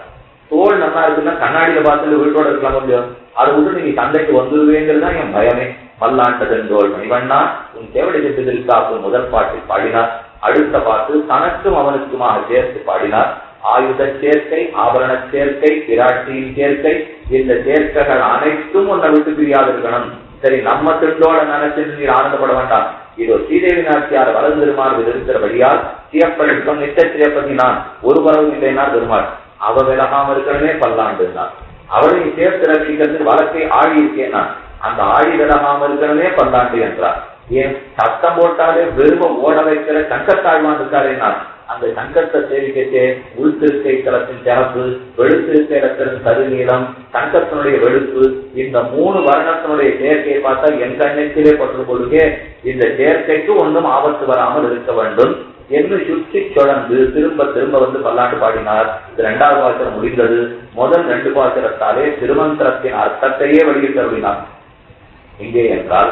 தோல் நல்லா இருக்குன்னா கண்ணாடியில பார்த்துட்டு வீட்டோட இருக்கலாம் முடியும் அதை விட்டு நீங்க தந்தைக்கு வந்துருவேங்கிறது தான் என் பயமே. மல்லாண்டதன் தோல் மணிவண்ணா உன் தேவடி செட்டதில் காக்கும் முதல் பாட்டில் பாடினார். அடுத்த பாட்டு தனக்கும் அவனுக்குமாக சேர்த்து பாடினார். ஆயுத சேர்க்கை ஆபரண சேர்க்கை பிராட்டியின் சேர்க்கை இந்த சேர்க்கைகள் அனைத்தும் உன்னை விட்டு பிரியாது இருக்கணும். சரி நம்ம திண்டோட நினைச்சு நீர் ஆனந்தப்பட வேண்டாம். இதோ ஸ்ரீதேவி நாச்சியார் வளர்ந்திருமாறு திருமால் இருக்கிறபடியால் சியப்படிக்கும் நித்த சியப்பதி நான் ஒரு வரவு இல்லைன்னா பெருமாள். அவ விலகாம இருக்கிறதே பல்லாண்டு தான் அவளையும் சேர்த்து ரசிக்கிறது வழக்கை ஆழி இருக்கேன் நான் அந்த ஆழி விலகாம இருக்கணுமே பல்லாண்டு என்றார். ஏன்? சத்தம் போட்டாலே வெறும ஓட வைக்கிற சங்கத்தாழ்வான் இருக்காரே நான் அந்த சங்கத்தை சேவிக்கச்சே உள்திருக்கை தளத்தின் சிறப்பு வெளுத்திருக்கை இடத்தின் கருநீளம் தங்கத்தினுடைய வெளுப்பு இந்த மூணு வர்ணத்தினுடைய சேர்க்கையை பார்த்தா என் கண்ணத்திலே பற்று கொடுக்க இந்த சேர்க்கைக்கு ஒன்றும் ஆபத்து வராமல் இருக்க வேண்டும். என்று சுற்றி தொடர்ந்து திரும்ப திரும்ப வந்து பல்லாண்டு பாடினார். இது இரண்டாவது பாத்திரம் முடிந்தது. முதல் ரெண்டு பாத்திரத்தாலே திருமந்திரத்தின் அர்த்தத்தையே வெளியிட்டருளினார் எங்கே என்றால்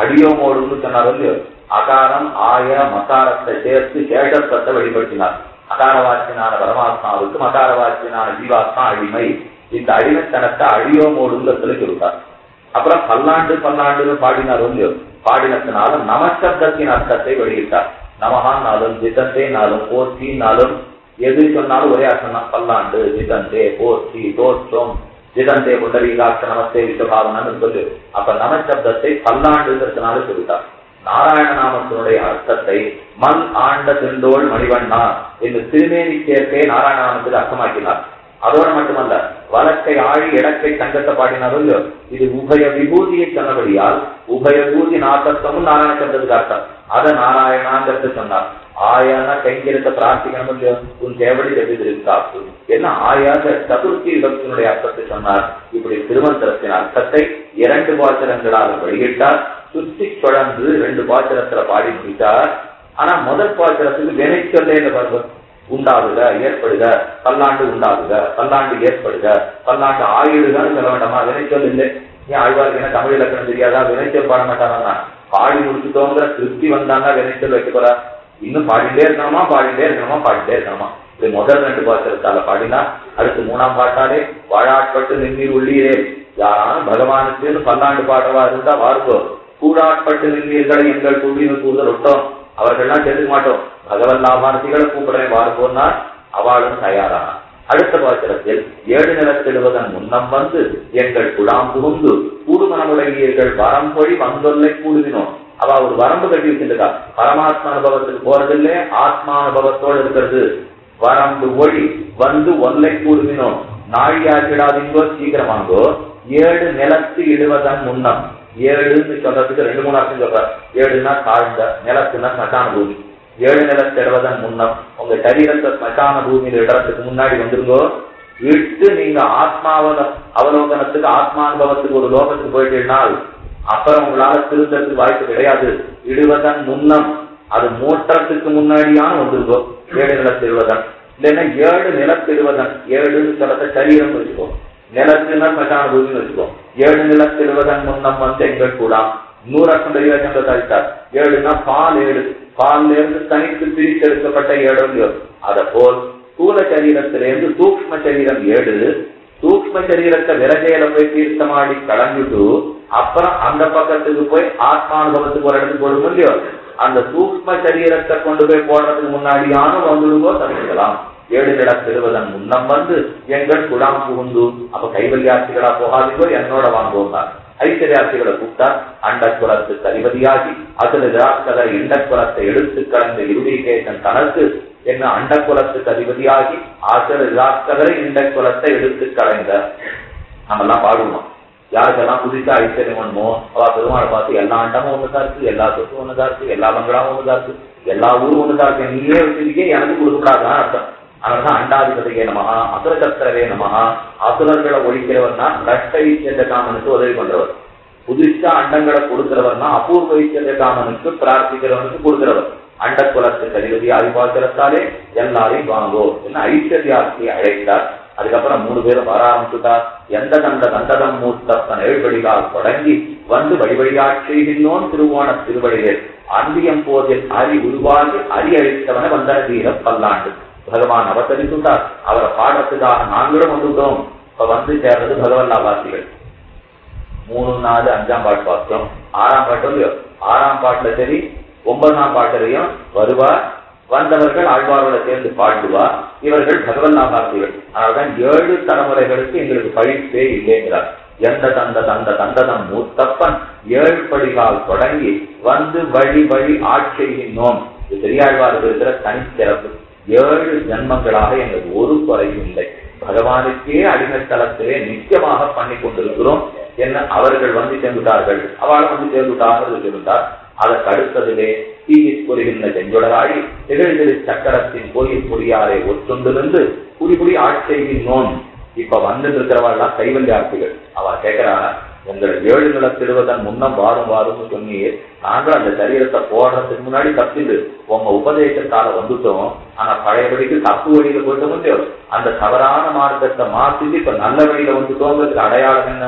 அடியோமோடுன்னு சொன்னார் இல்லையோ அகாரம் ஆய மகாரத்தை சேர்த்து சேஷத்துவத்தை வெளிப்படுத்தினார். அகாரவாச்சியனான பரமாத்மாவுக்கு மகாரவாச்சியனான ஜீவாத்மா அடிமை. இந்த அடிமைத்தனத்தை அடியோமோடுங்கிறதுல சொல்லிட்டார். அப்புறம் பல்லாண்டு பல்லாண்டுன்னு பாடினார் இல்லையோ பாடினத்தினால நமசப்தத்தின் அர்த்தத்தை வெளியிட்டார். நமகான்னாலும் ஜிதந்தேனாலும் போற்றினாலும் எது சொன்னாலும் ஒரே அர்த்தம் பல்லாண்டு ஜிதந்தே போற்றி தோற்றம். ஜிதந்தே புண்டரீகாட்ச நமஸ்தே விஸ்வபாவனன்னு சொல்லு. அப்ப நமசப்தத்தை பல்லாண்டுங்கிறதுனால சொல்லிட்டார். நாராயண நாமத்தினுடைய அர்த்தத்தை மண் ஆண்ட திண்டோள் மணிவண்ணா என்று திருமேனி சேர்க்கை நாராயண நாமத்தில் அர்த்தமாக்கினார். அதோட மட்டுமல்ல வழக்கை ஆழி இடக்கை தங்கத்தை பாடினாரோ இல்லையோ? இது உபய விபூதியை சொன்னபடியால் உபய பூதி நாத்தமும் நாராயண சப்தத்துக்கு அர்த்தம். அதை நாராயணாங்கிறது சொன்னார் ஆயானா கைங்கிருத்த பிரார்த்திக்கணும் இல்லையோ உன் தேவடி எதிர்காப்பு என்ன ஆயாக சதுர்த்தி விபத்தினுடைய அர்த்தத்தை சொன்னார். இப்படி திருமந்திரத்தின் அர்த்தத்தை இரண்டு பாத்திரங்களாக வெளியிட்டார் சுற்றி தொடர்ந்து ரெண்டு பாத்திரத்துல பாடி முடித்தார். ஆனா முதல் பாத்திரத்துக்கு வினைச்சொல்லே இந்த பருவம் உண்டாகுக ஏற்படுக பல்லாண்டு உண்டாகுக பல்லாண்டு ஏற்படுக பல்லாண்டு ஆயுடுகன்னு சொல்ல வேண்டாமா வினைச்சொல் இல்லை. ஏன் ஆழ்வாருக்கு என்ன தமிழ் இலக்கணம் தெரியாதா? வினைச்சொல் பாட மாட்டானா பாடி முடிச்சுட்டோங்கிற திருப்தி வந்தாங்க வினைச்சொல் வைக்க போறா. இன்னும் பாடிட்டே இருக்கணுமா? பாடிட்டே இருக்கணுமா? பாடிட்டே இருக்கணுமா? இது முதல் ரெண்டு பாத்திரத்தால பாடினா அடுத்து மூணாம் பாட்டாலே வாழாட்பட்டு நின்னீர் உள்ளீரே. யாராலும் பகவானுக்குன்னு பல்லாண்டு பாடுறவா இருந்தா வாருங்கோ. கூடாட்பட்டு நின்றீர்களை எங்கள் குழுவின் கூடுதல் விட்டோம் அவர்கள்லாம் தெரிஞ்சுக்க மாட்டோம். பகவன் லாபார்த்திகளை கூப்பிடுறேன் வாருங்கோன்னா அவளும் தயாரான? அடுத்த பாத்திரத்தில் ஏழு நிலத்திடுவதன் முன்னம் வந்து எங்கள் குழாம் புகுந்து கூடுமனமுடையீர்கள் வரம்பொழி வந்தொல்லை கூடுவினோம். அவ ஒரு வரம்பு கட்டி வச்சிருக்கா. பரமாத்மா அனுபவத்துக்கு போறதில்லை ஆத்மா அனுபவத்தோடு இருக்கிறது. வரம்பு ஒளி வந்து ஒல்லை கூடுவினோம். நாழியாக்கிடாதீங்கோ சீக்கிரமாங்கோ ஏழு நிலத்து இடுவதன் முன்னம். ஏழுன்னு சொல்றதுக்கு ரெண்டு மூணு அர்த்தம் சொல்றார். ஏழுனா தாழ்ந்த நிலத்துனா சட்டான பூமி ஏழு நிலத்திடுவதன் முன்னம் உங்க சரீரத்தை ஸ்மசான பூமியில இடறதுக்கு முன்னாடி வந்துருங்கோ. விட்டு நீங்க ஆத்மாவத அவலோகனத்துக்கு ஆத்மானுபவத்துக்கு ஒரு லோகத்துக்கு போயிட்டீங்கன்னால் அப்புறம் உங்களால திருந்தத்துக்கு வாய்ப்பு கிடையாது. இடுவதன் முன்னம் அது மூட்டத்துக்கு முன்னாடியான வந்துருக்கோ ஏழு நிலத்திடுவதன் இல்லைன்னா ஏழு நிலத்திடுவதன் ஏழுன்னு சொல்றத சரீரம் வச்சுக்கோ. நிலத்துனா ஸ்மசான பூமின்னு வச்சுக்கோ. ஏழு நிலத்திடுவதன் முன்னம் வந்து எங்கள் கூடாம் நூறக்கம் தெளிவாக கழித்தார் ஏழுனா பால் ஏழு. பாலிலிருந்து தனித்து பிரித்தெடுக்கப்பட்ட ஏழு இல்லையோ அத போல் ஸ்தூல சரீரத்திலிருந்து சூக்ம சரீரம் ஏழு சூக்ம சரீரத்தை விரஜையில போய் தீர்த்தமாடி கலந்துட்டு அப்புறம் அந்த பக்கத்துக்கு போய் ஆத்மானுபவத்துக்கு ஒரு இடத்துக்கு போடுங்க இல்லையோ? அந்த சூக்ம சரீரத்தை கொண்டு போய் போடுறதுக்கு முன்னாடியான வந்துடுங்கோ தவிர்க்கலாம் ஏழு நிலத்திடுவதன் முன்னம் வந்து எங்கள் குழாம் புகுந்து அப்ப கைவல்யாசிகளா போகாதீங்கோ என்னோட வாங்குவோம் ஐஸ்வர்யாசிகளை கூப்பிட்டா அண்டக்குலத்துக்கு அதிபதியாகி அதில் திராட்சதர் இண்டக்குலத்தை எடுத்து கலந்த இருவிகேசன் தனக்கு என்ன அண்டக்குலத்துக்கு அதிபதியாகி ஆசடு திராட்சதரை இண்டக்குலத்தை எடுத்து கலைந்த நம்ம எல்லாம் பாடுவோம்? யாருக்கெல்லாம் புதுசா ஐஸ்வர்யம் வேணுமோ அவ பெருமாளை பார்த்து எல்லா அண்டமும் ஒண்ணுதான் இருக்கு எல்லா சொத்தும் ஒண்ணுதான் இருக்கு எல்லா பங்களாவும் ஒண்ணுதான் இருக்கு எல்லா ஊரும் ஒண்ணுதான் இருக்கு நீயே வச்சிருக்கே எனக்கு கொடுக்கக்கூடாதுன்னு அர்த்தம். அதனாலதான் அண்டாதிபதியே நமகா அசுர சத்திரவே நமகா அசுரர்களை ஒழிக்கிறவர்னா நஷ்ட ஈச்சந்த காமனுக்கு உதவி பண்றவர். புதுசா அண்டங்களை கொடுக்கிறவர்னா அபூர்வ ஈச்சந்த காமனுக்கு பிரார்த்திக்கிறவனுக்கு கொடுக்கிறவர். அண்ட குலத்துக்கு அதிபதி அறிவாக்கிறத்தாலே எல்லாரையும் வாங்கோ என்ன ஐஸ்வர்யாசியை அழைத்தார். அதுக்கப்புறம் மூணு பேரும் வர ஆரம்பிச்சுட்டார். எந்த தந்த தந்ததம் மூத்தப்பன் ஏழ்வடிகால் தொடங்கி வந்து வழிவழியாற்றினோன் திருவோண திருவழிகள் அந்தியம் போதில் அரி உருவாகி அரி அழித்தவன வந்தன தீர பல்லாண்டு. பகவான் அவதரித்துட்டார் அவரை பாடுறதுக்காக நாங்களும் வந்துட்டோம் இப்ப வந்து சேர்றது பகவல்லாபாசிகள் மூணு நாலு அஞ்சாம் பாட்டு பார்த்தோம் ஆறாம் பாட்டு இல்லையோ ஆறாம் பாட்டுல சரி ஒன்பதாம் பாட்டுலையும் வருவார் வந்தவர்கள் ஆழ்வாரோட சேர்ந்து பாடுவா இவர்கள் பகவன் நாகார்த்திகள் அதனால்தான் ஏழு தலைமுறைகளுக்கு எங்களுக்கு பழிப்பே இல்லைங்கிறார் எந்த தந்த தந்த தந்ததம் மூத்தப்பன் ஏழு படிகால் தொடங்கி வந்து வழி வழி ஆட்சியினோம்। இது பெரியாழ்வாருக்கு இருக்கிற தனிச்சிறப்பு. ஏழு ஜன்மங்களாக எங்களுக்கு ஒரு குறையும் இல்லை. பகவானுக்கே அடிமைத்தளத்திலே நிச்சயமாக பண்ணி கொண்டிருக்கிறோம் என்ன அவர்கள் வந்து சேர்ந்துட்டார்கள். அவளும் வந்து சேர்ந்துட்டார்கள் இருந்தார் அதற்கு அடுத்ததிலே தீயில் பொறுகின்ற செஞ்சொடராய் திகழ்திரு சக்கரத்தின் கோயில் பொறியாரை ஒற்றொண்டிருந்து குடி குடி நோன் இப்ப வந்து இருக்கிறவெல்லாம் கைவல்யார்த்திகள் அவ கேட்கிறா உங்களை ஏழு நிலத்திடுவதன் முன்னம் வாரும் வாரும்னு சொன்னியே நாங்களும் அந்த சரீரத்தை போடுறதுக்கு முன்னாடி தப்பிது. உங்க உபதேசத்தால வந்துட்டோம். ஆனா பழையபடிக்கு தப்பு வழியில போயிட்டு முடியும் அந்த தவறான மார்க்கத்தை மாத்திட்டு இப்ப நல்ல வழியில வந்துட்டோங்கிறதுக்கு அடையாளம் என்ன?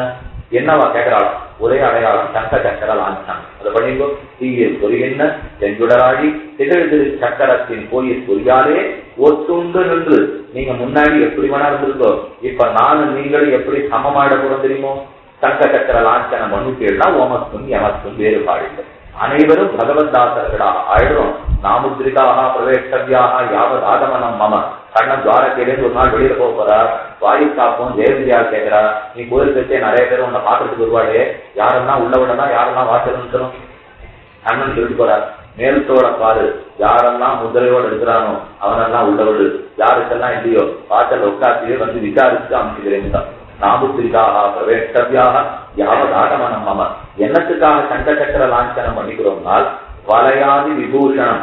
என்னவா கேட்கிறாள் ஒரே அடையாளம் சக்க சக்கர லாஞ்சனம் அதை பண்ணிங்கோ தீயில் பொறிகின்ற செஞ்சுடராழி திகழ்ந்து சக்கரத்தின் கோயில் பொறியாலே ஒத்துண்டு நின்று. நீங்க முன்னாடி எப்படி வேணா இருந்திருக்கோ இப்ப நானும் நீங்களும் எப்படி சமமாட போறோம் தெரியுமோ? தங்க சக்கர லாஞ்சனம் மனுக்கேள்னா ஓமத்தும் யமத்தும் வேறுபாடு அனைவரும் பகவத்தாசர்களாக ஆயிடும் நாமுத்ரிதாக பிரவேஷ்டவியாக யாவது ஆகமனம் மம. கண்ணன் துவாரத்திலேருந்து ஒரு நாள் வெளியில போக போறார் வாயு காப்போம் ஜெயவித்யா கேட்கிறா நீ கோயில் வச்சே நிறைய பேர் உன்னை பாக்குறதுக்கு வருவாளே. யாரெல்லாம் உள்ள விடலாம் யாரெல்லாம் வாசலும் கண்ணன் சொல்லிட்டு போறார் மேல்தோட பாரு. யாரெல்லாம் முதலையோட இருக்கிறானோ அவனெல்லாம் உள்ள யாருக்கெல்லாம் இல்லையோ வாசல் உட்காத்தியே வந்து விசாரிச்சு அமைச்சுக்கிறேன் நாபுத்திரிகாக பிரவேஷ்டவியாக யாவதாகமனம் மம. என்னத்துக்காக சங்க சக்கர லாஞ்சனம் பண்ணிக்கிறோம்னால் வலையாதி விபூஷணம்.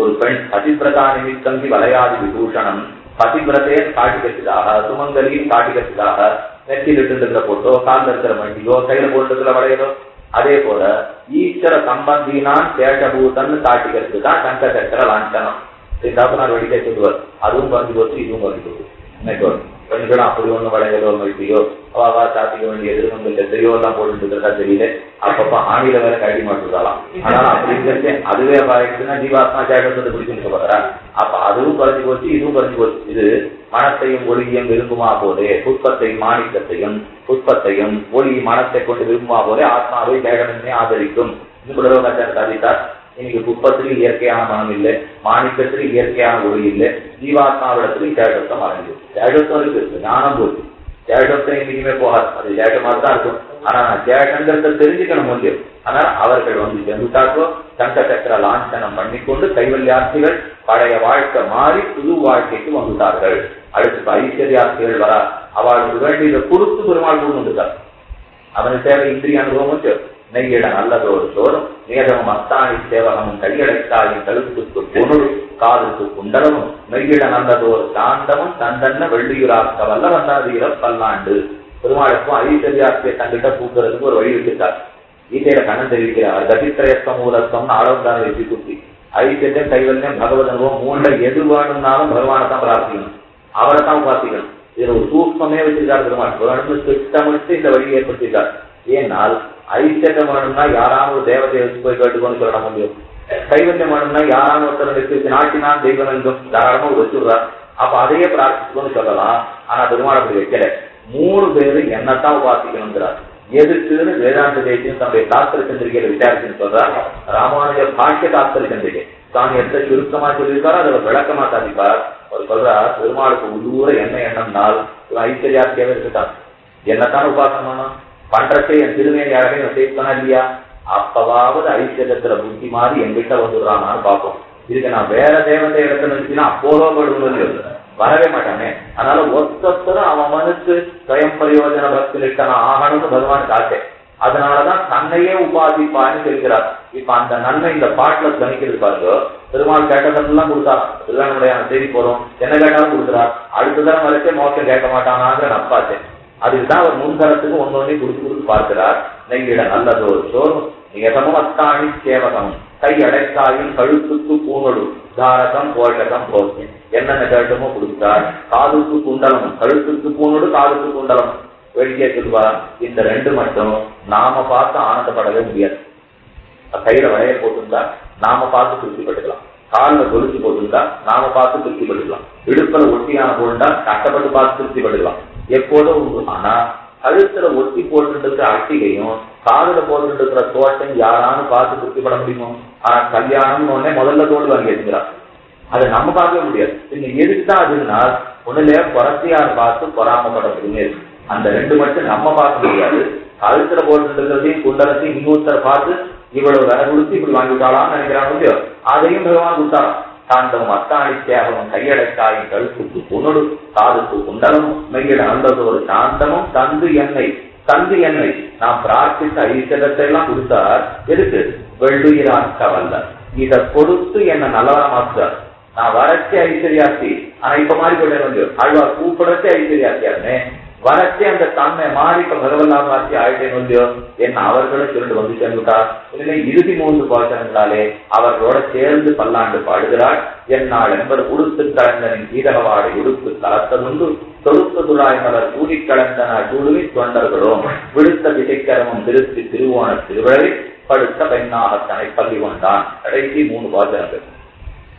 ஒரு பெண் பதிவிரதா நிமித்தம் வலையாதி விபூஷணம் பதிவிரதையை காட்டிக்கிறதுக்காக சுமங்கலியும் காட்டிக்கிறதுக்காக நெற்றில் இருக்கிற போட்டோ காலில் இருக்கிற மண்டியோ கையில போட்டுக்கிற வளையலோ. அதே போல ஈஸ்வர சம்பந்தினான் சேஷபூதன் காட்டிக்கிறதுக்கு தான் சங்க சக்கர லாஞ்சனம் தகப்பனார் வெடிக்க சொல்லுவார். அதுவும் குறைஞ்சு போச்சு இதுவும் குறைஞ்சு போச்சு. இன்னைக்கு பெண்களும் அப்படி ஒண்ணு வளையலோ மல்ட்டியோ அவாவா சாத்திக்க வேண்டிய திருமணங்கள் எத்தையோ எல்லாம் போட்டு இருக்கிறதா தெரியல. அப்பப்ப ஆணில வேற கட்டி மாட்டுறாளாம் அதனால அப்படிங்கிறது அதுவே பாதிக்குதுன்னா ஜீவாத்மா சேகரத்தை பிடிச்சிருக்க போறா அப்ப அதுவும் குறைஞ்சு போச்சு இதுவும் குறைஞ்சு போச்சு. இது மனத்தையும் ஒளியும் விரும்புமா போதே புஷ்பத்தையும் மாணிக்கத்தையும் புஷ்பத்தையும் ஒளி மனத்தை கொண்டு விரும்புமா போதே ஆத்மாவை சேகரமே ஆதரிக்கும். இன்னும் சாதித்தார் இன்னைக்கு புஷ்பத்திலும் இயற்கையான மனம் இல்லை மாணிக்கத்திலும் இயற்கையான ஒளி இல்லை ஜீவாத்மாவிடத்திலும் சேஷத்தம் அடைஞ்சு சேஷத்தம் இருக்கு ஞானம் போச்சு. சேஷத்தம் இன்னைக்குமே போகாது. அது சேஷமா தான் இருக்கும். ஆனா நான் தெரிஞ்சுக்கணும் முடியும் ஆனால் அவர்கள் வந்து சென்றுட்டாக்கோ தங்க சக்கர லாஞ்சனம் பண்ணிக்கொண்டு கைவல்யார்த்திகள் பழைய வாழ்க்கை மாறி புது வாழ்க்கைக்கு வந்துட்டார்கள். அடுத்து ஐஸ்வர்யார்த்திகள் வரா. அவளுக்கு வேண்டியதை கொடுத்து பெருமாள் கொண்டு வந்துட்டார் அவனுக்கு தேவை இந்திரிய அனுபவம் தேவை. நெய்யிட நல்லதோடு சோறும் நேதமும் அத்தாணி சேவகமும் கையடைத்தாயின் கழுத்துக்கு பொருள் காதுக்கு குண்டலமும் நெய்யிட நல்லதோர் சாந்தமும் தந்தன்ன வெள்ளியுராக்க வல்ல வந்தாதீர பல்லாண்டு பெருமாளுக்கும் ஐஸ்வர்யாத்திய தங்கிட்ட பூக்கிறதுக்கு ஒரு வழி விட்டுட்டார். கீதையில கண்ணன் தெரிவிக்கிறார் கதித்திரயத்த மூலத்தம்னு அளவுதான் வச்சு குத்தி ஐஸ்வர்யம் கைவல்யம் பகவத் மூன்றை மூணுல எது வேணும்னாலும் பகவானை தான் பிரார்த்திக்கணும். அவரை தான் உபாசிக்கணும். இதில் ஒரு சூக்மமே வச்சிருக்கார் பெருமாள். வேணும்னு திட்டமிட்டு இந்த வழியை ஏற்படுத்தியிருக்கார் ஏனால் ஐஸ்வர்யம் வேணும்னா யாராவது ஒரு தேவதையை போய் கேட்டுக்கோன்னு சொல்ல முடியும். கைவல்யம் வேணும்னா யாராவது ஒருத்தர் வச்சு நாட்டினான் தெய்வம் என்றும் தாராளமா வச்சுடுறார் அப்ப அதையே பிரார்த்திக்கணும்னு சொல்லலாம். ஆனா பெருமாள் அப்படி வைக்கல. மூணு பேரு என்னத்தான் உபாசிக்கணுங்கிறார். எதுக்குன்னு வேதாந்த தேசியம் தன்னுடைய சாஸ்திர சந்திரிகையில விசாரிச்சுன்னு சொல்றார். ராமானுஜ பாஷ்ய சாஸ்திர சந்திரிகை. தான் எந்த சுருக்கமா சொல்லியிருக்காரோ? அதை விளக்கமா சாதிப்பார். அவர் சொல்றார் பெருமாளுக்கு உள்ளூர என்ன எண்ணம்னால் தேவை இருக்கட்டான் என்னத்தான் உபாசனம் பண்றதே என் திருமேனி அழகை சேர்த்தனா இல்லையா? அப்பவாவது ஐஸ்வர்யத்துல புத்தி மாறி என்கிட்ட வந்துடுறான்னு பார்ப்போம். இதுக்கு நான் வேற தேவத்தை இடத்துல இருந்துச்சுன்னா அப்போதோ வரவே மாட்டானே. அதனால ஒத்தொத்தரும் அவன் மனுக்கு ஸ்வயம் பிரயோஜன பக்தி இருக்கான ஆகணும்னு பகவான் காட்டே அதனாலதான் தன்னையே உபாதிப்பான்னு சொல்கிறார். இப்ப அந்த நன்மை இந்த பாட்டுல கணிக்கிறது பாருங்க. பெருமாள் கேட்டதெல்லாம் கொடுத்தார் திருவேணுடையான செய்தி போறோம் என்ன கேட்டாலும் கொடுக்குறார். அடுத்த தரம் வரைக்கும் மோசம் கேட்க மாட்டானாங்கிற நப்பாச்சேன் அதுக்குதான் அவர் முன்தரத்துக்கு ஒன்னொன்னே கொடுத்து கொடுத்து பார்க்கிறார். நெய்யிட நல்லதோ சோறும் நியதமும் அத்தாணி சேவகமும் கை அடைத்தாயும் கழுத்துக்கு பூனொடு தாரகம் போஷகம் போக்கியம் என்னென்ன கேட்டமோ கொடுத்தார். காதுக்கு குண்டலம். கழுத்துக்கு பூனொடு காதுக்கு குண்டலம். வெளியே சொல்வார் இந்த ரெண்டு மட்டும் நாம பார்த்து ஆனந்தப்படவே முடியாது. கையில வளையல் போட்டிருந்தா நாம பார்த்து திருப்திப்பட்டுக்கலாம். காலில் கொலுசு போட்டிருந்தா நாம பார்த்து திருப்திப்பட்டுக்கலாம். இடுப்பில் ஒட்டியான போட்டா கஷ்டப்பட்டு பார்த்து திருப்திப்பட்டுக்கலாம். எப்போதும் உண்டு ஆனா கழுத்துல ஒட்டி போட்டு இருக்கிற அட்டிகையும் காதுல போட்டு இருக்கிற தோட்டம் யாரானு பார்த்து திருப்திப்பட முடியுமோ? ஆனா கல்யாணம்னு உடனே முதல்ல தோல் வாங்கி வச்சுக்கிறான் அதை நம்ம பார்க்க முடியாது. நீங்க எதுக்குதான் அதுன்னா ஒண்ணுல புறத்தியார் பார்த்து பொறாமப்படுறதுமே அந்த ரெண்டு மட்டும் நம்ம பார்க்க முடியாது. கழுத்துல போட்டுருக்கிறதையும் குண்டலத்தையும் இன்னொருத்தர் பார்த்து இவ்வளவு விலை கொடுத்து இப்படி வாங்கிட்டாளான்னு நினைக்கிறாங்க இல்லையோ? அதையும் பகவான் கொடுத்தாராம் தாண்டவம் அத்தாணி தியாகமும் கழுத்துக்கு புனடு காதுக்கு குண்டலம் மெய்யிட நல்லதொரு சாந்தமும் தந்து எண்ணெய் தந்து எண்ணெய் நாம் பிரார்த்தித்த ஐஸ்வரத்தை எல்லாம் கொடுத்தார். எதுக்கு? வெள்ளுயிரான் கவல்ல. இதை கொடுத்து என்ன நல்லவரமாக்குறார் நான் வறட்சி ஐஸ்வர்யாசி ஆனா இப்ப மாறி போயிட்டேன் ஆழ்வார் கூப்பிடச்சே ஐஸ்வர்யாசியாருமே வறட்சி அந்த தன்மை மாறி இப்ப பகவல்லாபாசி ஆயிட்டேன் இல்லையோ என்ன அவர்களும் சொல்லிட்டு வந்து சேர்ந்துட்டார் இல்லை இறுதி மூன்று பாசனங்களாலே அவர்களோட சேர்ந்து பல்லாண்டு பாடுகிறாள். என்னால் என்பது உடுத்து கலந்தனின் கீதகவாடை உடுத்து கலத்ததுண்டு தொடுத்த துழாய் மலர் கூடி கலந்தன குழுவி தொண்டர்களும் விடுத்த திசைக்கரமும் திருத்தி திருவோண திருவிழவை படுத்த பெண்ணாக தன்னை பள்ளி கொண்டான். கடைசி மூணு பாசனங்கள்.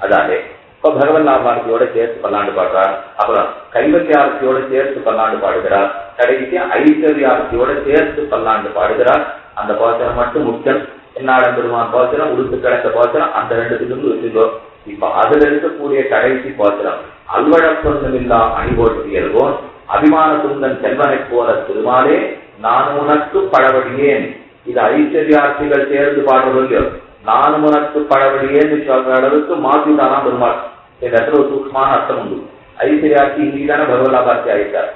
அதாலே இப்ப பகவல்லாபாரதியோட சேர்த்து பல்லாண்டு பாடுறார். அப்புறம் கைவத்தியாரத்தியோட சேர்த்து பல்லாண்டு பாடுகிறார். கடைசி ஐஸ்வர்யாரத்தியோட சேர்த்து பல்லாண்டு பாடுகிறார். அந்த பாசனம் மட்டும் முக்கியம். என்னாடம் பெருமான் பாசனம் உடுத்து கிடந்த பாசனம் அந்த ரெண்டுத்திலிருந்து வச்சுக்கோ இப்ப அதுல இருக்கக்கூடிய கடைசி பாசனம் அல்வழப்பொருந்தமில்லா அணிபோட்டியல்வோன் அபிமான துந்தன் செல்வனை போல திருமாலே நான் உனக்கு பழவடியேன் இது ஐஸ்வர்யார்த்திகள் சேர்ந்து பாடுறது நானும் உனக்கு பழவழியேன்னு சொல்ற அளவுக்கு மாத்திட்டானா பெருமாள். இந்த இடத்துல ஒரு சூக்மான அர்த்தம் உண்டு. ஐஸ்வர்யாட்சி இன்னைக்கு தானே பகவலாபார்த்தி ஆயிட்டார்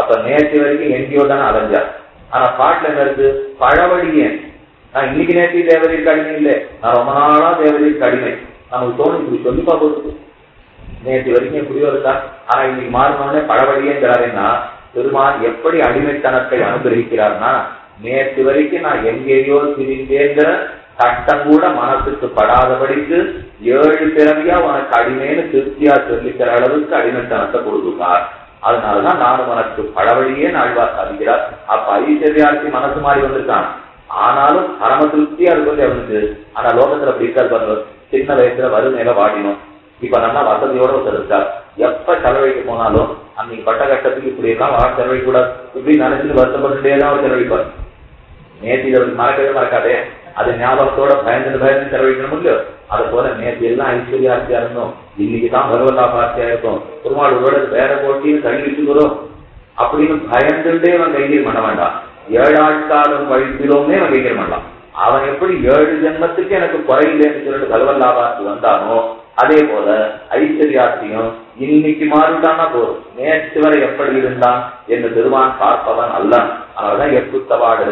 அப்ப நேற்று வரைக்கும் எங்கேயோ தானே அலைஞ்சார். ஆனா பாட்டுல என்ன இருக்கு? பழவடியேன் நான் இன்னைக்கு நேற்று தேவதைக்கு அடிமை இல்லை. நான் ரொம்ப நாளா தேவதைக்கு அடிமை நமக்கு தோணும் இப்படி சொல்லி பார்க்கறது நேற்று வரைக்கும் எப்படியோ இருக்கா ஆனா இன்னைக்கு மாறினோடனே பழவழியேங்கிறாருன்னா பெருமான் எப்படி அடிமைத்தனத்தை அனுகிரகிக்கிறார்னா நேற்று வரைக்கும் நான் எங்கேயோ திரிந்தேங்கிற சட்டம் கூட மனசுக்கு படாதபடிக்கு ஏழு பிறவியா உனக்கு அடிமைன்னு திருப்தியா சொல்லிக்கிற அளவுக்கு அடிமைத்தனத்தை கொடுத்துருக்கார். அதனாலதான் நானும் உனக்கு பழவழியே நாழ்வா சாதிக்கிறார் அப்ப ஐஸ்வர்யார்த்தி மனசு மாறி வந்திருக்கான். ஆனாலும் பரம திருப்தியா இருக்கிறது அவனுக்கு ஆனா லோகத்துல அப்படி இருக்காது பாருங்க. சின்ன வயசுல வறுமையில வாடினோம். இப்ப நல்லா வசதியோட ஒருத்தர் இருக்கார். எப்ப செலவழிக்க போனாலும் அன்னைக்கு பட்ட கட்டத்துக்கு இப்படி எல்லாம் செலவழிக்க கூடாது. இப்படி நினைச்சு வருத்தப்பட்டுட்டே தான் அவர் செலவழிப்பார். நேற்று இதை மறக்கவே மறக்காதே. அது ஞாபகத்தோட பயந்து பயந்து செலவழிக்கணும் இல்லையோ? அது போல நேற்று எல்லாம் ஐஸ்வர்யார்த்தியா இருந்தோம் இன்னைக்கு தான் பகவதா பார்த்தியா இருக்கும். பெருமாளோட வேற போட்டியும் தள்ளிட்டு வரும் அப்படின்னு பயந்துட்டே அவன் கைகீர் பண்ண வேண்டாம் ஏழாட்காலம் கழிப்பிலோமே அவன் கைகீர் பண்ணலாம். அவன் எப்படி ஏழு ஜென்மத்துக்கு எனக்கு குறையில்லைன்னு சொல்லிட்டு பகவல்லாபார்த்தி வந்தானோ அதே போல ஐஸ்வர்யார்த்தியும் இன்னைக்கு மாறிட்டானா போதும். நேற்று வரை எப்படி இருந்தான் என்று திருவான் பார்ப்பவன் அல்ல அதனாலதான் எப்புத்தவாடு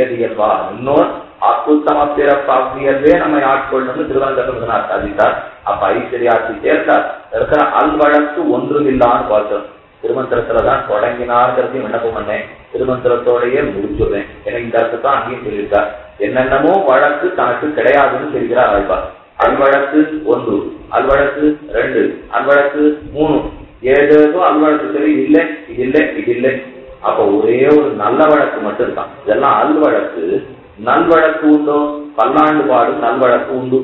ஏது என்பா இன்னொரு அப்புத்தம பிறப்பாகியல்வே நம்மை ஆட்கொள்ளணும்னு திருவனந்தபுரத்தினார் சாதித்தார். அப்ப ஐஸ்வர்யாசி சேர்த்தார். இருக்கிற அல்வழக்கு ஒன்றும் இல்லான்னு பார்த்தோம். திருமந்திரத்துலதான் தொடங்கினார்கிறதையும் விண்ணப்பம் பண்ணேன். திருமந்திரத்தோடயே முடிச்சுடுறேன். எனக்கு இந்த அர்த்தத்தை அங்கேயும் சொல்லியிருக்கார். என்னென்னமோ வழக்கு தனக்கு கிடையாதுன்னு சொல்கிறார் ஆழ்வார் அல்வழக்கு ஒன்று அல்வழக்கு ரெண்டு அல்வழக்கு மூணு. ஏதேதோ அல்வழக்கு சரி இல்லை இது இல்லை இது இல்லை. அப்ப ஒரே ஒரு நல்ல வழக்கு மட்டும் இருக்கான் இதெல்லாம் அல்வழக்கு நல்வழக்கு உண்டோ? பல்லாண்டு பாடும் நல்வழக்கு உண்டு.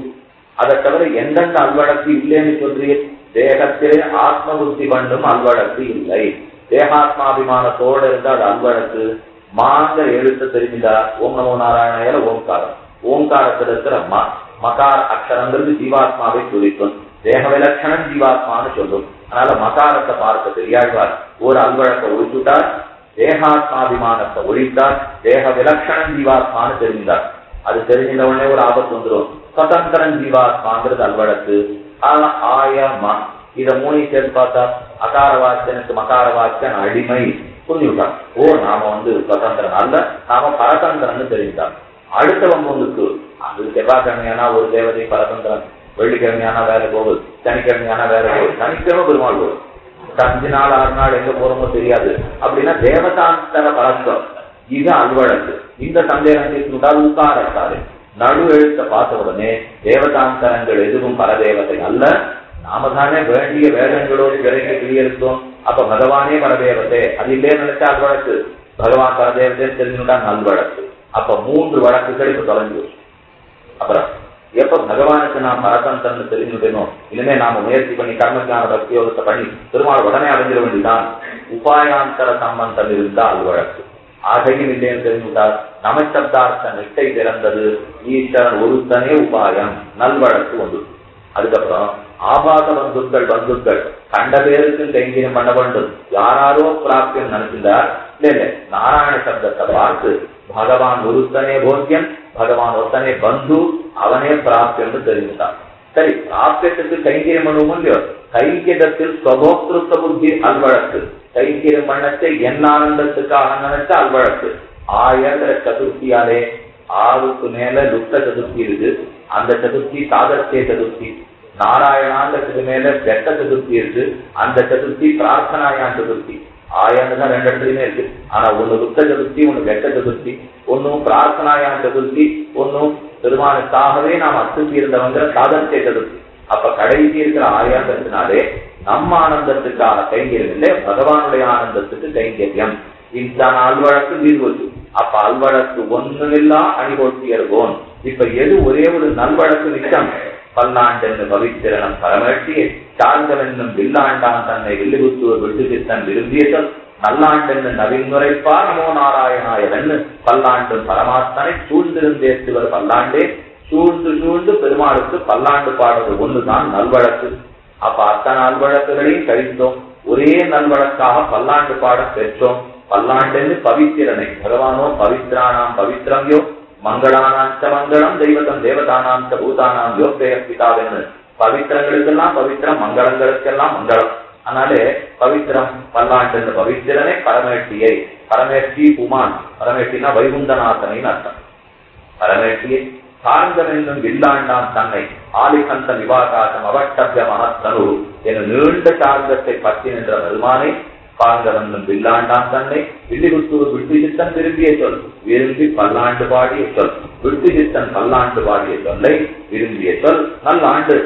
அதை தவிர எந்தெந்த அல்வழக்கு இல்லைன்னு சொல்றீங்க? தேகத்திலே ஆத்ம புத்தி பண்ணும் அல்வழக்கு இல்லை. தேகாத்மாபிமானத்தோடு இருந்தா அது அல்வழக்கு மாங்க எழுத்து தெரிஞ்சா ஓம் நமோ நாராயணையில ஓம்காரம். ஓம்காரத்தில் இருக்கிற ம மகார அக்ஷரங்கிறது ஜீவாத்மாவை குறிக்கும் தேக விலட்சணம் ஜீவாத்மான்னு சொல்லும். அதனால மகாரத்தை பார்க்க தெரியாழ்வார் ஒரு அல்வழக்க ஒழிச்சுட்டார் தேகாத்மாபிமானத்தை ஒழித்தார் தேக விலட்சணம் ஜீவாத்மான்னு தெரிந்தார். அது தெரிஞ்ச உடனே ஒரு ஆபத்து வந்துடும். சுதந்திரன் ஜீவாத்மாங்கிறது அல்வழக்கு ஆயமா இத மூணையும் சேர்த்து பார்த்தா அகார வாக்கியனுக்கு மகார வாக்கியன் அடிமை. புரிஞ்சுவிட்டான் ஓ நாம வந்து சுதந்திரன் அல்ல நாம பரதந்திரன் தெரிஞ்சுட்டான் அடுத்த வம்புக்கு அது செவ்வாய்க்கிழமையானா ஒரு தேவதை பரதந்திரன். வெள்ளிக்கிழமையானா வேற கோவில். சனிக்கிழமையானா வேற கோவில். சனிக்கிழமை பெருமாள் கோவில் அஞ்சு நாள் ஆறு நாள் எங்க போறோமோ தெரியாது. அப்படின்னா தேவதாந்தர பழக்கம் இது அல்வழக்கு இந்த சந்தேகம் தீர்த்துட்டால் உட்காரத்தாரு நடு எழுத்த பார்த்த உடனே தேவதாந்தரங்கள் எதுவும் பரதேவதை அல்ல. நாம தானே வேண்டிய வேதங்களோடு விரைந்து கிளியிருந்தோம் அப்ப பகவானே பரதேவத்தை அது இல்லையே நினைச்சா அல்வழக்கு பகவான் பரதேவத்தை தெரிஞ்சுட்டா நல்வழக்கு அப்ப மூன்று வழக்குகள் இப்ப தொலைஞ்சு அப்புறம் எப்ப பகவானுக்கு நாம் பரதந்தன் தெரிஞ்சுட்டேனோ இனிமே நாம முயற்சி பண்ணி கர்மஞான பக்தியோகத்தை பண்ணி பெருமாள் உடனே அடைஞ்சிட வேண்டிதான் உபாயாந்தர சம்பந்தம் இருந்தால் வழக்கு. ஆகையும் இல்லைன்னு தெரிஞ்சுட்டார் நமசப்தார்த்த நெட்டை திறந்தது ஈஸ்வரன் ஒருத்தனே உபாயம் நல்வழக்கு ஒன்று அதுக்கப்புறம் ஆபாச பந்துக்கள் பந்துக்கள். கண்ட பேருக்கும் கைங்கரியம் பண்ண வேண்டும். யாராரோ பிராப்தியம் நினைச்சிருந்தார் இல்ல இல்ல நாராயண சப்தத்தை பார்த்து பகவான் ஒருத்தனே போக்கியம் பகவான் ஒருத்தனே பந்து அவனே பிராப்தியம் தெரிஞ்சுட்டான் சரி பிராப்தியத்துக்கு கைங்கரியம் பண்ணுவோம் இல்லையோ கைங்கரத்தில் ஸ்வகோத்திருத்த புத்தி அல்வழக்கு. கைங்கரியம் பண்ணத்தை என் ஆனந்தத்துக்காக நினைச்ச அல்வழக்கு. ஆயிரங்கிற சதுர்த்தியாலே ஆறுக்கு மேல லுப்த சதுர்த்தி இருக்கு. அந்த சதுர்த்தி சாதத்திய சதுர்த்தி. நாராயணாங்கிறதுக்கு மேல வெட்ட சதுர்த்தி இருக்கு. அந்த சதுர்த்தி பிரார்த்தனாயான் சதுர்த்தி. ஆயான்னு தான் ரெண்டு இடத்துலயுமே இருக்கு. ஆனா ஒண்ணு ருத்த சதுர்த்தி ஒண்ணு வெட்ட சதுர்த்தி ஒன்னும் பிரார்த்தனாயான சதுர்த்தி ஒன்னும் பெருமானுக்காகவே நாம் அத்துப்பி இருந்தவங்கிற சாதனத்தை சதுர்த்தி அப்ப கடைசி இருக்கிற ஆயாங்கிறதுனாலே நம்ம ஆனந்தத்துக்காக கைங்கரியம் இல்லை பகவானுடைய ஆனந்தத்துக்கு கைங்கரியம் இதுதான் அல்வழக்கு தீர்வுச்சு அப்ப அல்வழக்கு ஒண்ணுமில்லா அணிகோட்டியர்கோன் இப்ப எது ஒரே ஒரு நல்வழக்கு மிச்சம் பல்லாண்டென்னு பவித்திரனம் பரமேட்டியை சார்ந்தவென்னும் வில்லாண்டான் தன்னை வில்லுகுத்தூர் விட்டு சித்தன் விரும்பிய சொல் நல்லாண்டென்னு நவீன்முறைப்பா நமோ நாராயணாயவென்னு பல்லாண்டும் பரமாத்மனை சூழ்ந்திருந்தேத்துவர் பல்லாண்டே சூழ்ந்து சூழ்ந்து பெருமாளுக்கு பல்லாண்டு பாடுறது ஒண்ணுதான் நல்வழக்கு. அப்ப அத்தனை நல்வழக்குகளையும் கழித்தோம். ஒரே நல்வழக்காக பல்லாண்டு பாட பெற்றோம். பல்லாண்டென்னு பவித்திரனை பகவானோ பவித்ரானாம் பவித்ரம்யோ மங்களானாந்த மங்களம் தெய்வத்தம் தேவதானாந்த பூதானாம் யோகேய பிதாவென்னு பவித்திரங்களுக்கெல்லாம் பவித்திரம் மங்களங்களுக்கெல்லாம் மங்களம். அதனாலே பவித்திரம் பல்லாண்டு பவித்திரனே பரமேட்டியை. பரமேட்டி புமான் பரமேட்டினா வைகுந்தநாதனின் அர்த்தம். பரமேட்டியை சார்ந்தன் என்னும் வில்லாண்டான் தன்னை. ஆலிகந்த விவாகாசம் அவட்டபிய தனு என நீண்ட சார்ந்தத்தை பற்றி நின்ற பெருமானை பாங்கவந்தம் பில்லாண்டான் தன்னை பில்லிகுத்தூர் விட்டுசித்தன் விரும்பிய சொல் விரும்பி பல்லாண்டு பாடிய சொல் விட்டுசித்தன் பல்லாண்டு பாடிய சொல்லை விரும்பிய சொல் நல்ல ஆண்டு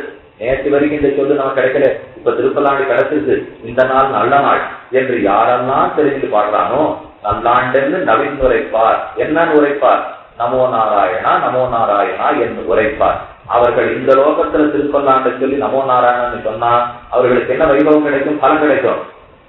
நேற்று வரைக்கும் இந்த சொல்லு நமக்கு கிடைக்கல. இப்ப திருப்பல்லாண்டு கிடைச்சிருக்கு இந்த நாள் நல்ல நாள் என்று யாரெல்லாம் தெரிஞ்சு பாடுறானோ நல்லாண்டுன்னு நவீன் உரைப்பார். என்னன்னு உரைப்பார்? நமோ நாராயணா நமோ நாராயணா என்று உரைப்பார். அவர்கள் இந்த லோகத்துல திருப்பல்லாண்டு சொல்லி நமோ நாராயணன்னு சொன்னா அவர்களுக்கு என்ன வைபவம் கிடைக்கும்? பலன் கிடைக்கும்.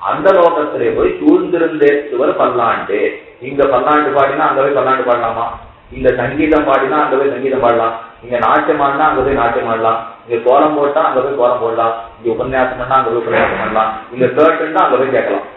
அந்த லோகத்திலே போய் சூழ்ந்திருந்தே சுவர் பல்லாண்டு. இங்க பல்லாண்டு பாடினா அங்க போய் பல்லாண்டு பாடலாமா? இங்க சங்கீதம் பாடினா அங்க போய் சங்கீதம் பாடலாம். இங்க நாட்டியம் ஆடினா அங்க போய் நாட்டியம் ஆடலாம். இங்க கோலம் போட்டா அங்க போய் கோலம் போடலாம். இங்க உபன்யாசம் பண்ணா அங்க போய் உபன்யாசம் பண்ணலாம். இங்க கேட்டுன்னா அங்க போய் கேட்கலாம்.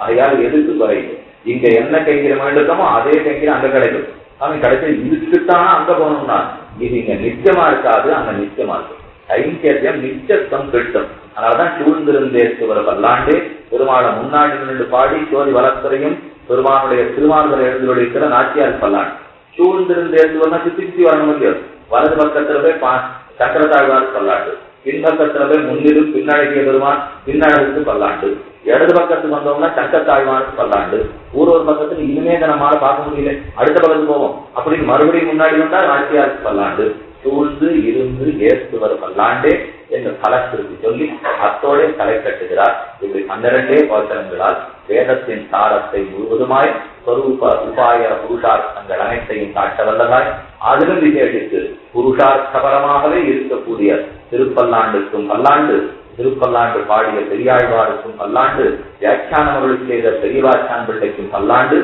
ஆகையால் எதுக்கு குறையுது இங்க என்ன கைங்கிற வேண்டுமோ அதே கைங்கிற அங்க கிடைக்கும். அவன் கிடைச்சது இதுக்குத்தானா அங்க போகணும்னா? இது இங்க நிச்சயமா இருக்காது அங்க நிச்சயமா இருக்கும். கைங்கரியம் நிச்சத்தம் கிட்டும். அதனாலதான் சூழ்ந்திருந்தேசுவர வல்லாண்டு பெருமாளை முன்னாடி நின்று பாடி சோதி வளர்த்தரையும் பெருமானுடைய திருமார்களை எழுந்து வெளியிட்ட நாச்சியார் பல்லாண்டு. சூழ்ந்திருந்தேசுவர்னா சுத்தி சுத்தி வரணும் இல்லையோ? வலது பக்கத்துல போய் சக்கரத்தாழ்வார் பல்லாண்டு. பின்பக்கத்துல போய் முன்னிலும் பின்னழகிய பெருமான் பின்னழகுக்கு பல்லாண்டு. இடது பக்கத்துக்கு வந்தோம்னா சக்கத்தாழ்வானுக்கு பல்லாண்டு. ஒரு ஒரு இனிமே நம்மளால பார்க்க முடியல. அடுத்த பக்கத்துக்கு போவோம். அப்படின்னு மறுபடியும் முன்னாடி வந்தா நாச்சியாருக்கு பல்லாண்டு. சூழ்ந்து இருந்து ஏசுவர் பல்லாண்டே என்று கலத்திற்கு சொல்லி அத்தோட தலை கட்டுகிறார். இப்படி பன்னிரண்டே வசனங்களால் வேதத்தின் சாரத்தை முழுவதுமாய் சொரூப உபாய புருஷார்த்தங்கள் அனைத்தையும் காட்ட வல்லதாய். அதிலும் விசேஷித்து புருஷார்த்தபரமாகவே இருக்கக்கூடிய திருப்பல்லாண்டுக்கும் பல்லாண்டு திருப்பல்லாண்டு பாடிய பெரியாழ்வாருக்கும் பல்லாண்டு வியாக்கியானவர்களுக்கு செய்த பெரியவாச்சான் பிள்ளைக்கும் பல்லாண்டு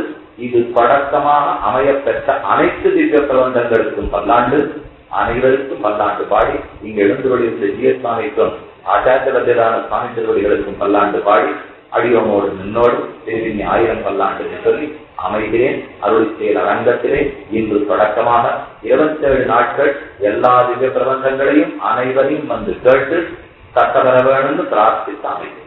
இது தொடக்கமாக அமையப்பெற்ற அனைத்து திவ்ய பிரபந்தங்களுக்கும் பல்லாண்டு அனைவருக்கும் பல்லாண்டு பாடி இங்கு எழுந்து கொண்டிருந்த ஜிஎஸ்வாமிக்கும் ஆச்சாரியரான சுவாமி திருவடிகளுக்கும் பல்லாண்டு பாடி அடியோமோடு நின்னோடு திருவினி ஆயிரம் பல்லாண்டு என்று சொல்லி அமைகிறேன் அருள் செயல் அரங்கத்திலே. இன்று தொடக்கமாக இருபத்தி ஏழு நாட்கள் எல்லா திவ்ய பிரபந்தங்களையும் அனைவரையும் வந்து கேட்டு தத்தவர வேணும்னு பிரார்த்தித்து அமைகிறேன்